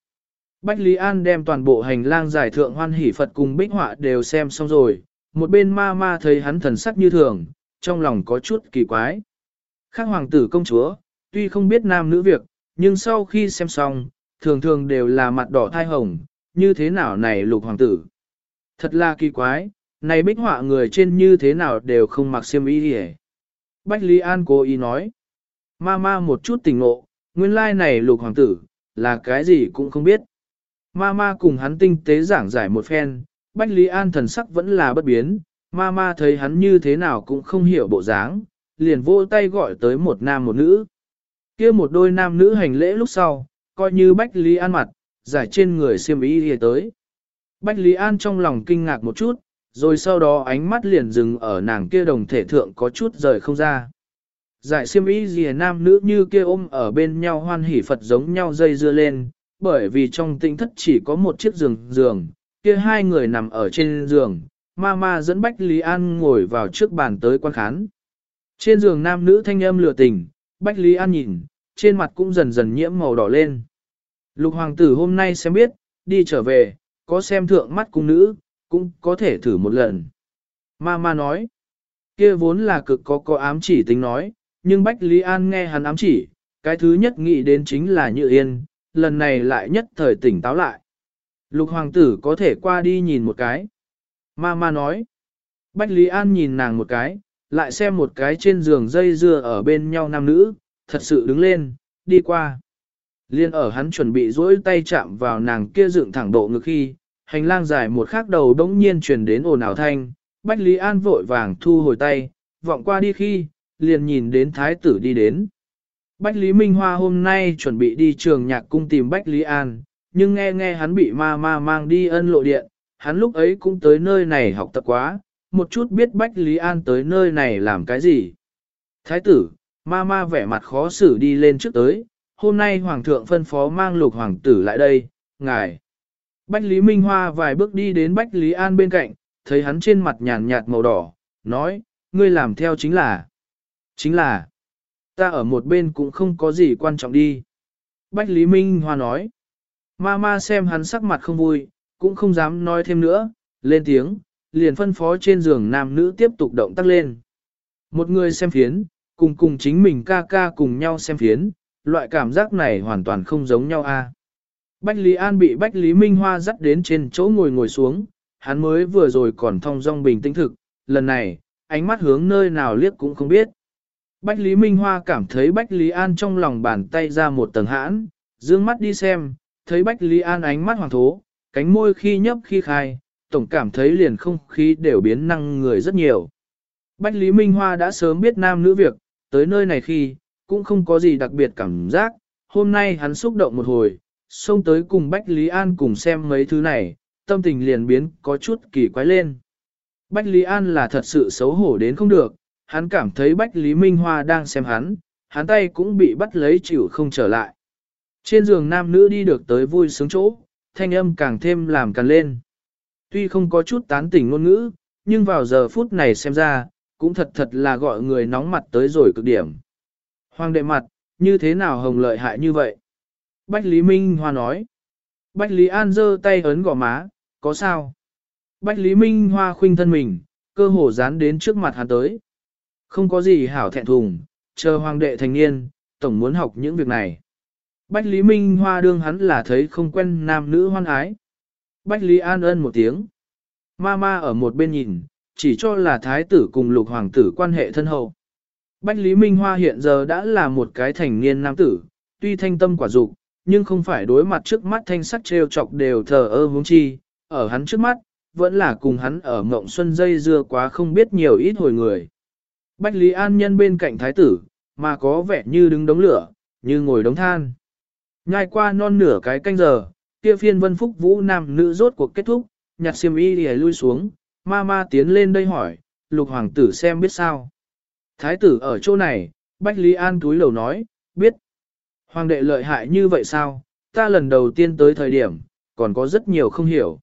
Bách Lý An đem toàn bộ hành lang giải thượng hoan hỷ Phật cùng bích họa đều xem xong rồi, một bên ma ma thấy hắn thần sắc như thường, trong lòng có chút kỳ quái. Khác hoàng tử công chúa, tuy không biết nam nữ việc, nhưng sau khi xem xong, thường thường đều là mặt đỏ thai hồng, như thế nào này lục hoàng tử. Thật là kỳ quái, này bích họa người trên như thế nào đều không mặc xiêm y hề. Bách Lý An cố ý nói. Ma ma một chút tình ngộ, nguyên lai này lục hoàng tử, là cái gì cũng không biết. Ma ma cùng hắn tinh tế giảng giải một phen, Bách Lý An thần sắc vẫn là bất biến, ma ma thấy hắn như thế nào cũng không hiểu bộ dáng, liền vô tay gọi tới một nam một nữ. kia một đôi nam nữ hành lễ lúc sau, coi như Bách Lý An mặt, giải trên người xiêm ý đi tới. Bách Lý An trong lòng kinh ngạc một chút, rồi sau đó ánh mắt liền dừng ở nàng kia đồng thể thượng có chút rời không ra. giải siêm ý gì nam nữ như kia ôm ở bên nhau hoan hỉ Phật giống nhau dây dưa lên, bởi vì trong tinh thất chỉ có một chiếc giường giường, kia hai người nằm ở trên giường, ma ma dẫn Bách Lý An ngồi vào trước bàn tới quan khán. Trên giường nam nữ thanh âm lừa tình, Bách Lý An nhìn, trên mặt cũng dần dần nhiễm màu đỏ lên. Lục hoàng tử hôm nay xem biết, đi trở về, có xem thượng mắt cung nữ, cũng có thể thử một lần. Ma ma nói, kia vốn là cực có có ám chỉ tính nói, nhưng Bách Lý An nghe hắn ám chỉ, cái thứ nhất nghĩ đến chính là Như Yên, lần này lại nhất thời tỉnh táo lại. Lục hoàng tử có thể qua đi nhìn một cái. Ma ma nói, Bách Lý An nhìn nàng một cái, lại xem một cái trên giường dây dưa ở bên nhau nam nữ, thật sự đứng lên, đi qua. Liên ở hắn chuẩn bị duỗi tay chạm vào nàng kia dựng thẳng độ ngực khi, hành lang dài một khắc đầu đống nhiên truyền đến ồn ào thanh, Bách Lý An vội vàng thu hồi tay, vọng qua đi khi, liền nhìn đến thái tử đi đến. Bách Lý Minh Hoa hôm nay chuẩn bị đi trường nhạc cung tìm Bách Lý An, nhưng nghe nghe hắn bị ma ma mang đi ân lộ điện, hắn lúc ấy cũng tới nơi này học tập quá, một chút biết Bách Lý An tới nơi này làm cái gì. Thái tử, ma ma vẻ mặt khó xử đi lên trước tới, hôm nay Hoàng thượng phân phó mang lục hoàng tử lại đây, ngài. Bách Lý Minh Hoa vài bước đi đến Bách Lý An bên cạnh, thấy hắn trên mặt nhàn nhạt màu đỏ, nói, ngươi làm theo chính là, chính là, ta ở một bên cũng không có gì quan trọng đi. Bách Lý Minh Hoa nói, ma ma xem hắn sắc mặt không vui, cũng không dám nói thêm nữa, lên tiếng, liền phân phó trên giường nam nữ tiếp tục động tác lên. Một người xem phiến, cùng cùng chính mình ca ca cùng nhau xem phiến, loại cảm giác này hoàn toàn không giống nhau a. Bách Lý An bị Bách Lý Minh Hoa dắt đến trên chỗ ngồi ngồi xuống, hắn mới vừa rồi còn thong dong bình tĩnh thực, lần này, ánh mắt hướng nơi nào liếc cũng không biết. Bách Lý Minh Hoa cảm thấy Bách Lý An trong lòng bàn tay ra một tầng hãn, dương mắt đi xem, thấy Bách Lý An ánh mắt hoàng thố, cánh môi khi nhấp khi khai, tổng cảm thấy liền không khí đều biến năng người rất nhiều. Bách Lý Minh Hoa đã sớm biết nam nữ việc, tới nơi này khi, cũng không có gì đặc biệt cảm giác, hôm nay hắn xúc động một hồi, xông tới cùng Bách Lý An cùng xem mấy thứ này, tâm tình liền biến có chút kỳ quái lên. Bách Lý An là thật sự xấu hổ đến không được, hắn cảm thấy Bách Lý Minh Hoa đang xem hắn, hắn tay cũng bị bắt lấy chịu không trở lại. Trên giường nam nữ đi được tới vui sướng chỗ, thanh âm càng thêm làm càng lên. Tuy không có chút tán tỉnh ngôn ngữ, nhưng vào giờ phút này xem ra, cũng thật thật là gọi người nóng mặt tới rồi cực điểm. Hoàng đệ mặt, như thế nào hồng lợi hại như vậy? Bách Lý Minh Hoa nói. Bách Lý An giơ tay ấn gò má, có sao? Bách Lý Minh Hoa khuynh thân mình, cơ hồ dán đến trước mặt hắn tới. Không có gì hảo thẹn thùng, chờ hoàng đệ thành niên, tổng muốn học những việc này. Bách Lý Minh Hoa đương hắn là thấy không quen nam nữ hoan ái. Bách Lý An ân một tiếng. Ma ma ở một bên nhìn, chỉ cho là thái tử cùng lục hoàng tử quan hệ thân hậu. Bách Lý Minh Hoa hiện giờ đã là một cái thành niên nam tử, tuy thanh tâm quả dục, nhưng không phải đối mặt trước mắt thanh sắc trêu chọc đều thờ ơ hướng chi, ở hắn trước mắt, vẫn là cùng hắn ở ngộng xuân dây dưa quá không biết nhiều ít hồi người. Bách Lý An nhân bên cạnh thái tử, mà có vẻ như đứng đống lửa, như ngồi đống than. Nhai qua non nửa cái canh giờ, kia phiên vân phúc vũ nam nữ rốt cuộc kết thúc, nhặt xiêm y lìa lui xuống, ma ma tiến lên đây hỏi, lục hoàng tử xem biết sao. Thái tử ở chỗ này, Bách Lý An túi lầu nói, biết. Hoàng đệ lợi hại như vậy sao, ta lần đầu tiên tới thời điểm, còn có rất nhiều không hiểu.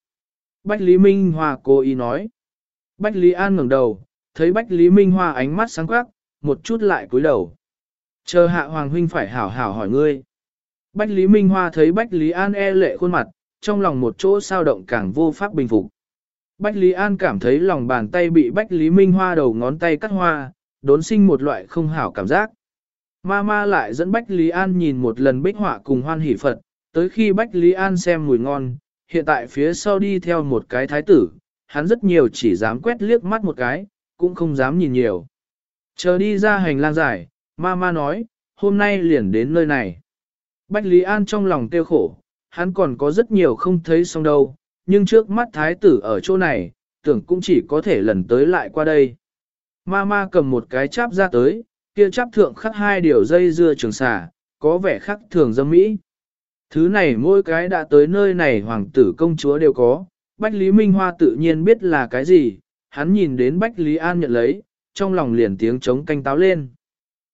Bách Lý Minh Hoa cố ý nói. Bách Lý An ngẩng đầu, thấy Bách Lý Minh Hoa ánh mắt sáng quắc, một chút lại cúi đầu. Chờ hạ Hoàng huynh phải hảo hảo hỏi ngươi. Bách Lý Minh Hoa thấy Bách Lý An e lệ khuôn mặt, trong lòng một chỗ sao động càng vô pháp bình phục. Bách Lý An cảm thấy lòng bàn tay bị Bách Lý Minh Hoa đầu ngón tay cắt hoa, đốn sinh một loại không hảo cảm giác. Ma ma lại dẫn Bách Lý An nhìn một lần bích họa cùng hoan hỷ Phật, tới khi Bách Lý An xem mùi ngon, hiện tại phía sau đi theo một cái thái tử, hắn rất nhiều chỉ dám quét liếc mắt một cái, cũng không dám nhìn nhiều. Chờ đi ra hành lang dài, ma ma nói, hôm nay liền đến nơi này. Bách Lý An trong lòng tiêu khổ, hắn còn có rất nhiều không thấy xong đâu, nhưng trước mắt thái tử ở chỗ này, tưởng cũng chỉ có thể lần tới lại qua đây. Ma ma cầm một cái cháp ra tới, kia cháp thượng khắc hai điều dây dưa trường xà, có vẻ khắc thường dâm mỹ. Thứ này mỗi cái đã tới nơi này hoàng tử công chúa đều có, Bách Lý Minh Hoa tự nhiên biết là cái gì, hắn nhìn đến Bách Lý An nhận lấy, trong lòng liền tiếng trống canh táo lên.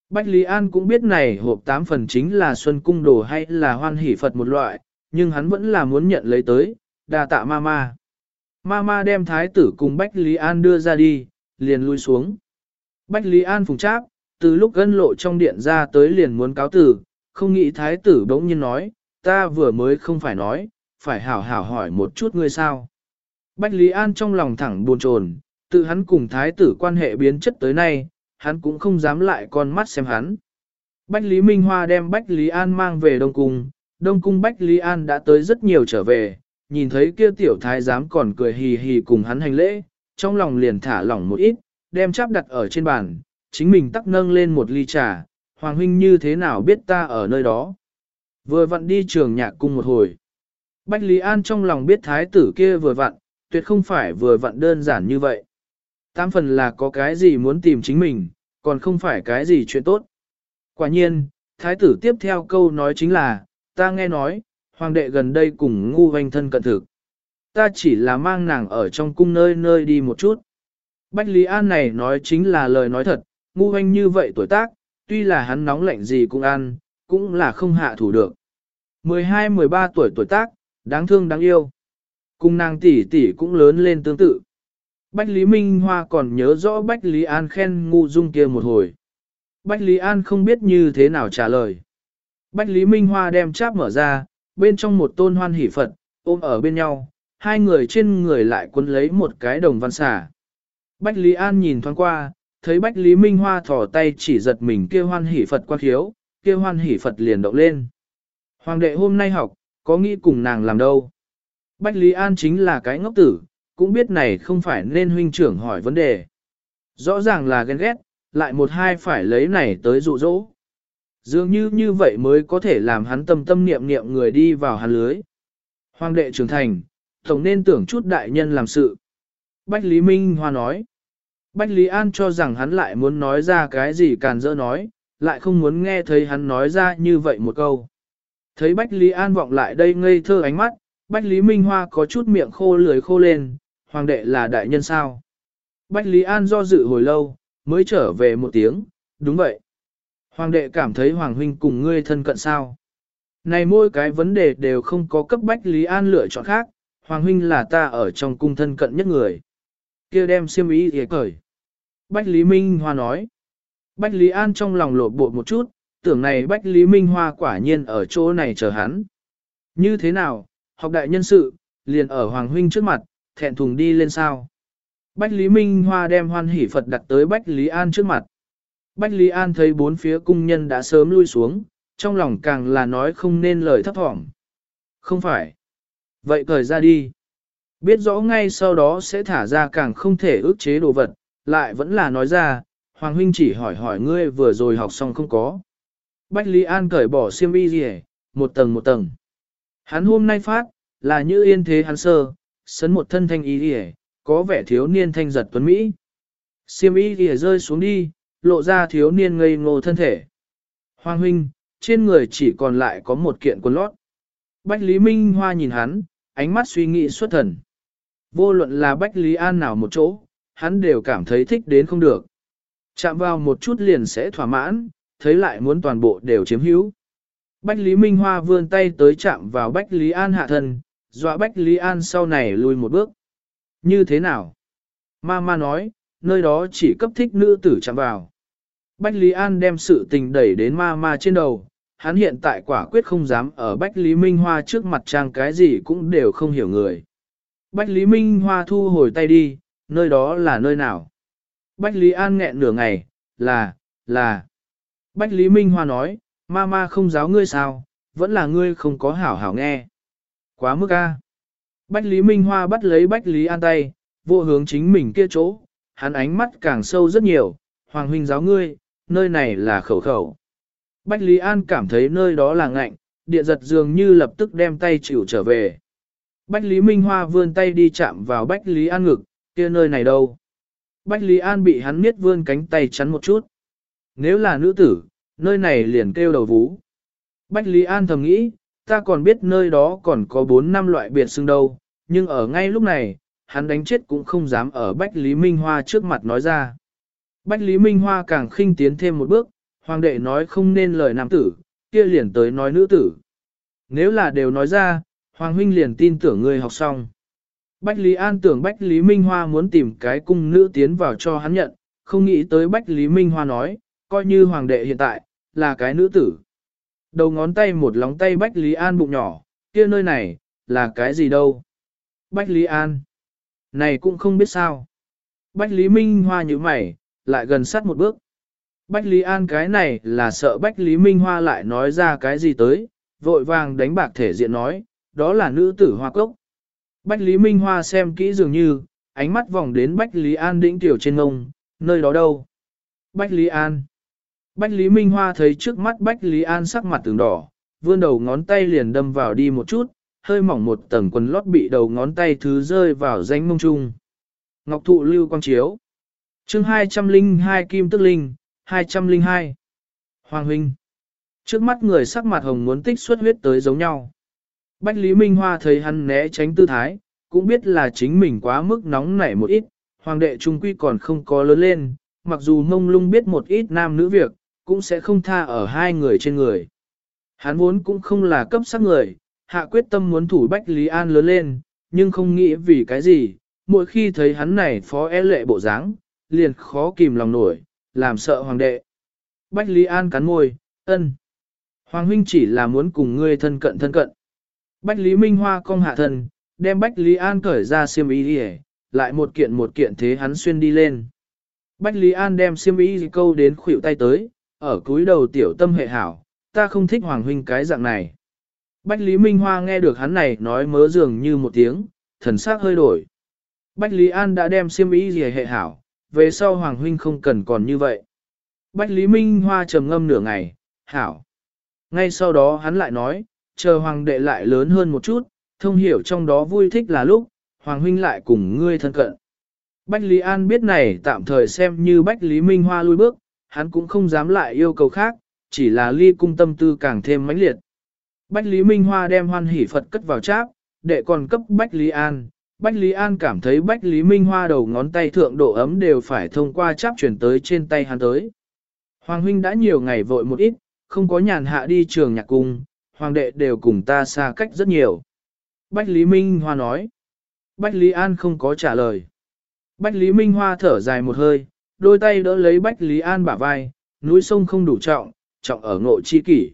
Bách Lý An cũng biết này hộp tám phần chính là xuân cung đồ hay là hoan hỷ Phật một loại, nhưng hắn vẫn là muốn nhận lấy tới, đa tạ mama. Mama đem thái tử cùng Bách Lý An đưa ra đi, liền lui xuống. Bách Lý An phùng cháp, từ lúc gân lộ trong điện ra tới liền muốn cáo tử, không nghĩ thái tử bỗng nhiên nói, ta vừa mới không phải nói, phải hảo hảo hỏi một chút ngươi sao. Bách Lý An trong lòng thẳng buồn chồn, tự hắn cùng thái tử quan hệ biến chất tới nay, hắn cũng không dám lại con mắt xem hắn. Bách Lý Minh Hoa đem Bách Lý An mang về Đông Cung, Đông Cung Bách Lý An đã tới rất nhiều trở về, nhìn thấy kia tiểu thái giám còn cười hì hì cùng hắn hành lễ, trong lòng liền thả lỏng một ít, đem cháp đặt ở trên bàn, chính mình tắc nâng lên một ly trà, Hoàng huynh như thế nào biết ta ở nơi đó. Vừa vặn đi trường nhạc cung một hồi. Bách Lý An trong lòng biết thái tử kia vừa vặn, tuyệt không phải vừa vặn đơn giản như vậy. Tam phần là có cái gì muốn tìm chính mình, còn không phải cái gì chuyện tốt. Quả nhiên, thái tử tiếp theo câu nói chính là, ta nghe nói, hoàng đệ gần đây cùng ngu hoanh thân cận thực. Ta chỉ là mang nàng ở trong cung nơi nơi đi một chút. Bách Lý An này nói chính là lời nói thật, ngu hoanh như vậy tuổi tác, tuy là hắn nóng lạnh gì cũng ăn, cũng là không hạ thủ được. 12-13 tuổi tuổi tác, đáng thương đáng yêu. Cùng nàng tỷ tỷ cũng lớn lên tương tự. Bách Lý Minh Hoa còn nhớ rõ Bách Lý An khen ngu dung kia một hồi. Bách Lý An không biết như thế nào trả lời. Bách Lý Minh Hoa đem cháp mở ra, bên trong một tôn hoan hỷ Phật, ôm ở bên nhau, hai người trên người lại cuốn lấy một cái đồng văn xả. Bách Lý An nhìn thoáng qua, thấy Bách Lý Minh Hoa thỏ tay chỉ giật mình kêu hoan hỷ Phật qua khiếu, kêu hoan hỷ Phật liền động lên. Hoàng đệ hôm nay học, có nghĩ cùng nàng làm đâu? Bách Lý An chính là cái ngốc tử, cũng biết này không phải nên huynh trưởng hỏi vấn đề. Rõ ràng là ghen ghét, lại một hai phải lấy này tới dụ dỗ. Dường như như vậy mới có thể làm hắn tâm tâm niệm niệm người đi vào hắn lưới. Hoàng đệ trưởng thành, tổng nên tưởng chút đại nhân làm sự. Bách Lý Minh Hoa nói. Bách Lý An cho rằng hắn lại muốn nói ra cái gì càn dỡ nói, lại không muốn nghe thấy hắn nói ra như vậy một câu. Thấy Bách Lý An vọng lại đây ngây thơ ánh mắt, Bách Lý Minh Hoa có chút miệng khô lưỡi khô lên, hoàng đệ là đại nhân sao. Bách Lý An do dự hồi lâu, mới trở về một tiếng, đúng vậy. Hoàng đệ cảm thấy Hoàng huynh cùng ngươi thân cận sao. Này mỗi cái vấn đề đều không có cấp Bách Lý An lựa chọn khác, Hoàng huynh là ta ở trong cung thân cận nhất người. kia đem siêm ý thì cởi. Bách Lý Minh Hoa nói. Bách Lý An trong lòng lột bột một chút, tưởng này Bách Lý Minh Hoa quả nhiên ở chỗ này chờ hắn. Như thế nào, học đại nhân sự, liền ở Hoàng Huynh trước mặt, thẹn thùng đi lên sao. Bách Lý Minh Hoa đem hoan hỷ Phật đặt tới Bách Lý An trước mặt. Bách Lý An thấy bốn phía cung nhân đã sớm lui xuống, trong lòng càng là nói không nên lời thấp thỏm. Không phải. Vậy cởi ra đi. Biết rõ ngay sau đó sẽ thả ra càng không thể ước chế đồ vật, lại vẫn là nói ra, Hoàng huynh chỉ hỏi hỏi ngươi vừa rồi học xong không có. Bách Lý An cởi bỏ xiêm y gì một tầng một tầng. Hắn hôm nay phát, là như yên thế hắn sơ, sấn một thân thanh y gì có vẻ thiếu niên thanh giật tuấn Mỹ. Xiêm y gì rơi xuống đi, lộ ra thiếu niên ngây ngô thân thể. Hoàng huynh, trên người chỉ còn lại có một kiện quần lót. Bách Lý Minh Hoa nhìn hắn, ánh mắt suy nghĩ xuất thần. Vô luận là Bách Lý An nào một chỗ, hắn đều cảm thấy thích đến không được. Chạm vào một chút liền sẽ thỏa mãn, thấy lại muốn toàn bộ đều chiếm hữu. Bách Lý Minh Hoa vươn tay tới chạm vào Bách Lý An hạ thân, dọa Bách Lý An sau này lùi một bước. Như thế nào? Ma ma nói, nơi đó chỉ cấp thích nữ tử chạm vào. Bách Lý An đem sự tình đẩy đến ma ma trên đầu, hắn hiện tại quả quyết không dám ở Bách Lý Minh Hoa trước mặt trang cái gì cũng đều không hiểu người. Bách Lý Minh Hoa thu hồi tay đi, nơi đó là nơi nào? Bách Lý An nghẹn nửa ngày, là, là. Bách Lý Minh Hoa nói, ma ma không giáo ngươi sao, vẫn là ngươi không có hảo hảo nghe. Quá mức a. Bách Lý Minh Hoa bắt lấy Bách Lý An tay, vô hướng chính mình kia chỗ, hắn ánh mắt càng sâu rất nhiều, Hoàng huynh giáo ngươi, nơi này là khẩu khẩu. Bách Lý An cảm thấy nơi đó là ngạnh, điện giật dường như lập tức đem tay chịu trở về. Bách Lý Minh Hoa vươn tay đi chạm vào Bách Lý An ngực, kia nơi này đâu. Bách Lý An bị hắn miết vươn cánh tay chắn một chút. Nếu là nữ tử, nơi này liền kêu đầu vú. Bách Lý An thầm nghĩ, ta còn biết nơi đó còn có 4 năm loại biệt xưng đâu, nhưng ở ngay lúc này, hắn đánh chết cũng không dám ở Bách Lý Minh Hoa trước mặt nói ra. Bách Lý Minh Hoa càng khinh tiến thêm một bước, hoàng đệ nói không nên lời nam tử, kia liền tới nói nữ tử. Nếu là đều nói ra, hoàng huynh liền tin tưởng người học xong. Bách Lý An tưởng Bách Lý Minh Hoa muốn tìm cái cung nữ tiến vào cho hắn nhận, không nghĩ tới Bách Lý Minh Hoa nói, coi như hoàng đệ hiện tại, là cái nữ tử. Đầu ngón tay một lóng tay Bách Lý An bụng nhỏ, kia nơi này, là cái gì đâu? Bách Lý An. Này cũng không biết sao. Bách Lý Minh Hoa như mày, lại gần sát một bước. Bách Lý An cái này là sợ Bách Lý Minh Hoa lại nói ra cái gì tới, vội vàng đánh bạc thể diện nói, đó là nữ tử hoa cốc. Bách Lý Minh Hoa xem kỹ dường như, ánh mắt vòng đến Bách Lý An đĩnh tiểu trên ngông, nơi đó đâu? Bách Lý An. Bách Lý Minh Hoa thấy trước mắt Bách Lý An sắc mặt từng đỏ, vươn đầu ngón tay liền đâm vào đi một chút, hơi mỏng một tầng quần lót bị đầu ngón tay thứ rơi vào danh mông trung. Ngọc thụ lưu quang chiếu. chương 202 Kim Tức Linh, 202. Hoàng huynh. Trước mắt người sắc mặt hồng muốn tích xuất huyết tới giống nhau. Bách Lý Minh Hoa thấy hắn né tránh tư thái, cũng biết là chính mình quá mức nóng nảy một ít, hoàng đệ trung quy còn không có lớn lên, mặc dù mông lung biết một ít nam nữ việc, cũng sẽ không tha ở hai người trên người. Hắn vốn cũng không là cấp sắc người, hạ quyết tâm muốn thủ Bách Lý An lớn lên, nhưng không nghĩ vì cái gì, mỗi khi thấy hắn này phó e lệ bộ dáng, liền khó kìm lòng nổi, làm sợ hoàng đệ. Bách Lý An cắn môi, ân. Hoàng huynh chỉ là muốn cùng ngươi thân cận thân cận. Bách Lý Minh Hoa cong hạ thân, đem Bách Lý An cởi ra xiêm y đi lại một kiện một kiện thế hắn xuyên đi lên. Bách Lý An đem xiêm y câu đến khuỷu tay tới, ở cúi đầu tiểu tâm hệ hảo, ta không thích Hoàng huynh cái dạng này. Bách Lý Minh Hoa nghe được hắn này nói mớ dường như một tiếng, thần sắc hơi đổi. Bách Lý An đã đem xiêm y gì hệ hảo, về sau Hoàng huynh không cần còn như vậy. Bách Lý Minh Hoa trầm ngâm nửa ngày, hảo. Ngay sau đó hắn lại nói, chờ Hoàng đệ lại lớn hơn một chút, thông hiểu trong đó vui thích là lúc, Hoàng huynh lại cùng ngươi thân cận. Bách Lý An biết này tạm thời xem như Bách Lý Minh Hoa lui bước, hắn cũng không dám lại yêu cầu khác, chỉ là ly cung tâm tư càng thêm mãnh liệt. Bách Lý Minh Hoa đem hoan hỷ Phật cất vào cháp, đệ còn cấp Bách Lý An. Bách Lý An cảm thấy Bách Lý Minh Hoa đầu ngón tay thượng độ ấm đều phải thông qua cháp chuyển tới trên tay hắn tới. Hoàng huynh đã nhiều ngày vội một ít, không có nhàn hạ đi trường nhạc cung, hoàng đệ đều cùng ta xa cách rất nhiều. Bách Lý Minh Hoa nói. Bách Lý An không có trả lời. Bách Lý Minh Hoa thở dài một hơi, đôi tay đỡ lấy Bách Lý An bả vai, núi sông không đủ trọng, trọng ở ngộ chi kỷ.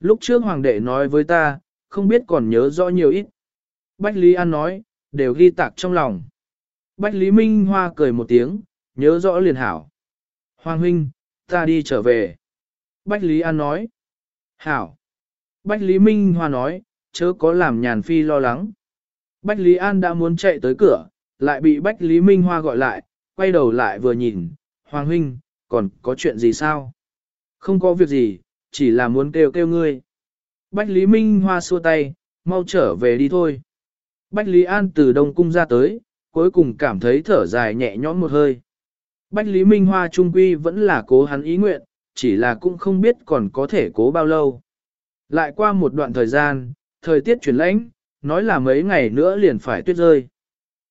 Lúc trước hoàng đệ nói với ta, không biết còn nhớ rõ nhiều ít. Bách Lý An nói, đều ghi tạc trong lòng. Bách Lý Minh Hoa cười một tiếng, nhớ rõ liền hảo. Hoàng huynh, ta đi trở về. Bách Lý An nói. Hảo. Bách Lý Minh Hoa nói, chớ có làm nhàn phi lo lắng. Bách Lý An đã muốn chạy tới cửa, lại bị Bách Lý Minh Hoa gọi lại, quay đầu lại vừa nhìn, Hoàng huynh, còn có chuyện gì sao? Không có việc gì, chỉ là muốn kêu kêu ngươi. Bách Lý Minh Hoa xua tay, mau trở về đi thôi. Bách Lý An từ Đông Cung ra tới, cuối cùng cảm thấy thở dài nhẹ nhõm một hơi. Bách Lý Minh Hoa trung quy vẫn là cố hắn ý nguyện, chỉ là cũng không biết còn có thể cố bao lâu. Lại qua một đoạn thời gian, thời tiết chuyển lãnh, nói là mấy ngày nữa liền phải tuyết rơi.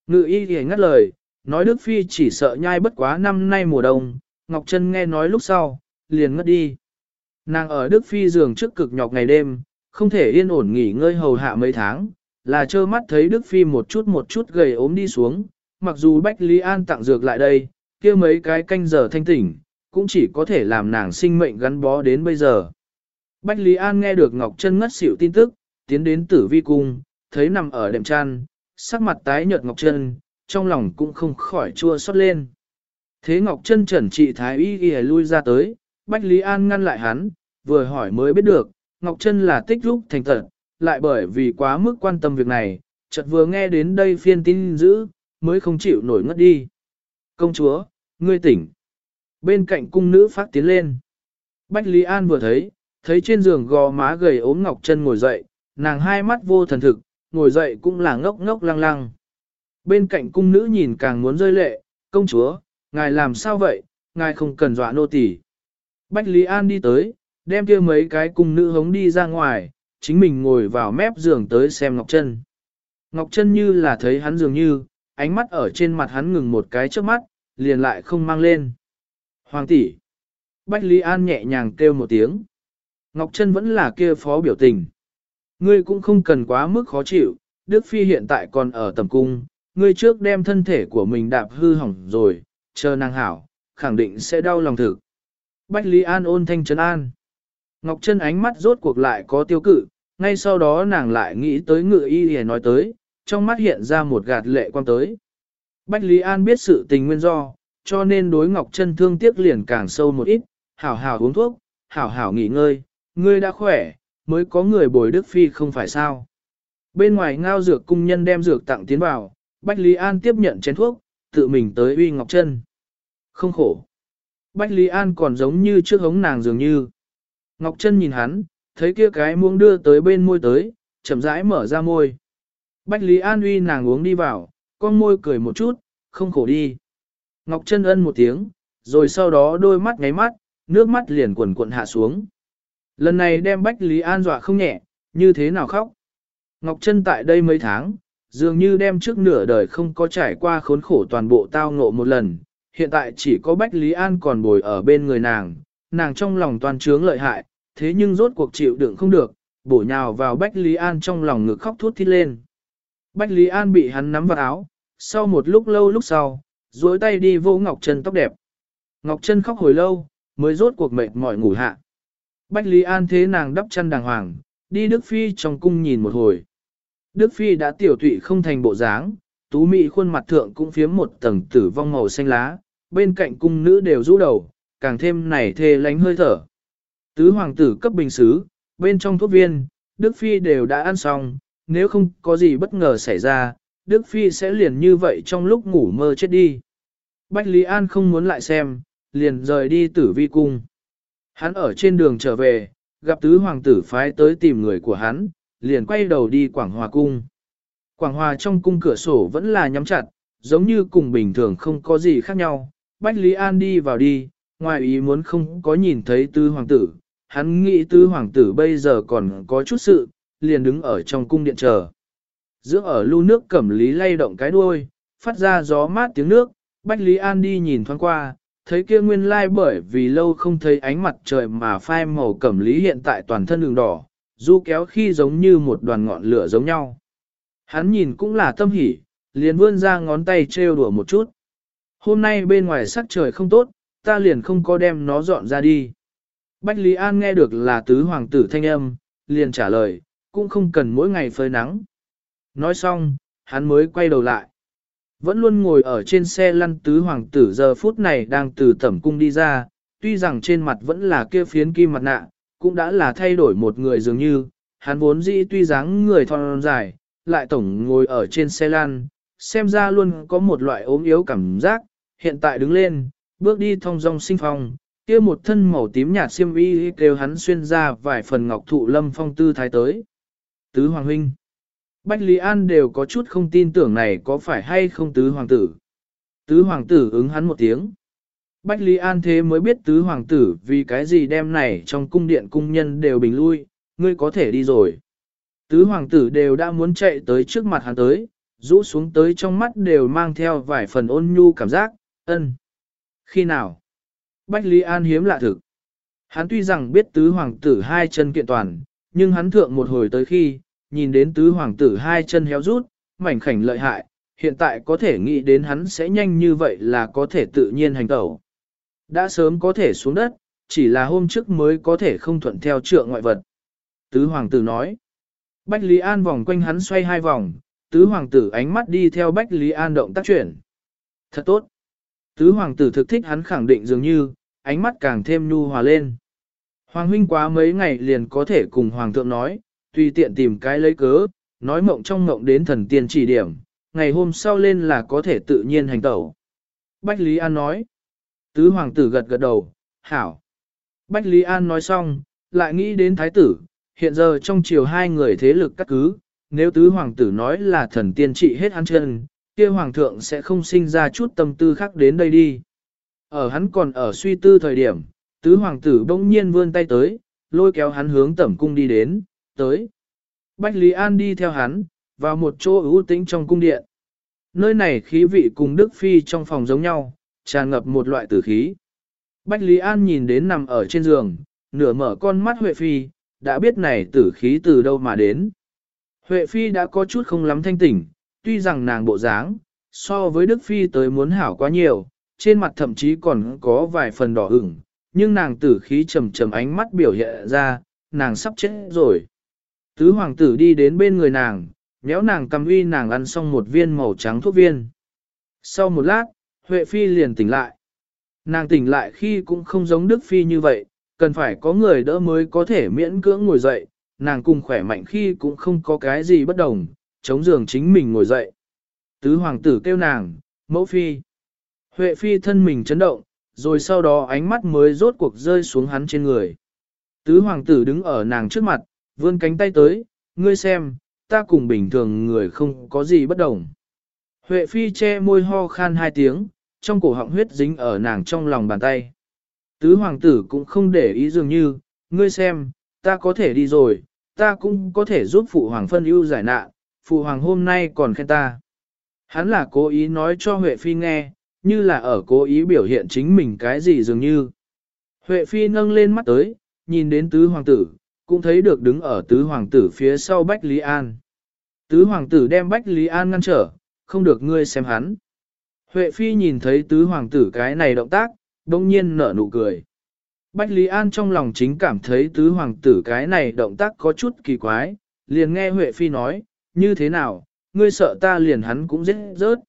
Ngự y thì ngắt lời, nói Đức Phi chỉ sợ nhai bất quá năm nay mùa đông, Ngọc Trân nghe nói lúc sau, liền ngất đi. Nàng ở Đức Phi giường trước cực nhọc ngày đêm, không thể yên ổn nghỉ ngơi hầu hạ mấy tháng, là trơ mắt thấy Đức Phi một chút một chút gầy ốm đi xuống, mặc dù Bách Lý An tặng dược lại đây, kia mấy cái canh giờ thanh tỉnh, cũng chỉ có thể làm nàng sinh mệnh gắn bó đến bây giờ. Bách Lý An nghe được Ngọc Trân ngất xỉu tin tức, tiến đến tử vi cung, thấy nằm ở đệm chăn, sắc mặt tái nhợt Ngọc Trân, trong lòng cũng không khỏi chua xót lên. Thế Ngọc Trân trần trị thái y ghi lui ra tới, Bách Lý An ngăn lại hắn, vừa hỏi mới biết được, Ngọc Trân là tích lúc thành thật, lại bởi vì quá mức quan tâm việc này, chợt vừa nghe đến đây phiên tin dữ, mới không chịu nổi ngất đi. Công chúa, ngươi tỉnh. Bên cạnh cung nữ phát tiến lên. Bách Lý An vừa thấy, thấy trên giường gò má gầy ốm Ngọc Trân ngồi dậy, nàng hai mắt vô thần thực, ngồi dậy cũng là ngốc ngốc lăng lăng. Bên cạnh cung nữ nhìn càng muốn rơi lệ, công chúa, ngài làm sao vậy, ngài không cần dọa nô tỳ. Bách Lý An đi tới, đem kia mấy cái cung nữ hống đi ra ngoài, chính mình ngồi vào mép giường tới xem Ngọc Trân. Ngọc Trân như là thấy hắn dường như, ánh mắt ở trên mặt hắn ngừng một cái trước mắt, liền lại không mang lên. Hoàng tỷ. Bách Lý An nhẹ nhàng kêu một tiếng. Ngọc Trân vẫn là kia phó biểu tình. Ngươi cũng không cần quá mức khó chịu, Đức Phi hiện tại còn ở tầm cung, ngươi trước đem thân thể của mình đạp hư hỏng rồi, chờ nàng hảo, khẳng định sẽ đau lòng thực. Bách Lý An ôn thanh trấn an. Ngọc Trân ánh mắt rốt cuộc lại có tiêu cự, ngay sau đó nàng lại nghĩ tới ngự y hề nói tới, trong mắt hiện ra một gạt lệ quan tới. Bách Lý An biết sự tình nguyên do, cho nên đối Ngọc Trân thương tiếc liền càng sâu một ít, hảo hảo uống thuốc, hảo hảo nghỉ ngơi, ngươi đã khỏe, mới có người bồi Đức Phi không phải sao. Bên ngoài ngao dược cung nhân đem dược tặng tiến vào, Bách Lý An tiếp nhận chén thuốc, tự mình tới uy Ngọc Trân. Không khổ. Bách Lý An còn giống như trước hống nàng dường như. Ngọc Trân nhìn hắn, thấy kia cái muỗng đưa tới bên môi tới, chậm rãi mở ra môi. Bách Lý An uy nàng uống đi vào, con môi cười một chút, không khổ đi. Ngọc Trân ân một tiếng, rồi sau đó đôi mắt ngáy mắt, nước mắt liền quần cuộn hạ xuống. Lần này đem Bách Lý An dọa không nhẹ, như thế nào khóc. Ngọc Trân tại đây mấy tháng, dường như đem trước nửa đời không có trải qua khốn khổ toàn bộ tao ngộ một lần, hiện tại chỉ có Bách Lý An còn bồi ở bên người nàng, nàng trong lòng toàn trướng lợi hại, thế nhưng rốt cuộc chịu đựng không được, bổ nhào vào Bách Lý An trong lòng ngực khóc thút thít lên. Bách Lý An bị hắn nắm vào áo, sau một lúc lâu lúc sau, duỗi tay đi vô Ngọc Trân tóc đẹp. Ngọc Trân khóc hồi lâu, mới rốt cuộc mệt mỏi ngủ hạ. Bách Lý An thế nàng đắp chăn đàng hoàng, đi Đức Phi trong cung nhìn một hồi. Đức Phi đã tiểu tụy không thành bộ dáng, tú mị khuôn mặt thượng cũng phiếm một tầng tử vong màu xanh lá, bên cạnh cung nữ đều rũ đầu, càng thêm nảy thê lánh hơi thở. Tứ hoàng tử cấp bình xứ, bên trong thuốc viên, Đức Phi đều đã ăn xong, nếu không có gì bất ngờ xảy ra, Đức Phi sẽ liền như vậy trong lúc ngủ mơ chết đi. Bách Lý An không muốn lại xem, liền rời đi tử vi cung. Hắn ở trên đường trở về, gặp tứ hoàng tử phái tới tìm người của hắn, liền quay đầu đi Quảng Hòa cung. Quảng Hòa trong cung cửa sổ vẫn là nhắm chặt, giống như cùng bình thường không có gì khác nhau. Bách Lý An đi vào đi, ngoài ý muốn không có nhìn thấy Tư hoàng tử. Hắn nghĩ Tư hoàng tử bây giờ còn có chút sự, liền đứng ở trong cung điện chờ. Giữa ở lưu nước cẩm lý lay động cái đuôi, phát ra gió mát tiếng nước, Bách Lý An đi nhìn thoáng qua, thấy kia nguyên lai bởi vì lâu không thấy ánh mặt trời mà phai màu cẩm lý hiện tại toàn thân đường đỏ, du kéo khi giống như một đoàn ngọn lửa giống nhau. Hắn nhìn cũng là tâm hỉ, liền vươn ra ngón tay trêu đùa một chút. Hôm nay bên ngoài sắc trời không tốt, ta liền không có đem nó dọn ra đi. Bách Lý An nghe được là tứ hoàng tử thanh âm, liền trả lời, cũng không cần mỗi ngày phơi nắng. Nói xong, hắn mới quay đầu lại. Vẫn luôn ngồi ở trên xe lăn tứ hoàng tử giờ phút này đang từ tẩm cung đi ra, tuy rằng trên mặt vẫn là kia phiến kim mặt nạ, cũng đã là thay đổi một người dường như, hắn vốn dĩ tuy dáng người thon dài, lại tổng ngồi ở trên xe lăn, xem ra luôn có một loại ốm yếu cảm giác, hiện tại đứng lên, bước đi thong dong sinh phong, kia một thân màu tím nhạt xiêm y kêu hắn xuyên ra vài phần ngọc thụ lâm phong tư thái tới. Tứ Hoàng Huynh Bách Lý An đều có chút không tin tưởng này có phải hay không tứ hoàng tử. Tứ hoàng tử ứng hắn một tiếng. Bách Lý An thế mới biết tứ hoàng tử vì cái gì đem này trong cung điện cung nhân đều bình lui, ngươi có thể đi rồi. Tứ hoàng tử đều đã muốn chạy tới trước mặt hắn tới, rũ xuống tới trong mắt đều mang theo vài phần ôn nhu cảm giác, ân. Khi nào? Bách Lý An hiếm lạ thực. Hắn tuy rằng biết tứ hoàng tử hai chân kiện toàn, nhưng hắn thượng một hồi tới khi, nhìn đến tứ hoàng tử hai chân héo rút, mảnh khảnh lợi hại, hiện tại có thể nghĩ đến hắn sẽ nhanh như vậy là có thể tự nhiên hành tẩu. Đã sớm có thể xuống đất, chỉ là hôm trước mới có thể không thuận theo trượng ngoại vật. Tứ hoàng tử nói. Bách Lý An vòng quanh hắn xoay hai vòng, tứ hoàng tử ánh mắt đi theo Bách Lý An động tác chuyển. Thật tốt. Tứ hoàng tử thực thích hắn khẳng định dường như, ánh mắt càng thêm nhu hòa lên. Hoàng huynh quá mấy ngày liền có thể cùng hoàng thượng nói, tùy tiện tìm cái lấy cớ, nói mộng trong mộng đến thần tiên chỉ điểm, ngày hôm sau lên là có thể tự nhiên hành tẩu. Bách Lý An nói, tứ hoàng tử gật gật đầu, hảo. Bách Lý An nói xong, lại nghĩ đến thái tử, hiện giờ trong chiều hai người thế lực cắt cứ, nếu tứ hoàng tử nói là thần tiên trị hết hắn chân, kia hoàng thượng sẽ không sinh ra chút tâm tư khác đến đây đi. Ở hắn còn ở suy tư thời điểm, tứ hoàng tử bỗng nhiên vươn tay tới, lôi kéo hắn hướng tẩm cung đi đến, tới. Bách Lý An đi theo hắn, vào một chỗ ưu tĩnh trong cung điện. Nơi này khí vị cùng Đức Phi trong phòng giống nhau, tràn ngập một loại tử khí. Bách Lý An nhìn đến nằm ở trên giường, nửa mở con mắt Huệ Phi, đã biết này tử khí từ đâu mà đến. Huệ Phi đã có chút không lắm thanh tỉnh, tuy rằng nàng bộ dáng, so với Đức Phi tới muốn hảo quá nhiều, trên mặt thậm chí còn có vài phần đỏ ửng, nhưng nàng tử khí trầm trầm ánh mắt biểu hiện ra, nàng sắp chết rồi. Tứ hoàng tử đi đến bên người nàng, nhéo nàng cầm uy nàng ăn xong một viên màu trắng thuốc viên. Sau một lát, Huệ Phi liền tỉnh lại. Nàng tỉnh lại khi cũng không giống Đức Phi như vậy, cần phải có người đỡ mới có thể miễn cưỡng ngồi dậy, nàng cùng khỏe mạnh khi cũng không có cái gì bất đồng, chống giường chính mình ngồi dậy. Tứ hoàng tử kêu nàng, mẫu phi. Huệ phi thân mình chấn động, rồi sau đó ánh mắt mới rốt cuộc rơi xuống hắn trên người. Tứ hoàng tử đứng ở nàng trước mặt, vươn cánh tay tới, ngươi xem, ta cùng bình thường người không có gì bất đồng. Huệ phi che môi ho khan hai tiếng, trong cổ họng huyết dính ở nàng trong lòng bàn tay. Tứ hoàng tử cũng không để ý dường như, ngươi xem, ta có thể đi rồi, ta cũng có thể giúp phụ hoàng phân ưu giải nạn, phụ hoàng hôm nay còn khen ta. Hắn là cố ý nói cho Huệ Phi nghe, như là ở cố ý biểu hiện chính mình cái gì dường như. Huệ Phi nâng lên mắt tới, nhìn đến tứ hoàng tử, cũng thấy được đứng ở tứ hoàng tử phía sau Bách Lý An. Tứ hoàng tử đem Bách Lý An ngăn trở, không được ngươi xem hắn. Huệ Phi nhìn thấy tứ hoàng tử cái này động tác, đông nhiên nở nụ cười. Bách Lý An trong lòng chính cảm thấy tứ hoàng tử cái này động tác có chút kỳ quái, liền nghe Huệ Phi nói, như thế nào, ngươi sợ ta liền hắn cũng giết rớt.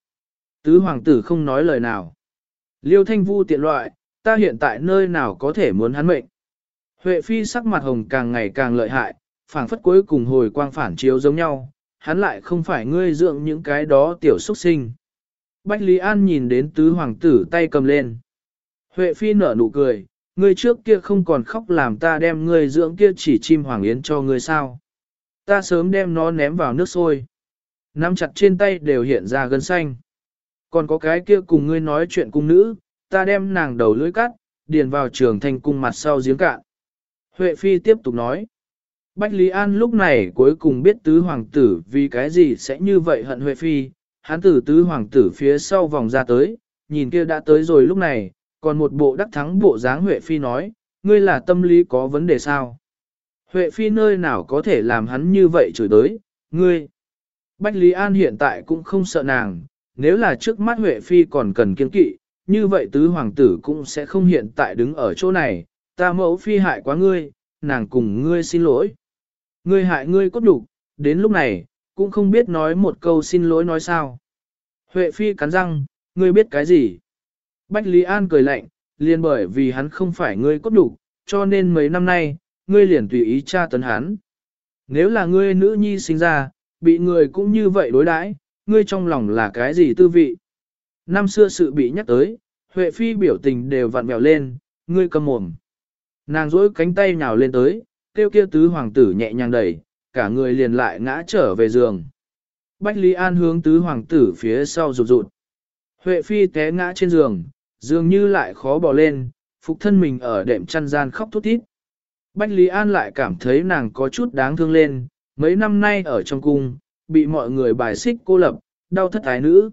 Tứ hoàng tử không nói lời nào. Liêu thanh vu tiện loại, ta hiện tại nơi nào có thể muốn hắn mệnh. Huệ Phi sắc mặt hồng càng ngày càng lợi hại, phảng phất cuối cùng hồi quang phản chiếu giống nhau, hắn lại không phải ngươi dưỡng những cái đó tiểu xuất sinh. Bách Lý An nhìn đến tứ hoàng tử tay cầm lên. Huệ Phi nở nụ cười, ngươi trước kia không còn khóc làm ta đem ngươi dưỡng kia chỉ chim hoàng yến cho ngươi sao. Ta sớm đem nó ném vào nước sôi. Nắm chặt trên tay đều hiện ra gân xanh. Còn có cái kia cùng ngươi nói chuyện cung nữ, ta đem nàng đầu lưỡi cắt, điền vào trường thành cung mặt sau giếng cạn. Huệ Phi tiếp tục nói. Bách Lý An lúc này cuối cùng biết tứ hoàng tử vì cái gì sẽ như vậy hận Huệ Phi, hắn tử tứ hoàng tử phía sau vòng ra tới, nhìn kia đã tới rồi lúc này, còn một bộ đắc thắng bộ dáng Huệ Phi nói, ngươi là tâm lý có vấn đề sao? Huệ Phi nơi nào có thể làm hắn như vậy chửi tới, ngươi. Bách Lý An hiện tại cũng không sợ nàng, nếu là trước mắt Huệ Phi còn cần kiên kỵ, như vậy tứ hoàng tử cũng sẽ không hiện tại đứng ở chỗ này, ta mẫu phi hại quá ngươi, nàng cùng ngươi xin lỗi. Ngươi hại ngươi cốt đủ, đến lúc này, cũng không biết nói một câu xin lỗi nói sao. Huệ Phi cắn răng, ngươi biết cái gì? Bách Lý An cười lạnh, liền bởi vì hắn không phải ngươi cốt đủ, cho nên mấy năm nay, ngươi liền tùy ý tra tấn hắn. Nếu là ngươi nữ nhi sinh ra, bị người cũng như vậy đối đãi, ngươi trong lòng là cái gì tư vị? Năm xưa sự bị nhắc tới, Huệ Phi biểu tình đều vặn vẹo lên, ngươi cầm mồm. Nàng rỗi cánh tay nhào lên tới, kêu kia tứ hoàng tử nhẹ nhàng đẩy, cả người liền lại ngã trở về giường. Bách Lý An hướng tứ hoàng tử phía sau rụt rụt. Huệ Phi té ngã trên giường, dường như lại khó bỏ lên, phục thân mình ở đệm chăn gian khóc thút thít. Bách Lý An lại cảm thấy nàng có chút đáng thương lên, mấy năm nay ở trong cung, bị mọi người bài xích cô lập, đau thất ái nữ.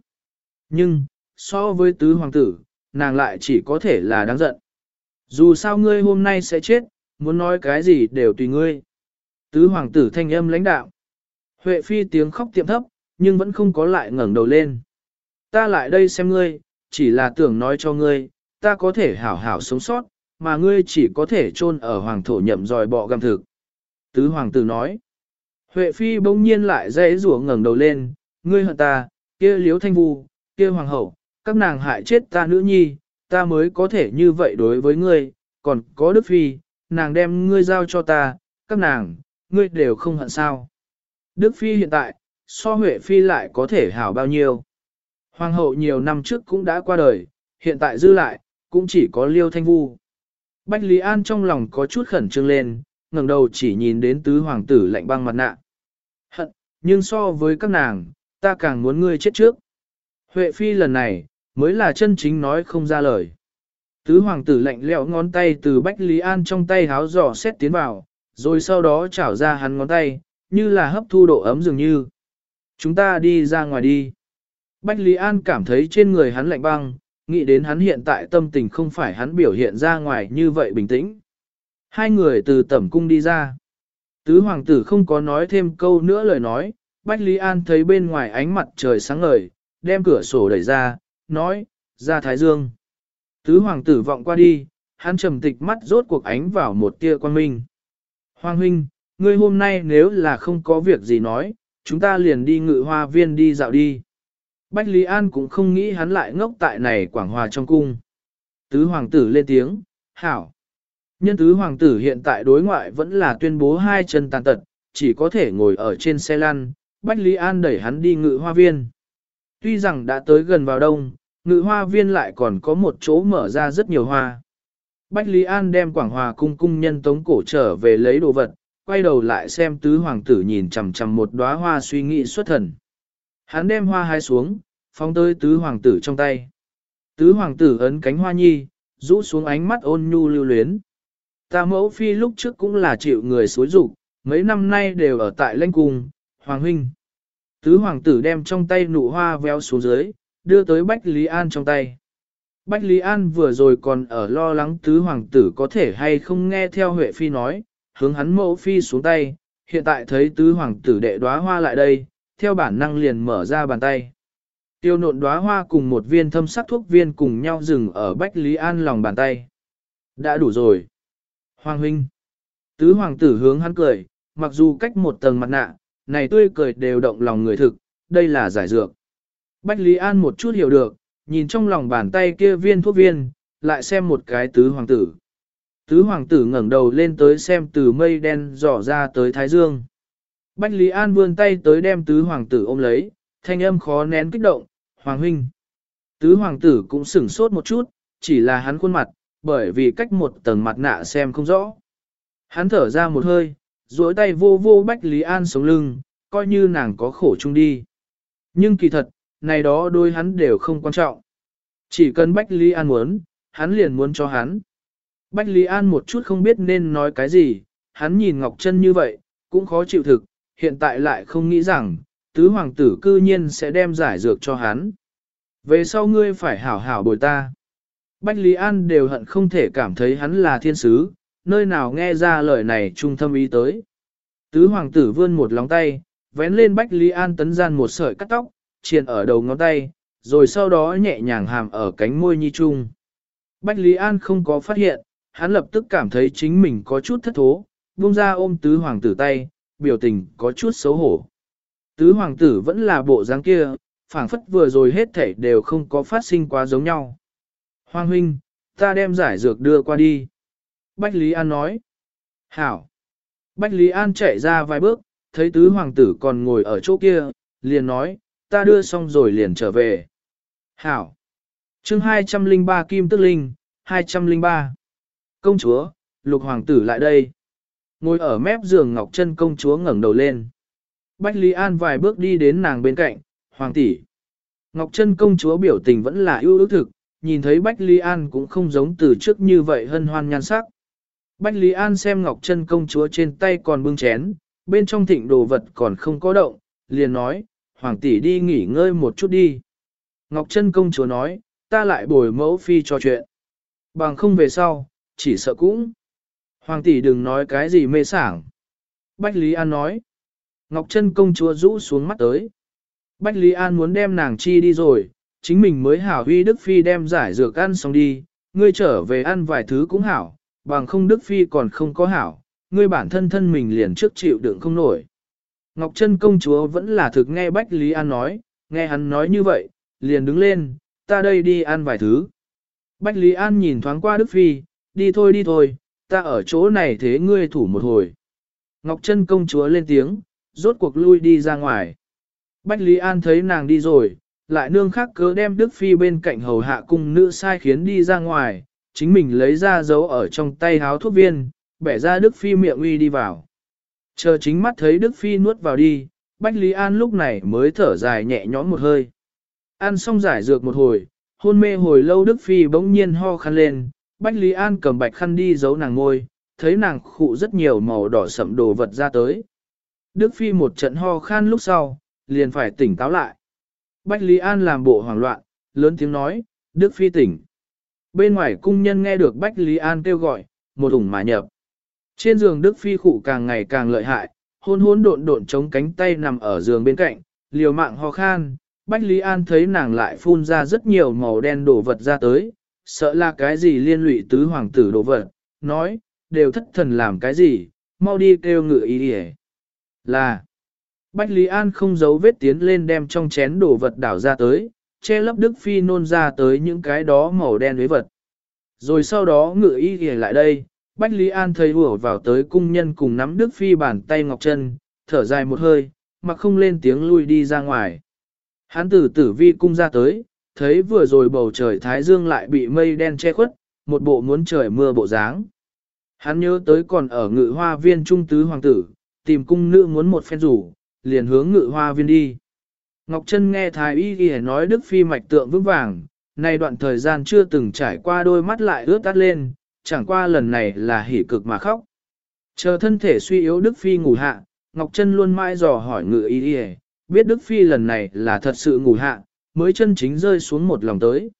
Nhưng, so với tứ hoàng tử, nàng lại chỉ có thể là đáng giận. Dù sao ngươi hôm nay sẽ chết, muốn nói cái gì đều tùy ngươi. Tứ hoàng tử thanh âm lãnh đạo. Huệ phi tiếng khóc tiệm thấp, nhưng vẫn không có lại ngẩng đầu lên. Ta lại đây xem ngươi, chỉ là tưởng nói cho ngươi, ta có thể hảo hảo sống sót, mà ngươi chỉ có thể chôn ở hoàng thổ nhậm dòi bọ găm thực. Tứ hoàng tử nói. Huệ phi bỗng nhiên lại dãy rủa ngẩng đầu lên, ngươi hận ta, kia liếu thanh vu, kia hoàng hậu, các nàng hại chết ta nữ nhi, ta mới có thể như vậy đối với ngươi, còn có đức phi, nàng đem ngươi giao cho ta, các nàng, ngươi đều không hận sao. Đức phi hiện tại, so Huệ phi lại có thể hảo bao nhiêu. Hoàng hậu nhiều năm trước cũng đã qua đời, hiện tại dư lại, cũng chỉ có liêu thanh vu. Bách Lý An trong lòng có chút khẩn trương lên, ngẩng đầu chỉ nhìn đến tứ hoàng tử lạnh băng mặt nạ. Hận, nhưng so với các nàng, ta càng muốn ngươi chết trước. Huệ phi lần này, mới là chân chính nói không ra lời. Tứ hoàng tử lạnh lẽo ngón tay từ Bách Lý An trong tay háo giỏ xét tiến vào, rồi sau đó chảo ra hắn ngón tay, như là hấp thu độ ấm dường như. Chúng ta đi ra ngoài đi. Bách Lý An cảm thấy trên người hắn lạnh băng, Nghĩ đến hắn hiện tại tâm tình không phải hắn biểu hiện ra ngoài như vậy bình tĩnh. Hai người từ tẩm cung đi ra. Tứ hoàng tử không có nói thêm câu nữa lời nói, Bách Lý An thấy bên ngoài ánh mặt trời sáng ngời, đem cửa sổ đẩy ra, nói, ra Thái Dương. Tứ hoàng tử vọng qua đi, hắn trầm tịch mắt rốt cuộc ánh vào một tia quan minh. Hoàng huynh, ngươi hôm nay nếu là không có việc gì nói, chúng ta liền đi ngự hoa viên đi dạo đi. Bách Lý An cũng không nghĩ hắn lại ngốc tại này quảng hòa trong cung. Tứ hoàng tử lên tiếng, hảo. Nhân tứ hoàng tử hiện tại đối ngoại vẫn là tuyên bố hai chân tàn tật, chỉ có thể ngồi ở trên xe lăn, Bách Lý An đẩy hắn đi ngự hoa viên. Tuy rằng đã tới gần vào đông, ngự hoa viên lại còn có một chỗ mở ra rất nhiều hoa. Bách Lý An đem Quảng Hòa cung cung nhân tống cổ trở về lấy đồ vật, quay đầu lại xem tứ hoàng tử nhìn chằm chằm một đóa hoa suy nghĩ xuất thần. Hắn đem hoa hai xuống, phóng tới tứ hoàng tử trong tay. Tứ hoàng tử ấn cánh hoa nhi, rũ xuống ánh mắt ôn nhu lưu luyến. Ta mẫu phi lúc trước cũng là chịu người xối dục mấy năm nay đều ở tại lãnh cung, hoàng huynh. Tứ hoàng tử đem trong tay nụ hoa véo xuống dưới, đưa tới Bách Lý An trong tay. Bách Lý An vừa rồi còn ở lo lắng tứ hoàng tử có thể hay không nghe theo Huệ Phi nói, hướng hắn mẫu Phi xuống tay, hiện tại thấy tứ hoàng tử đệ đóa hoa lại đây, theo bản năng liền mở ra bàn tay. Tiêu nộn đóa hoa cùng một viên thâm sắc thuốc viên cùng nhau dừng ở Bách Lý An lòng bàn tay. Đã đủ rồi. Hoàng huynh. Tứ hoàng tử hướng hắn cười, mặc dù cách một tầng mặt nạ, này tươi cười đều động lòng người thực, đây là giải dược. Bách Lý An một chút hiểu được, nhìn trong lòng bàn tay kia viên thuốc viên, lại xem một cái tứ hoàng tử. Tứ hoàng tử ngẩng đầu lên tới xem từ mây đen dò ra tới Thái Dương. Bách Lý An vươn tay tới đem tứ hoàng tử ôm lấy, thanh âm khó nén kích động, Hoàng huynh. Tứ hoàng tử cũng sửng sốt một chút, chỉ là hắn khuôn mặt, bởi vì cách một tầng mặt nạ xem không rõ. Hắn thở ra một hơi, duỗi tay vô vô Bách Lý An sống lưng, coi như nàng có khổ chung đi. Nhưng kỳ thật, này đó đôi hắn đều không quan trọng. Chỉ cần Bách Lý An muốn, hắn liền muốn cho hắn. Bách Lý An một chút không biết nên nói cái gì, hắn nhìn Ngọc Trân như vậy, cũng khó chịu thực, hiện tại lại không nghĩ rằng, tứ hoàng tử cư nhiên sẽ đem giải dược cho hắn. Về sau ngươi phải hảo hảo bồi ta. Bách Lý An đều hận không thể cảm thấy hắn là thiên sứ, nơi nào nghe ra lời này trung thâm ý tới. Tứ hoàng tử vươn một lóng tay, vén lên Bách Lý An tấn gian một sợi cắt tóc, triền ở đầu ngón tay, rồi sau đó nhẹ nhàng hàm ở cánh môi nhi trung. Bách Lý An không có phát hiện, hắn lập tức cảm thấy chính mình có chút thất thố, buông ra ôm tứ hoàng tử tay, biểu tình có chút xấu hổ. Tứ hoàng tử vẫn là bộ dáng kia, phảng phất vừa rồi hết thảy đều không có phát sinh quá giống nhau. Hoàng huynh, ta đem giải dược đưa qua đi. Bách Lý An nói. Hảo. Bách Lý An chạy ra vài bước, thấy tứ hoàng tử còn ngồi ở chỗ kia, liền nói, ta đưa xong rồi liền trở về. Hảo. chương 203 Kim Tức Linh, 203. Công chúa, lục hoàng tử lại đây. Ngồi ở mép giường Ngọc Trân công chúa ngẩng đầu lên. Bách Lý An vài bước đi đến nàng bên cạnh, hoàng tỷ. Ngọc Trân công chúa biểu tình vẫn là ưu ước thực, nhìn thấy Bách Lý An cũng không giống từ trước như vậy hân hoan nhan sắc. Bách Lý An xem Ngọc Trân công chúa trên tay còn bưng chén, bên trong thịnh đồ vật còn không có động, liền nói, hoàng tỷ đi nghỉ ngơi một chút đi. Ngọc Trân công chúa nói, ta lại bồi mẫu phi cho chuyện. Bằng không về sau, chỉ sợ cũng. Hoàng tỷ đừng nói cái gì mê sảng. Bách Lý An nói. Ngọc Trân công chúa rũ xuống mắt tới. Bách Lý An muốn đem nàng chi đi rồi, chính mình mới hảo huy Đức Phi đem giải dược ăn xong đi, ngươi trở về ăn vài thứ cũng hảo, bằng không Đức Phi còn không có hảo, ngươi bản thân thân mình liền trước chịu đựng không nổi. Ngọc Trân công chúa vẫn là thực nghe Bách Lý An nói, nghe hắn nói như vậy, liền đứng lên, ta đây đi ăn vài thứ. Bách Lý An nhìn thoáng qua Đức Phi, đi thôi đi thôi, ta ở chỗ này thế ngươi thủ một hồi. Ngọc Trân công chúa lên tiếng, rốt cuộc lui đi ra ngoài. Bách Lý An thấy nàng đi rồi, lại nương khác cớ đem Đức Phi bên cạnh hầu hạ cung nữ sai khiến đi ra ngoài, chính mình lấy ra dấu ở trong tay háo thuốc viên, bẻ ra Đức Phi miệng uy đi vào. Chờ chính mắt thấy Đức Phi nuốt vào đi, Bách Lý An lúc này mới thở dài nhẹ nhõm một hơi. Ăn xong giải dược một hồi, hôn mê hồi lâu Đức Phi bỗng nhiên ho khăn lên, Bách Lý An cầm bạch khăn đi giấu nàng ngôi, thấy nàng khụ rất nhiều màu đỏ sậm đồ vật ra tới. Đức Phi một trận ho khan lúc sau, liền phải tỉnh táo lại. Bách Lý An làm bộ hoảng loạn, lớn tiếng nói, Đức Phi tỉnh. Bên ngoài cung nhân nghe được Bách Lý An kêu gọi, một ủng mà nhập. Trên giường Đức Phi khụ càng ngày càng lợi hại, hôn hôn độn độn chống cánh tay nằm ở giường bên cạnh, liều mạng ho khan. Bách Lý An thấy nàng lại phun ra rất nhiều màu đen đổ vật ra tới, sợ là cái gì liên lụy tứ hoàng tử đổ vật, nói, đều thất thần làm cái gì, mau đi kêu ngự ý đi Là, Bách Lý An không giấu vết tiến lên đem trong chén đổ vật đảo ra tới, che lấp Đức Phi nôn ra tới những cái đó màu đen với vật. Rồi sau đó ngự ý lại đây, Bách Lý An thấy ủa vào tới cung nhân cùng nắm Đức Phi bàn tay ngọc chân, thở dài một hơi, mà không lên tiếng lui đi ra ngoài. Hán tử tử vi cung ra tới, thấy vừa rồi bầu trời Thái Dương lại bị mây đen che khuất, một bộ muốn trời mưa bộ dáng. Hắn nhớ tới còn ở ngự hoa viên trung tứ hoàng tử, tìm cung nữ muốn một phen rủ, liền hướng ngự hoa viên đi. Ngọc Trân nghe Thái Y ghi nói Đức Phi mạch tượng vững vàng, nay đoạn thời gian chưa từng trải qua đôi mắt lại ướt tắt lên, chẳng qua lần này là hỉ cực mà khóc. Chờ thân thể suy yếu Đức Phi ngủ hạ, Ngọc Trân luôn mãi dò hỏi ngự y y, biết Đức Phi lần này là thật sự ngủ hạ, mới chân chính rơi xuống một lòng tới.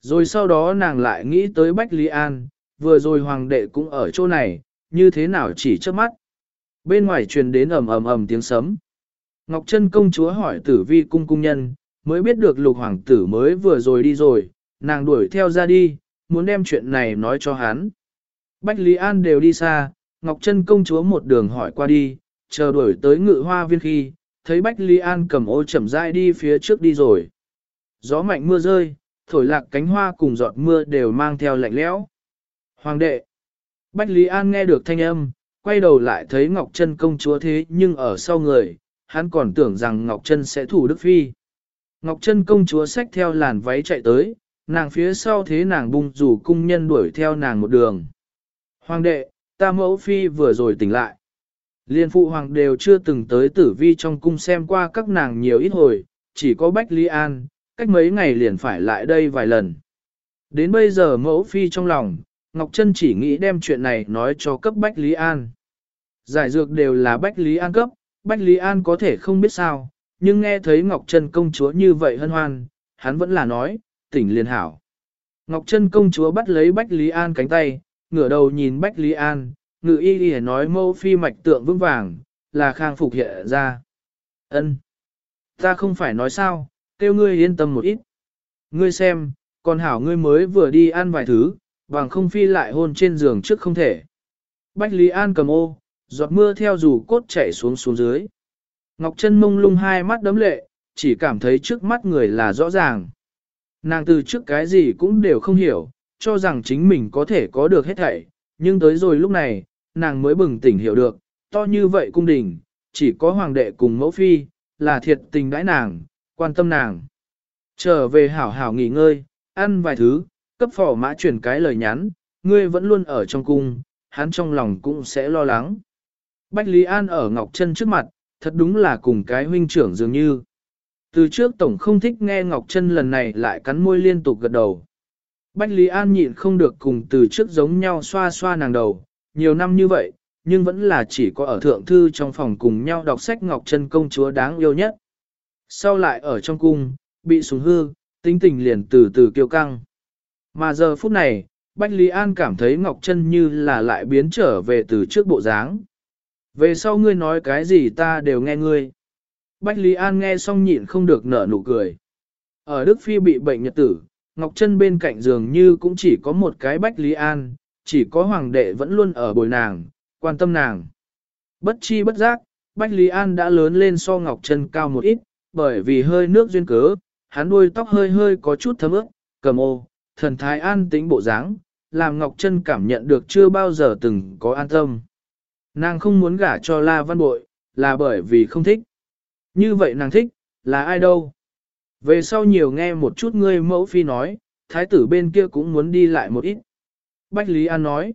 Rồi sau đó nàng lại nghĩ tới Bách Lý An, vừa rồi hoàng đệ cũng ở chỗ này, như thế nào chỉ trước mắt. Bên ngoài truyền đến ầm ầm ầm tiếng sấm. Ngọc Trân công chúa hỏi tử vi cung cung nhân, mới biết được lục hoàng tử mới vừa rồi đi rồi, nàng đuổi theo ra đi, muốn đem chuyện này nói cho hắn. Bách Lý An đều đi xa, Ngọc Trân công chúa một đường hỏi qua đi, chờ đuổi tới ngự hoa viên khi, thấy Bách Lý An cầm ô chậm rãi đi phía trước đi rồi. Gió mạnh mưa rơi, thổi lạc cánh hoa cùng giọt mưa đều mang theo lạnh lẽo. Hoàng đệ! Bách Lý An nghe được thanh âm, quay đầu lại thấy Ngọc Trân công chúa thế nhưng ở sau người, hắn còn tưởng rằng Ngọc Trân sẽ thủ Đức Phi. Ngọc Trân công chúa xách theo làn váy chạy tới, nàng phía sau thế nàng bung rủ cung nhân đuổi theo nàng một đường. Hoàng đệ, ta mẫu phi vừa rồi tỉnh lại. Liên phụ hoàng đều chưa từng tới tử vi trong cung xem qua các nàng nhiều ít hồi, chỉ có Bách Lý An, cách mấy ngày liền phải lại đây vài lần. Đến bây giờ mẫu phi trong lòng, Ngọc Trân chỉ nghĩ đem chuyện này nói cho cấp Bách Lý An. Giải dược đều là Bách Lý An cấp, Bách Lý An có thể không biết sao, nhưng nghe thấy Ngọc Trân công chúa như vậy hân hoan, hắn vẫn là nói, tỉnh liền hảo. Ngọc Trân công chúa bắt lấy Bách Lý An cánh tay, ngửa đầu nhìn Bách Lý An, ngự y y nói mâu phi mạch tượng vững vàng, là khang phục hiện ra. ân Ta không phải nói sao, kêu ngươi yên tâm một ít. Ngươi xem, còn hảo ngươi mới vừa đi ăn vài thứ, bằng không phi lại hôn trên giường trước không thể. Bách Lý An cầm ô, giọt mưa theo dù cốt chảy xuống xuống dưới. Ngọc Trân mông lung hai mắt đấm lệ, chỉ cảm thấy trước mắt người là rõ ràng. Nàng từ trước cái gì cũng đều không hiểu, cho rằng chính mình có thể có được hết thảy, nhưng tới rồi lúc này, nàng mới bừng tỉnh hiểu được, to như vậy cung đình, chỉ có hoàng đệ cùng mẫu phi, là thiệt tình đãi nàng, quan tâm nàng. Trở về hảo hảo nghỉ ngơi, ăn vài thứ, cấp phỏ mã chuyển cái lời nhắn, ngươi vẫn luôn ở trong cung, hắn trong lòng cũng sẽ lo lắng. Bách Lý An ở Ngọc Trân trước mặt, thật đúng là cùng cái huynh trưởng dường như. Từ trước Tổng không thích nghe Ngọc Trân lần này lại cắn môi liên tục gật đầu. Bách Lý An nhịn không được cùng từ trước giống nhau xoa xoa nàng đầu, nhiều năm như vậy, nhưng vẫn là chỉ có ở thượng thư trong phòng cùng nhau đọc sách Ngọc Trân công chúa đáng yêu nhất. Sau lại ở trong cung, bị sùng hư, tính tình liền từ từ kiêu căng. Mà giờ phút này, Bách Lý An cảm thấy Ngọc Trân như là lại biến trở về từ trước bộ dáng. Về sau ngươi nói cái gì ta đều nghe ngươi. Bách Lý An nghe xong nhịn không được nở nụ cười. Ở Đức Phi bị bệnh nhật tử, Ngọc Trân bên cạnh giường như cũng chỉ có một cái Bách Lý An, chỉ có hoàng đệ vẫn luôn ở bồi nàng, quan tâm nàng. Bất chi bất giác, Bách Lý An đã lớn lên so Ngọc Trân cao một ít, bởi vì hơi nước duyên cớ, hắn đuôi tóc hơi hơi có chút thấm ướt, cầm ô, thần thái an tĩnh bộ dáng, làm Ngọc Trân cảm nhận được chưa bao giờ từng có an tâm. Nàng không muốn gả cho La Văn Bội, là bởi vì không thích. Như vậy nàng thích, là ai đâu? Về sau nhiều nghe một chút ngươi mẫu phi nói, thái tử bên kia cũng muốn đi lại một ít. Bách Lý An nói.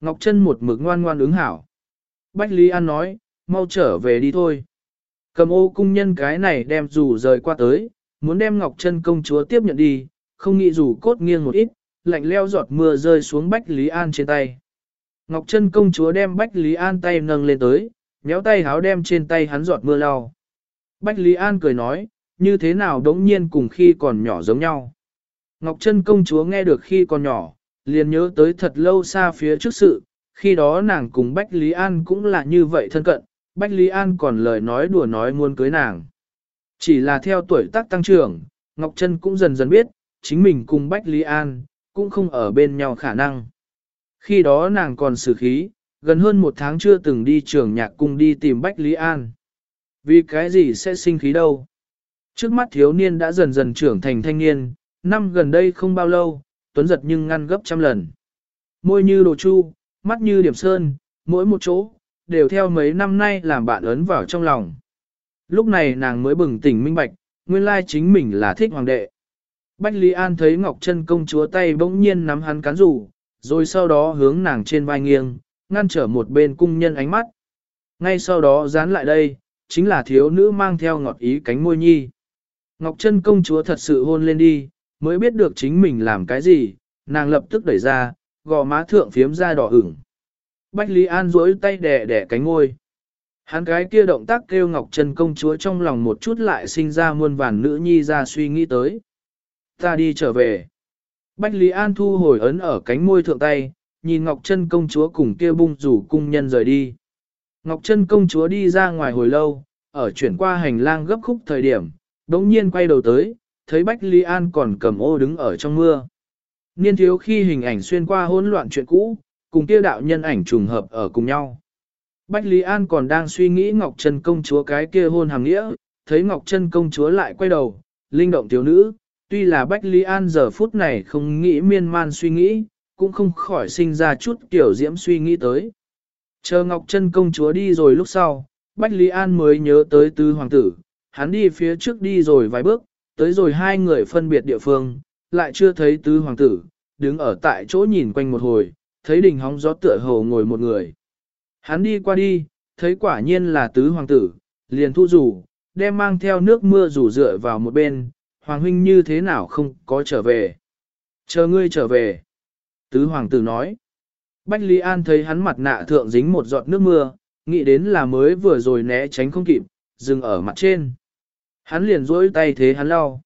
Ngọc Trân một mực ngoan ngoan ứng hảo. Bách Lý An nói, mau trở về đi thôi. Cầm ô cung nhân cái này đem dù rời qua tới, muốn đem Ngọc Trân công chúa tiếp nhận đi, không nghĩ dù cốt nghiêng một ít, lạnh leo giọt mưa rơi xuống Bách Lý An trên tay. Ngọc Trân công chúa đem Bách Lý An tay nâng lên tới, méo tay háo đem trên tay hắn giọt mưa lau. Bách Lý An cười nói, như thế nào đống nhiên cùng khi còn nhỏ giống nhau. Ngọc Trân công chúa nghe được khi còn nhỏ, liền nhớ tới thật lâu xa phía trước sự, khi đó nàng cùng Bách Lý An cũng là như vậy thân cận, Bách Lý An còn lời nói đùa nói muốn cưới nàng. Chỉ là theo tuổi tác tăng trưởng, Ngọc Trân cũng dần dần biết, chính mình cùng Bách Lý An, cũng không ở bên nhau khả năng. Khi đó nàng còn xử khí, gần hơn một tháng chưa từng đi trường nhạc cung đi tìm Bách Lý An. Vì cái gì sẽ sinh khí đâu? Trước mắt thiếu niên đã dần dần trưởng thành thanh niên, năm gần đây không bao lâu, tuấn giật nhưng ngăn gấp trăm lần. Môi như đồ chu, mắt như điểm sơn, mỗi một chỗ, đều theo mấy năm nay làm bạn ấn vào trong lòng. Lúc này nàng mới bừng tỉnh minh bạch, nguyên lai chính mình là thích hoàng đệ. Bách Lý An thấy Ngọc Trân công chúa tay bỗng nhiên nắm hắn cán rủ, rồi sau đó hướng nàng trên vai nghiêng, ngăn trở một bên cung nhân ánh mắt. Ngay sau đó dán lại đây, chính là thiếu nữ mang theo ngọt ý cánh môi nhi. Ngọc Trân công chúa thật sự hôn lên đi, mới biết được chính mình làm cái gì, nàng lập tức đẩy ra, gò má thượng phiếm ra đỏ ửng. Bách Lý An duỗi tay đẻ đẻ cánh ngôi. Hắn cái kia động tác kêu Ngọc Trân công chúa trong lòng một chút lại sinh ra muôn vàn nữ nhi ra suy nghĩ tới. Ta đi trở về. Bách Lý An thu hồi ấn ở cánh môi thượng tay, nhìn Ngọc Trân công chúa cùng kia bung rủ cung nhân rời đi. Ngọc Trân công chúa đi ra ngoài hồi lâu, ở chuyển qua hành lang gấp khúc thời điểm, đống nhiên quay đầu tới, thấy Bách Ly An còn cầm ô đứng ở trong mưa. Niên thiếu khi hình ảnh xuyên qua hỗn loạn chuyện cũ, cùng kia đạo nhân ảnh trùng hợp ở cùng nhau. Bách Lý An còn đang suy nghĩ Ngọc Trân công chúa cái kia hôn hàng nghĩa, thấy Ngọc Trân công chúa lại quay đầu, linh động thiếu nữ, tuy là Bách Lý An giờ phút này không nghĩ miên man suy nghĩ, cũng không khỏi sinh ra chút kiểu diễm suy nghĩ tới. Chờ Ngọc Trân công chúa đi rồi lúc sau, Bách Lý An mới nhớ tới tứ hoàng tử, hắn đi phía trước đi rồi vài bước, tới rồi hai người phân biệt địa phương, lại chưa thấy tứ hoàng tử, đứng ở tại chỗ nhìn quanh một hồi, thấy đình hóng gió tựa hồ ngồi một người. Hắn đi qua đi, thấy quả nhiên là tứ hoàng tử, liền thu rủ, đem mang theo nước mưa rủ dựa vào một bên, hoàng huynh như thế nào không có trở về. Chờ ngươi trở về. Tứ hoàng tử nói. Bách Lý An thấy hắn mặt nạ thượng dính một giọt nước mưa, nghĩ đến là mới vừa rồi né tránh không kịp, dừng ở mặt trên. Hắn liền rỗi tay thế hắn lau.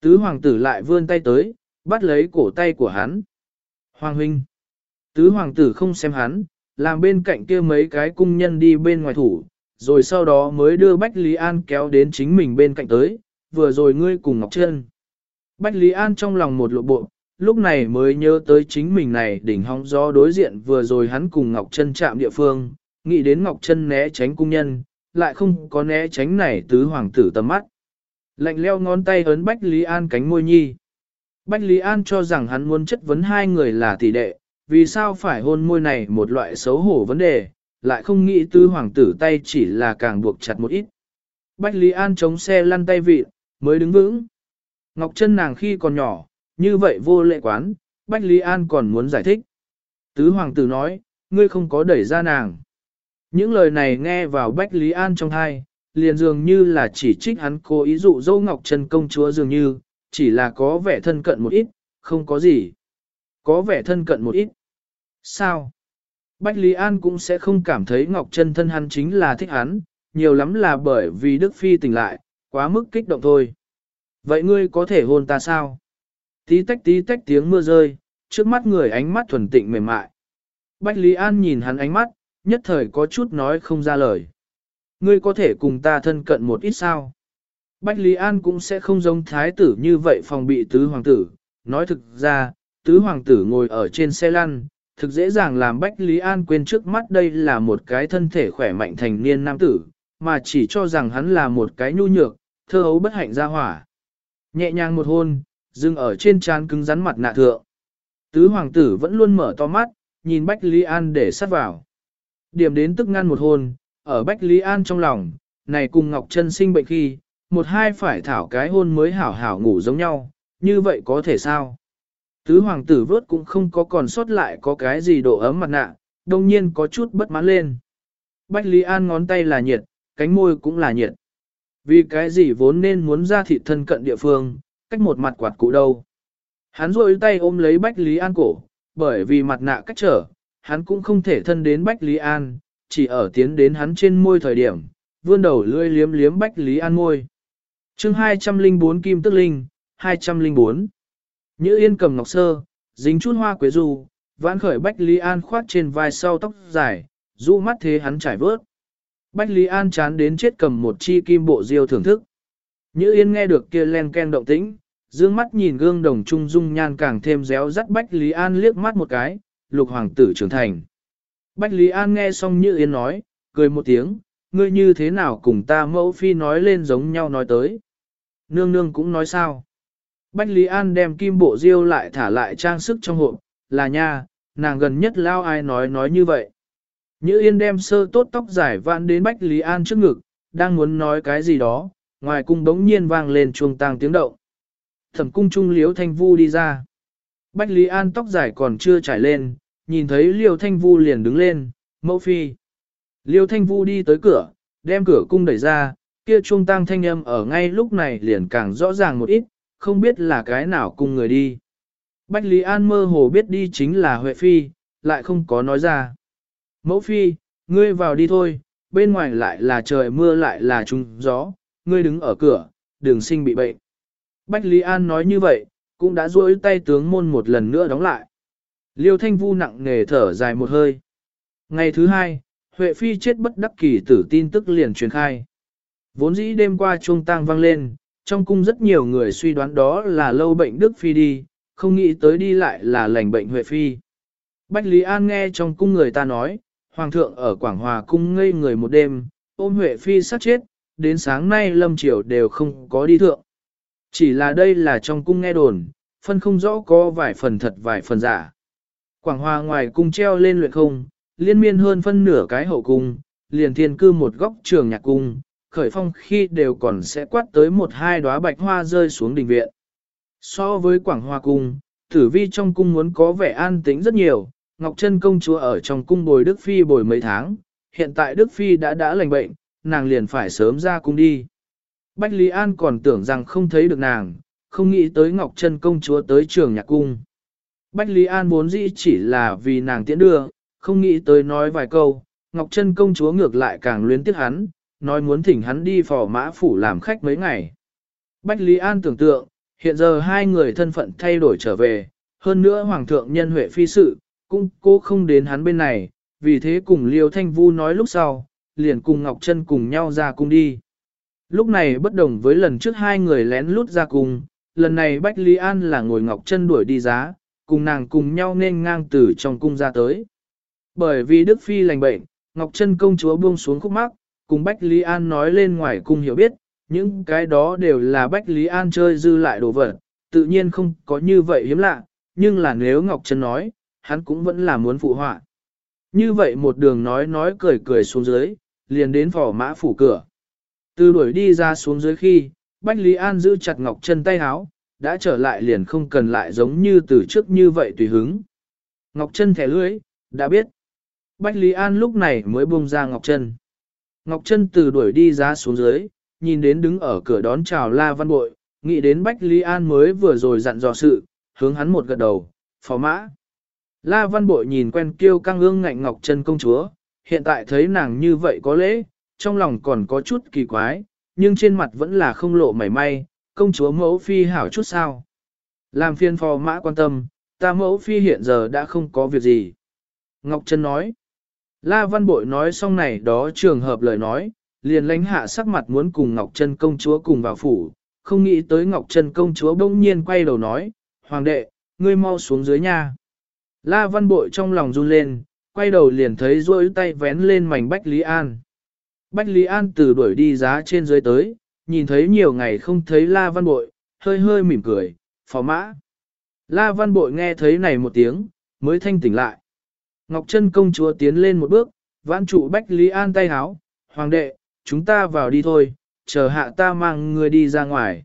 Tứ hoàng tử lại vươn tay tới, bắt lấy cổ tay của hắn. Hoàng huynh. Tứ hoàng tử không xem hắn, làm bên cạnh kia mấy cái cung nhân đi bên ngoài thủ, rồi sau đó mới đưa Bách Lý An kéo đến chính mình bên cạnh tới, vừa rồi ngươi cùng Ngọc Trân. Bách Lý An trong lòng một lộ bộ, lúc này mới nhớ tới chính mình này đỉnh hóng gió đối diện vừa rồi hắn cùng Ngọc Trân chạm địa phương, nghĩ đến Ngọc Trân né tránh cung nhân, lại không có né tránh này tứ hoàng tử tầm mắt. Lạnh leo ngón tay ấn Bách Lý An cánh môi nhi. Bách Lý An cho rằng hắn muốn chất vấn hai người là tỷ đệ, vì sao phải hôn môi này một loại xấu hổ vấn đề, lại không nghĩ tứ hoàng tử tay chỉ là càng buộc chặt một ít. Bách Lý An chống xe lăn tay vị, mới đứng vững. Ngọc chân nàng khi còn nhỏ, như vậy vô lệ quán, Bách Lý An còn muốn giải thích. Tứ hoàng tử nói, ngươi không có đẩy ra nàng. Những lời này nghe vào Bách Lý An trong thai, liền dường như là chỉ trích hắn cố ý dụ dâu Ngọc Trần công chúa dường như, chỉ là có vẻ thân cận một ít, không có gì. Có vẻ thân cận một ít. Sao? Bách Lý An cũng sẽ không cảm thấy Ngọc Trân thân hắn chính là thích hắn, nhiều lắm là bởi vì Đức Phi tỉnh lại, quá mức kích động thôi. Vậy ngươi có thể hôn ta sao? Tí tách tí tách tiếng mưa rơi, trước mắt người ánh mắt thuần tịnh mềm mại. Bách Lý An nhìn hắn ánh mắt, nhất thời có chút nói không ra lời. Ngươi có thể cùng ta thân cận một ít sao? Bách Lý An cũng sẽ không giống thái tử như vậy phòng bị tứ hoàng tử. Nói thực ra, tứ hoàng tử ngồi ở trên xe lăn, thực dễ dàng làm Bách Lý An quên trước mắt đây là một cái thân thể khỏe mạnh thành niên nam tử, mà chỉ cho rằng hắn là một cái nhu nhược, thơ hấu bất hạnh ra hỏa. Nhẹ nhàng một hôn, dừng ở trên trán cứng rắn mặt nạ thượng. Tứ hoàng tử vẫn luôn mở to mắt, nhìn Bách Lý An để sát vào. Điểm đến tức ngăn một hôn, ở Bách Lý An trong lòng, này cùng Ngọc Trân sinh bệnh khi, một hai phải thảo cái hôn mới hảo hảo ngủ giống nhau, như vậy có thể sao? Tứ hoàng tử vớt cũng không có còn sót lại có cái gì độ ấm mặt nạ, đồng nhiên có chút bất mãn lên. Bách Lý An ngón tay là nhiệt, cánh môi cũng là nhiệt. Vì cái gì vốn nên muốn ra thị thân cận địa phương, cách một mặt quạt cụ đâu. Hắn rôi tay ôm lấy Bách Lý An cổ, bởi vì mặt nạ cách trở, hắn cũng không thể thân đến Bách Lý An, chỉ ở tiến đến hắn trên môi thời điểm, vươn đầu lươi liếm liếm Bách Lý An môi. chương 204 Kim Tức Linh, 204 Như yên cầm ngọc sơ, dính chút hoa quế du, vãn khởi Bách Lý An khoát trên vai sau tóc dài, du mắt thế hắn trải vớt. Bách Lý An chán đến chết cầm một chi kim bộ diêu thưởng thức. Như yên nghe được kia len ken động tĩnh, dương mắt nhìn gương đồng trung dung nhan càng thêm réo rắt Bách Lý An liếc mắt một cái, lục hoàng tử trưởng thành. Bách Lý An nghe xong Như Yên nói, cười một tiếng, ngươi như thế nào cùng ta mẫu phi nói lên giống nhau nói tới. Nương nương cũng nói sao. Bách Lý An đem kim bộ diêu lại thả lại trang sức trong hộp, là nha, nàng gần nhất lao ai nói nói như vậy. Như Yên đem sơ tốt tóc dài vạn đến Bách Lý An trước ngực, đang muốn nói cái gì đó, ngoài cung đống nhiên vang lên chuông tang tiếng động. Thẩm cung trung liếu thanh vu đi ra. Bách Lý An tóc dài còn chưa trải lên, nhìn thấy liêu thanh vu liền đứng lên, mẫu phi. Liêu thanh vu đi tới cửa, đem cửa cung đẩy ra, kia chuông tang thanh âm ở ngay lúc này liền càng rõ ràng một ít, không biết là cái nào cùng người đi. Bách Lý An mơ hồ biết đi chính là Huệ Phi, lại không có nói ra. Mẫu Phi, ngươi vào đi thôi, bên ngoài lại là trời mưa lại là trung gió, ngươi đứng ở cửa, đường sinh bị bệnh. Bách Lý An nói như vậy, cũng đã duỗi tay tướng môn một lần nữa đóng lại. Liêu Thanh Vu nặng nề thở dài một hơi. Ngày thứ hai, Huệ Phi chết bất đắc kỳ tử tin tức liền truyền khai. Vốn dĩ đêm qua chuông tang vang lên, trong cung rất nhiều người suy đoán đó là lâu bệnh Đức Phi đi, không nghĩ tới đi lại là lành bệnh Huệ Phi. Bách Lý An nghe trong cung người ta nói, Hoàng thượng ở Quảng Hòa cung ngây người một đêm, ôm Huệ Phi sát chết, đến sáng nay lâm triều đều không có đi thượng. Chỉ là đây là trong cung nghe đồn, phân không rõ có vài phần thật vài phần giả. Quảng hoa ngoài cung treo lên luyện không, liên miên hơn phân nửa cái hậu cung, liền thiên cư một góc trường nhạc cung, khởi phong khi đều còn sẽ quát tới một hai đóa bạch hoa rơi xuống đình viện. So với Quảng Hoa cung, tử vi trong cung muốn có vẻ an tĩnh rất nhiều, Ngọc Trân công chúa ở trong cung bồi Đức Phi bồi mấy tháng, hiện tại Đức Phi đã đã lành bệnh, nàng liền phải sớm ra cung đi. Bách Lý An còn tưởng rằng không thấy được nàng, không nghĩ tới Ngọc Trân công chúa tới trường nhạc cung. Bách Lý An vốn dĩ chỉ là vì nàng tiễn đưa, không nghĩ tới nói vài câu, Ngọc Trân công chúa ngược lại càng luyến tiếc hắn, nói muốn thỉnh hắn đi phò mã phủ làm khách mấy ngày. Bách Lý An tưởng tượng, hiện giờ hai người thân phận thay đổi trở về, hơn nữa Hoàng thượng nhân huệ phi sự, cũng cố không đến hắn bên này, vì thế cùng Liêu Thanh Vu nói lúc sau, liền cùng Ngọc Trân cùng nhau ra cung đi. Lúc này bất đồng với lần trước hai người lén lút ra cung, lần này Bách Lý An là ngồi Ngọc Trân đuổi đi giá, cùng nàng cùng nhau nên ngang từ trong cung ra tới. Bởi vì Đức Phi lành bệnh, Ngọc Trân công chúa buông xuống khúc mắc, cùng Bách Lý An nói lên ngoài cung hiểu biết, những cái đó đều là Bách Lý An chơi dư lại đồ vật, tự nhiên không có như vậy hiếm lạ, nhưng là nếu Ngọc Trân nói, hắn cũng vẫn là muốn phụ họa. Như vậy một đường nói nói cười cười xuống dưới, liền đến phỏ mã phủ cửa. Từ đuổi đi ra xuống dưới khi, Bách Lý An giữ chặt Ngọc Trân tay háo, đã trở lại liền không cần lại giống như từ trước như vậy tùy hứng. Ngọc Trân thẻ lưới, đã biết. Bách Lý An lúc này mới buông ra Ngọc Trân. Ngọc Trân từ đuổi đi ra xuống dưới, nhìn đến đứng ở cửa đón chào La Văn Bội, nghĩ đến Bách Lý An mới vừa rồi dặn dò sự, hướng hắn một gật đầu, phó mã. La Văn Bội nhìn quen kiêu căng ương ngạnh Ngọc Trân công chúa, hiện tại thấy nàng như vậy có lễ, trong lòng còn có chút kỳ quái, nhưng trên mặt vẫn là không lộ mảy may, công chúa mẫu phi hảo chút sao. Làm phiên phò mã quan tâm, ta mẫu phi hiện giờ đã không có việc gì. Ngọc Trân nói, La Văn Bội nói xong này đó trường hợp lời nói, liền lánh hạ sắc mặt muốn cùng Ngọc Trân công chúa cùng vào phủ, không nghĩ tới Ngọc Trân công chúa bỗng nhiên quay đầu nói, Hoàng đệ, ngươi mau xuống dưới nha. La Văn Bội trong lòng run lên, quay đầu liền thấy rôi tay vén lên mảnh Bách Lý An. Bách Lý An từ đuổi đi giá trên dưới tới, nhìn thấy nhiều ngày không thấy La Văn Bội, hơi hơi mỉm cười, phó mã. La Văn Bội nghe thấy này một tiếng, mới thanh tỉnh lại. Ngọc Trân công chúa tiến lên một bước, vãn trụ Bách Lý An tay háo, Hoàng đệ, chúng ta vào đi thôi, chờ hạ ta mang người đi ra ngoài.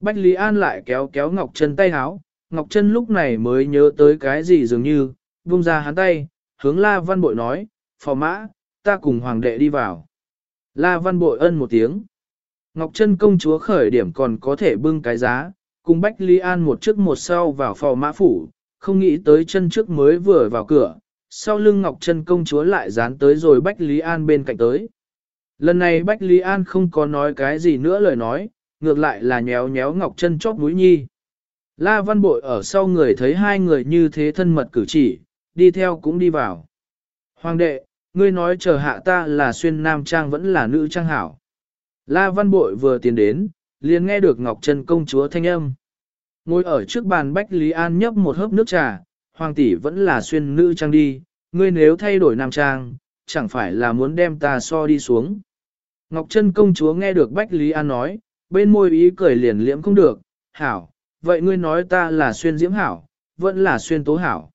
Bách Lý An lại kéo kéo Ngọc Trân tay háo, Ngọc Trân lúc này mới nhớ tới cái gì dường như, vung ra hắn tay, hướng La Văn Bội nói, phò mã, ta cùng Hoàng đệ đi vào. La Văn Bội ân một tiếng. Ngọc Trân công chúa khởi điểm còn có thể bưng cái giá, cùng Bách Lý An một trước một sau vào phò mã phủ, không nghĩ tới chân trước mới vừa vào cửa, sau lưng Ngọc Trân công chúa lại dán tới rồi Bách Lý An bên cạnh tới. Lần này Bách Lý An không có nói cái gì nữa lời nói, ngược lại là nhéo nhéo Ngọc Trân chóp mũi nhi. La Văn Bội ở sau người thấy hai người như thế thân mật cử chỉ, đi theo cũng đi vào. Hoàng đệ, ngươi nói chờ hạ ta là xuyên nam trang vẫn là nữ trang hảo. La Văn Bội vừa tiến đến, liền nghe được Ngọc Trân công chúa thanh âm. Ngồi ở trước bàn Bách Lý An nhấp một hớp nước trà, Hoàng tỷ vẫn là xuyên nữ trang đi, ngươi nếu thay đổi nam trang, chẳng phải là muốn đem ta so đi xuống. Ngọc Trân công chúa nghe được Bách Lý An nói, bên môi ý cười liền liễm không được, hảo, vậy ngươi nói ta là xuyên diễm hảo, vẫn là xuyên tố hảo.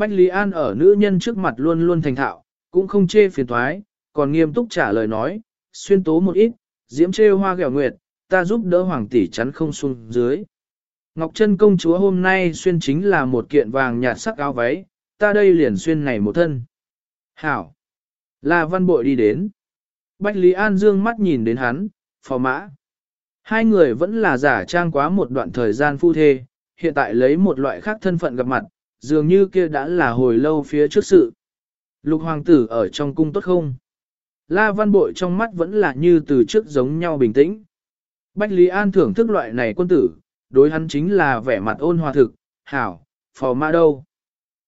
Bách Lý An ở nữ nhân trước mặt luôn luôn thành thạo, cũng không chê phiền thoái, còn nghiêm túc trả lời nói, xuyên tố một ít, diễm trêu hoa gẹo nguyệt, ta giúp đỡ hoàng tỷ chắn không xuống dưới. Ngọc Trân công chúa hôm nay xuyên chính là một kiện vàng nhạt sắc áo váy, ta đây liền xuyên này một thân. Hảo! La văn bội đi đến. Bách Lý An dương mắt nhìn đến hắn, phò mã. Hai người vẫn là giả trang quá một đoạn thời gian phu thê, hiện tại lấy một loại khác thân phận gặp mặt, dường như kia đã là hồi lâu phía trước sự. Lục hoàng tử ở trong cung tốt không? La văn bội trong mắt vẫn là như từ trước giống nhau bình tĩnh. Bách Lý An thưởng thức loại này quân tử, đối hắn chính là vẻ mặt ôn hòa thực, hảo, phò ma đâu?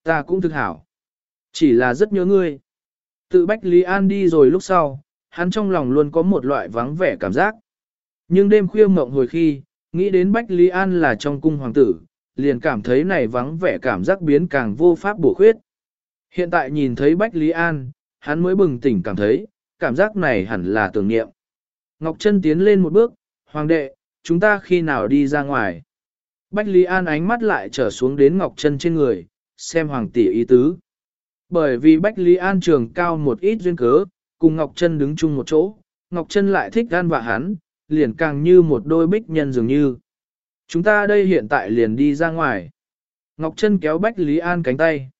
Ta cũng thực hảo. Chỉ là rất nhớ ngươi. Tự Bách Lý An đi rồi lúc sau, hắn trong lòng luôn có một loại vắng vẻ cảm giác. Nhưng đêm khuya mộng hồi khi, nghĩ đến Bách Lý An là trong cung hoàng tử, liền cảm thấy này vắng vẻ cảm giác biến càng vô pháp bổ khuyết. Hiện tại nhìn thấy Bách Lý An, hắn mới bừng tỉnh cảm thấy, cảm giác này hẳn là tưởng niệm. Ngọc Trân tiến lên một bước, Hoàng đệ, chúng ta khi nào đi ra ngoài? Bách Lý An ánh mắt lại trở xuống đến Ngọc Trân trên người, xem Hoàng tỷ ý tứ. Bởi vì Bách Lý An trường cao một ít duyên cớ, cùng Ngọc Trân đứng chung một chỗ, Ngọc Trân lại thích gan và hắn, liền càng như một đôi bích nhân dường như. Chúng ta đây hiện tại liền đi ra ngoài. Ngọc Trân kéo Bách Lý An cánh tay.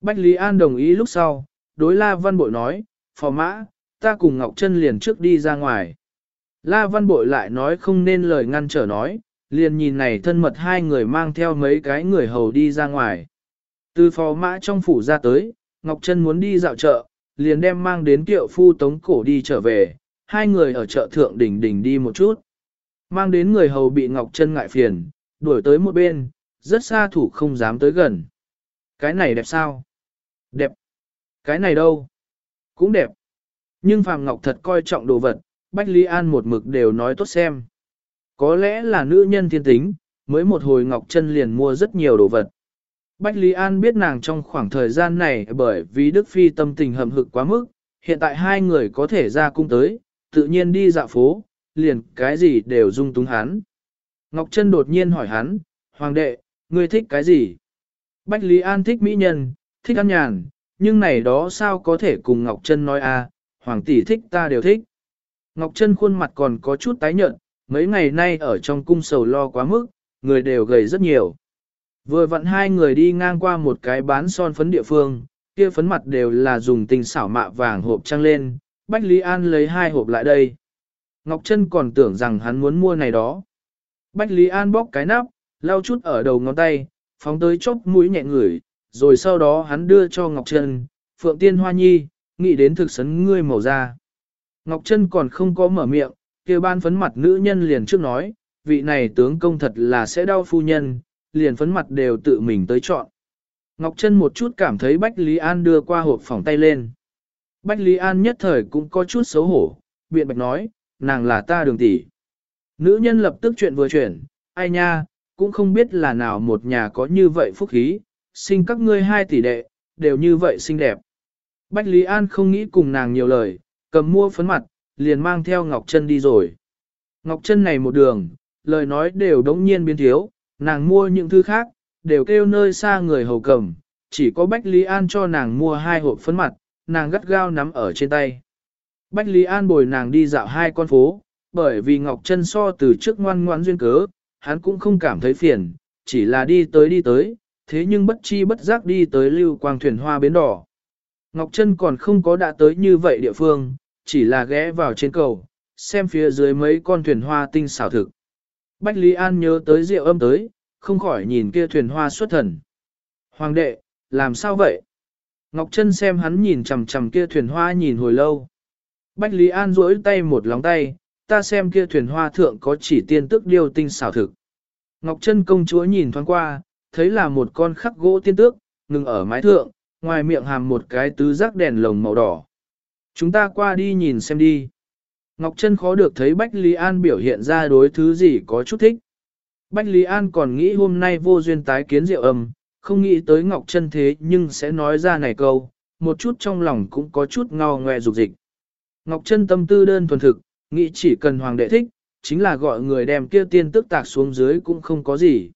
Bách Lý An đồng ý lúc sau, đối La Văn Bội nói, phò mã, ta cùng Ngọc Trân liền trước đi ra ngoài. La Văn Bội lại nói không nên lời ngăn trở nói, liền nhìn này thân mật hai người mang theo mấy cái người hầu đi ra ngoài. Từ phò mã trong phủ ra tới, Ngọc Trân muốn đi dạo chợ, liền đem mang đến Tiệu phu tống cổ đi trở về, hai người ở chợ thượng đỉnh đỉnh đi một chút. Mang đến người hầu bị Ngọc Trân ngại phiền, đuổi tới một bên, rất xa thủ không dám tới gần. Cái này đẹp sao? Đẹp. Cái này đâu? Cũng đẹp. Nhưng Phạm Ngọc thật coi trọng đồ vật, Bách Lý An một mực đều nói tốt xem. Có lẽ là nữ nhân thiên tính, mới một hồi Ngọc Trân liền mua rất nhiều đồ vật. Bách Lý An biết nàng trong khoảng thời gian này bởi vì Đức Phi tâm tình hầm hực quá mức, hiện tại hai người có thể ra cung tới, tự nhiên đi dạo phố, liền cái gì đều dung túng hắn. Ngọc Trân đột nhiên hỏi hắn, Hoàng đệ, ngươi thích cái gì? Bách Lý An thích mỹ nhân, thích ăn nhàn, nhưng này đó sao có thể cùng Ngọc Trân nói à, Hoàng tỷ thích ta đều thích. Ngọc Trân khuôn mặt còn có chút tái nhợt, mấy ngày nay ở trong cung sầu lo quá mức, người đều gầy rất nhiều. Vừa vặn hai người đi ngang qua một cái bán son phấn địa phương, kia phấn mặt đều là dùng tình xảo mạ vàng hộp trăng lên, Bách Lý An lấy hai hộp lại đây. Ngọc Trân còn tưởng rằng hắn muốn mua này đó. Bách Lý An bóc cái nắp, lau chút ở đầu ngón tay, phóng tới chốc mũi nhẹ ngửi, rồi sau đó hắn đưa cho Ngọc Trân, Phượng Tiên Hoa Nhi, nghĩ đến thực sấn ngươi màu da. Ngọc Trân còn không có mở miệng, kia ban phấn mặt nữ nhân liền trước nói, vị này tướng công thật là sẽ đau phu nhân, liền phấn mặt đều tự mình tới chọn. Ngọc Trân một chút cảm thấy Bách Lý An đưa qua hộp phòng tay lên. Bách Lý An nhất thời cũng có chút xấu hổ, biện bạch nói, nàng là ta đường tỷ. Nữ nhân lập tức chuyện vừa chuyển, ai nha, cũng không biết là nào một nhà có như vậy phúc khí, sinh các ngươi hai tỷ đệ, đều như vậy xinh đẹp. Bách Lý An không nghĩ cùng nàng nhiều lời, cầm mua phấn mặt, liền mang theo Ngọc Trân đi rồi. Ngọc Trân này một đường, lời nói đều đống nhiên biến thiếu, nàng mua những thứ khác, đều kêu nơi xa người hầu cầm, chỉ có Bách Lý An cho nàng mua hai hộp phấn mặt, nàng gắt gao nắm ở trên tay. Bách Lý An bồi nàng đi dạo hai con phố, bởi vì Ngọc Trân so từ trước ngoan ngoãn duyên cớ, hắn cũng không cảm thấy phiền, chỉ là đi tới đi tới, thế nhưng bất chi bất giác đi tới lưu quang thuyền hoa bến đỏ. Ngọc Trân còn không có đã tới như vậy địa phương, chỉ là ghé vào trên cầu, xem phía dưới mấy con thuyền hoa tinh xảo thực. Bách Lý An nhớ tới rượu âm tới, không khỏi nhìn kia thuyền hoa xuất thần. Hoàng đệ, làm sao vậy? Ngọc Trân xem hắn nhìn chằm chằm kia thuyền hoa nhìn hồi lâu. Bách Lý An duỗi tay một lóng tay, ta xem kia thuyền hoa thượng có chỉ tiên tước điêu tinh xảo thực. Ngọc Trân công chúa nhìn thoáng qua, thấy là một con khắc gỗ tiên tước, ngừng ở mái thượng, ngoài miệng hàm một cái tứ giác đèn lồng màu đỏ. Chúng ta qua đi nhìn xem đi. Ngọc Trân khó được thấy Bách Lý An biểu hiện ra đối thứ gì có chút thích. Bách Lý An còn nghĩ hôm nay vô duyên tái kiến rượu âm, không nghĩ tới Ngọc Trân thế nhưng sẽ nói ra này câu, một chút trong lòng cũng có chút ngao ngoe dục dịch. Ngọc Trân tâm tư đơn thuần thực, nghĩ chỉ cần hoàng đệ thích, chính là gọi người đem kia tiên tức tạc xuống dưới cũng không có gì.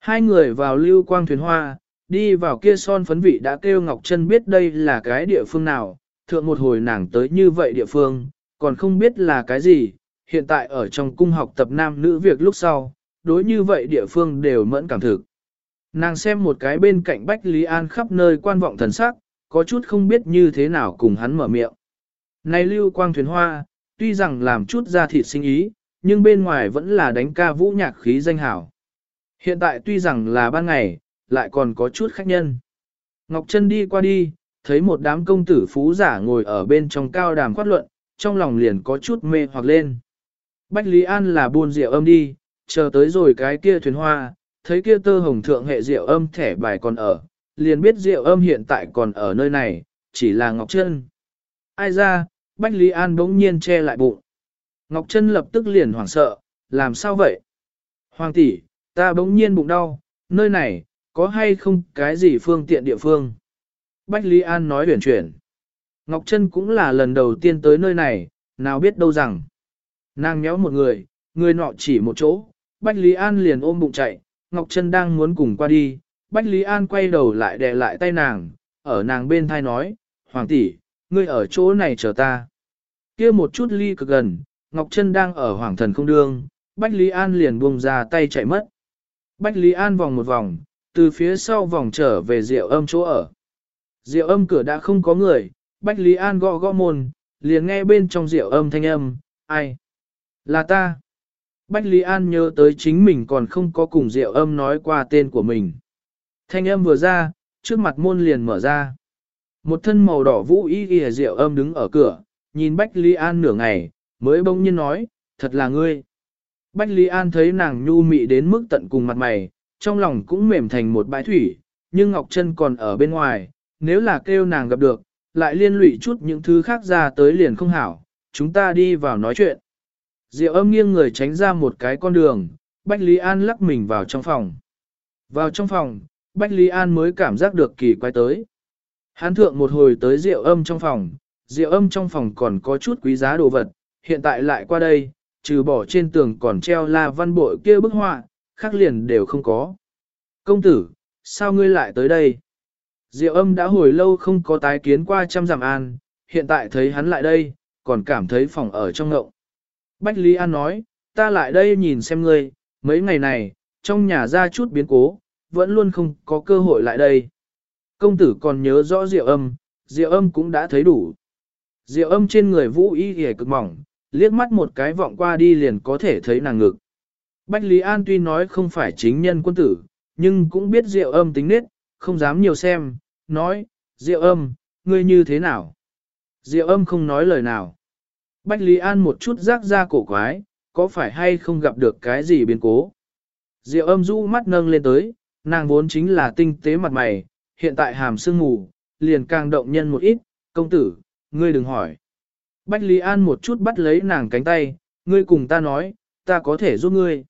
Hai người vào lưu quang thuyền hoa, đi vào kia son phấn vị đã kêu Ngọc Trân biết đây là cái địa phương nào, thượng một hồi nàng tới như vậy địa phương, còn không biết là cái gì, hiện tại ở trong cung học tập nam nữ việc lúc sau, đối như vậy địa phương đều mẫn cảm thực. Nàng xem một cái bên cạnh Bách Lý An khắp nơi quan vọng thần sắc, có chút không biết như thế nào cùng hắn mở miệng. Này lưu quang thuyền hoa, tuy rằng làm chút ra thịt sinh ý, nhưng bên ngoài vẫn là đánh ca vũ nhạc khí danh hảo. Hiện tại tuy rằng là ban ngày, lại còn có chút khách nhân. Ngọc Trân đi qua đi, thấy một đám công tử phú giả ngồi ở bên trong cao đàm khoát luận, trong lòng liền có chút mê hoặc lên. Bách Lý An là buôn rượu âm đi, chờ tới rồi cái kia thuyền hoa, thấy kia tơ hồng thượng hệ rượu âm thẻ bài còn ở, liền biết rượu âm hiện tại còn ở nơi này, chỉ là Ngọc Trân. Ai ra, Bách Lý An bỗng nhiên che lại bụng. Ngọc Trân lập tức liền hoảng sợ, làm sao vậy? Hoàng tỷ, ta bỗng nhiên bụng đau, nơi này, có hay không cái gì phương tiện địa phương? Bách Lý An nói huyền chuyển. Ngọc Trân cũng là lần đầu tiên tới nơi này, nào biết đâu rằng. Nàng nhéo một người, người nọ chỉ một chỗ, Bách Lý An liền ôm bụng chạy, Ngọc Trân đang muốn cùng qua đi, Bách Lý An quay đầu lại đè lại tay nàng, ở nàng bên thai nói, Hoàng tỷ, ngươi ở chỗ này chờ ta. kia một chút ly cực gần, Ngọc Trân đang ở hoàng thần không đương, Bách Lý An liền buông ra tay chạy mất. Bách Lý An vòng một vòng, từ phía sau vòng trở về rượu âm chỗ ở. Rượu âm cửa đã không có người, Bách Lý An gõ gõ môn, liền nghe bên trong rượu âm thanh âm, ai? Là ta. Bách Lý An nhớ tới chính mình còn không có cùng rượu âm nói qua tên của mình. Thanh âm vừa ra, trước mặt môn liền mở ra. Một thân màu đỏ vũ y ghi rượu âm đứng ở cửa, nhìn Bách Lý An nửa ngày, mới bỗng nhiên nói, thật là ngươi. Bách Lý An thấy nàng nhu mị đến mức tận cùng mặt mày, trong lòng cũng mềm thành một bãi thủy, nhưng Ngọc Trân còn ở bên ngoài, nếu là kêu nàng gặp được, lại liên lụy chút những thứ khác ra tới liền không hảo, chúng ta đi vào nói chuyện. Diệu âm nghiêng người tránh ra một cái con đường, Bách Lý An lắc mình vào trong phòng. Vào trong phòng, Bách Lý An mới cảm giác được kỳ quái tới. Hán thượng một hồi tới rượu âm trong phòng, rượu âm trong phòng còn có chút quý giá đồ vật, hiện tại lại qua đây, trừ bỏ trên tường còn treo la văn bội kia bức họa, khác liền đều không có. Công tử, sao ngươi lại tới đây? Diệu âm đã hồi lâu không có tái kiến qua trăm giảm an, hiện tại thấy hắn lại đây, còn cảm thấy phòng ở trong ngậu. Bách Lý An nói, ta lại đây nhìn xem ngươi, mấy ngày này, trong nhà ra chút biến cố, vẫn luôn không có cơ hội lại đây. Công tử còn nhớ rõ Diệu âm, Diệu âm cũng đã thấy đủ. Diệu âm trên người vũ y hề cực mỏng, liếc mắt một cái vọng qua đi liền có thể thấy nàng ngực. Bách Lý An tuy nói không phải chính nhân quân tử, nhưng cũng biết Diệu âm tính nết, không dám nhiều xem, nói, Diệu âm, ngươi như thế nào? Diệu âm không nói lời nào. Bách Lý An một chút rác ra cổ quái, có phải hay không gặp được cái gì biến cố? Diệu âm rũ mắt nâng lên tới, nàng vốn chính là tinh tế mặt mày, hiện tại hàm sương ngủ liền càng động nhân một ít, công tử, ngươi đừng hỏi. Bách Lý An một chút bắt lấy nàng cánh tay, ngươi cùng ta nói, ta có thể giúp ngươi.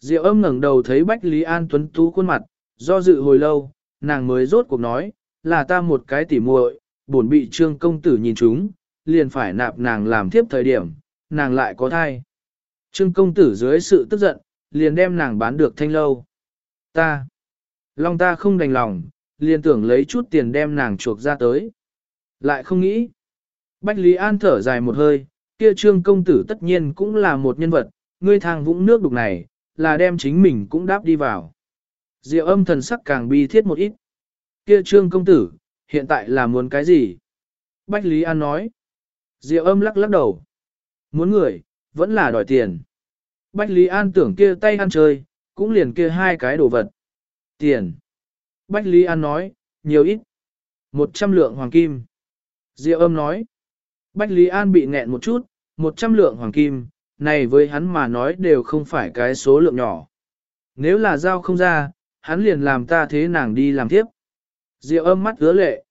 Diệu âm ngẩng đầu thấy Bách Lý An tuấn tú khuôn mặt, do dự hồi lâu, nàng mới rốt cuộc nói, là ta một cái tỉ muội, buồn bị trương công tử nhìn chúng, liền phải nạp nàng làm tiếp thời điểm, nàng lại có thai. Trương công tử dưới sự tức giận, liền đem nàng bán được thanh lâu. Ta, lòng ta không đành lòng, liền tưởng lấy chút tiền đem nàng chuộc ra tới. Lại không nghĩ. Bách Lý An thở dài một hơi, kia trương công tử tất nhiên cũng là một nhân vật, ngươi thang vũng nước đục này, là đem chính mình cũng đáp đi vào. Diệu âm thần sắc càng bi thiết một ít. Kia trương công tử, hiện tại là muốn cái gì? Bách Lý An nói. Diệu âm lắc lắc đầu. Muốn người, vẫn là đòi tiền. Bách Lý An tưởng kia tay ăn chơi, cũng liền kia hai cái đồ vật. Tiền. Bách Lý An nói, nhiều ít. Một trăm lượng hoàng kim. Diệu âm nói. Bách Lý An bị nghẹn một chút, một trăm lượng hoàng kim, này với hắn mà nói đều không phải cái số lượng nhỏ. Nếu là giao không ra, hắn liền làm ta thế nàng đi làm tiếp. Diệu âm mắt ứa lệ.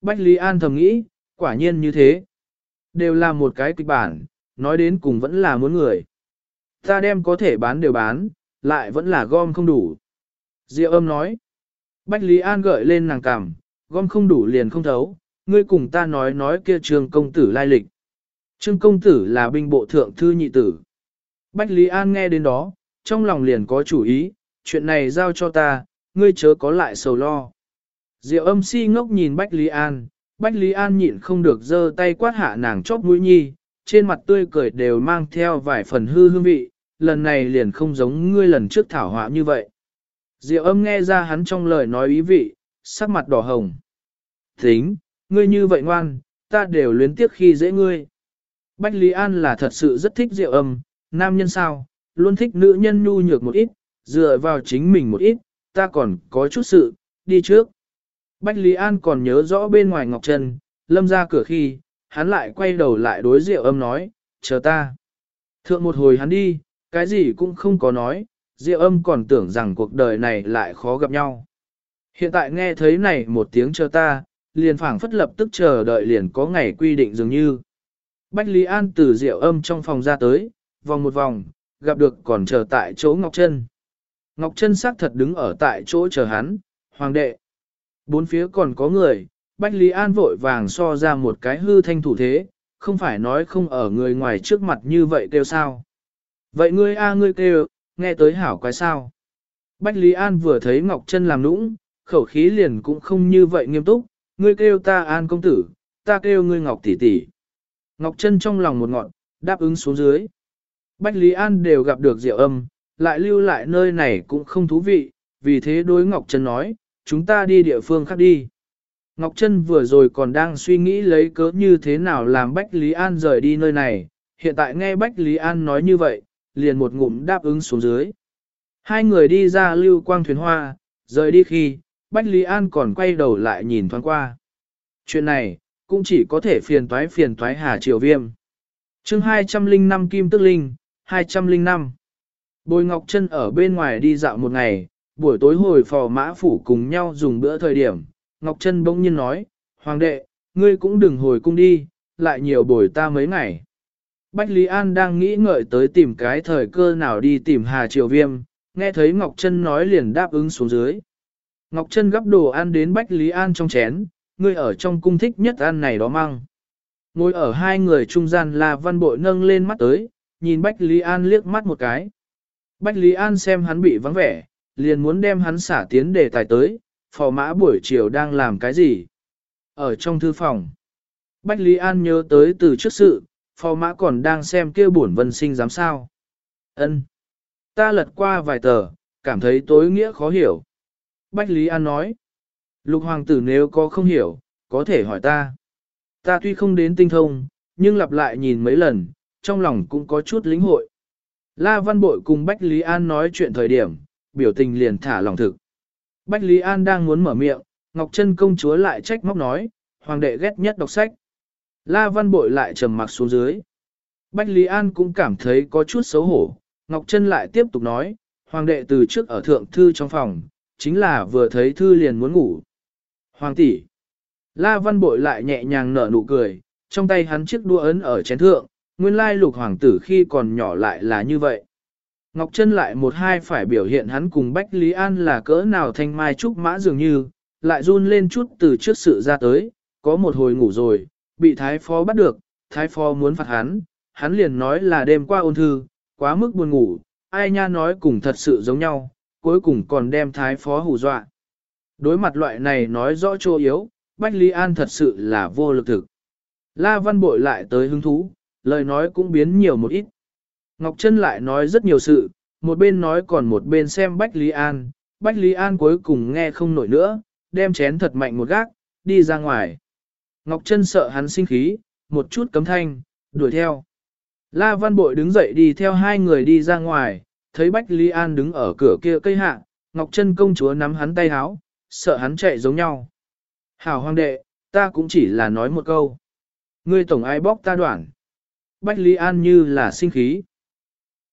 Bách Lý An thầm nghĩ, quả nhiên như thế. Đều là một cái kịch bản, nói đến cùng vẫn là muốn người. Ta đem có thể bán đều bán, lại vẫn là gom không đủ. Diệu âm nói. Bách Lý An gợi lên nàng cằm, gom không đủ liền không thấu, ngươi cùng ta nói nói kia Trương công tử lai lịch. Trương công tử là binh bộ thượng thư nhị tử. Bách Lý An nghe đến đó, trong lòng liền có chủ ý, chuyện này giao cho ta, ngươi chớ có lại sầu lo. Diệu âm si ngốc nhìn Bách Lý An, Bách Lý An nhịn không được giơ tay quát hạ nàng chóp mũi nhi, trên mặt tươi cười đều mang theo vài phần hư hương vị, lần này liền không giống ngươi lần trước thảo họa như vậy. Diệu âm nghe ra hắn trong lời nói ý vị, sắc mặt đỏ hồng. Tính, ngươi như vậy ngoan, ta đều luyến tiếc khi dễ ngươi. Bách Lý An là thật sự rất thích Diệu âm, nam nhân sao, luôn thích nữ nhân nhu nhược một ít, dựa vào chính mình một ít, ta còn có chút sự, đi trước. Bách Lý An còn nhớ rõ bên ngoài Ngọc Trân, lâm ra cửa khi, hắn lại quay đầu lại đối Diệu âm nói, chờ ta. Thượng một hồi hắn đi, cái gì cũng không có nói, Diệu âm còn tưởng rằng cuộc đời này lại khó gặp nhau. Hiện tại nghe thấy này một tiếng chờ ta, liền phảng phất lập tức chờ đợi liền có ngày quy định dường như. Bách Lý An từ Diệu âm trong phòng ra tới, vòng một vòng, gặp được còn chờ tại chỗ Ngọc Trân. Ngọc Trân xác thật đứng ở tại chỗ chờ hắn, hoàng đệ. Bốn phía còn có người, Bách Lý An vội vàng so ra một cái hư thanh thủ thế, không phải nói không ở người ngoài trước mặt như vậy kêu sao. Vậy ngươi a ngươi kêu, nghe tới hảo quái sao. Bách Lý An vừa thấy Ngọc Trân làm nũng, khẩu khí liền cũng không như vậy nghiêm túc, ngươi kêu ta An công tử, ta kêu ngươi Ngọc tỷ tỷ. Ngọc Trân trong lòng một ngọn, đáp ứng xuống dưới. Bách Lý An đều gặp được Diệu Âm, lại lưu lại nơi này cũng không thú vị, vì thế đối Ngọc Trân nói, chúng ta đi địa phương khác đi. Ngọc Trân vừa rồi còn đang suy nghĩ lấy cớ như thế nào làm Bách Lý An rời đi nơi này, hiện tại nghe Bách Lý An nói như vậy, liền một ngụm đáp ứng xuống dưới. Hai người đi ra lưu quang thuyền hoa, rời đi khi, Bách Lý An còn quay đầu lại nhìn thoáng qua. Chuyện này, cũng chỉ có thể phiền toái phiền toái Hà Triều Viêm. chương 205 Kim Tức Linh, 205. Bồi Ngọc Trân ở bên ngoài đi dạo một ngày, buổi tối hồi phò mã phủ cùng nhau dùng bữa thời điểm, Ngọc Trân bỗng nhiên nói, Hoàng đệ, ngươi cũng đừng hồi cung đi, lại nhiều bồi ta mấy ngày. Bách Lý An đang nghĩ ngợi tới tìm cái thời cơ nào đi tìm Hà Triều Viêm, nghe thấy Ngọc Trân nói liền đáp ứng xuống dưới. Ngọc Trân gắp đồ ăn đến Bách Lý An trong chén, Người ở trong cung thích nhất ăn này đó măng. Ngồi ở hai người trung gian là văn bội nâng lên mắt tới, nhìn Bách Lý An liếc mắt một cái. Bách Lý An xem hắn bị vắng vẻ, liền muốn đem hắn xả tiến đề tài tới, phò mã buổi chiều đang làm cái gì? Ở trong thư phòng, Bách Lý An nhớ tới từ trước sự, phò mã còn đang xem kia bổn vân sinh dám sao. ân Ta lật qua vài tờ, cảm thấy tối nghĩa khó hiểu. Bách Lý An nói, lục hoàng tử nếu có không hiểu, có thể hỏi ta. Ta tuy không đến tinh thông, nhưng lặp lại nhìn mấy lần, trong lòng cũng có chút lĩnh hội. La Văn Bội cùng Bách Lý An nói chuyện thời điểm, biểu tình liền thả lòng thực. Bách Lý An đang muốn mở miệng, Ngọc Trân công chúa lại trách móc nói, hoàng đệ ghét nhất đọc sách. La Văn Bội lại trầm mặc xuống dưới. Bách Lý An cũng cảm thấy có chút xấu hổ, Ngọc Trân lại tiếp tục nói, hoàng đệ từ trước ở thượng thư trong phòng, chính là vừa thấy thư liền muốn ngủ. Hoàng tỷ. La Văn Bội lại nhẹ nhàng nở nụ cười, trong tay hắn chiếc đua ấn ở chén thượng, nguyên lai lục hoàng tử khi còn nhỏ lại là như vậy. Ngọc Trân lại một hai phải biểu hiện hắn cùng Bách Lý An là cỡ nào thanh mai trúc mã dường như, lại run lên chút từ trước sự ra tới, có một hồi ngủ rồi, bị thái phó bắt được, thái phó muốn phạt hắn, hắn liền nói là đêm qua ôn thư, quá mức buồn ngủ, ai nha nói cùng thật sự giống nhau, cuối cùng còn đem thái phó hù dọa. Đối mặt loại này nói rõ chỗ yếu, Bách Lý An thật sự là vô lực thực. La Văn Bội lại tới hứng thú, lời nói cũng biến nhiều một ít. Ngọc Trân lại nói rất nhiều sự, một bên nói còn một bên xem Bách Lý An, Bách Lý An cuối cùng nghe không nổi nữa, đem chén thật mạnh một gác, đi ra ngoài. Ngọc Trân sợ hắn sinh khí, một chút cấm thanh, đuổi theo. La Văn Bội đứng dậy đi theo hai người đi ra ngoài, thấy Bách Lý An đứng ở cửa kia cây hạ, Ngọc Trân công chúa nắm hắn tay háo, sợ hắn chạy giống nhau. Hảo hoàng đệ, ta cũng chỉ là nói một câu. Ngươi tổng ai bóc ta đoạn. Bách Lý An như là sinh khí.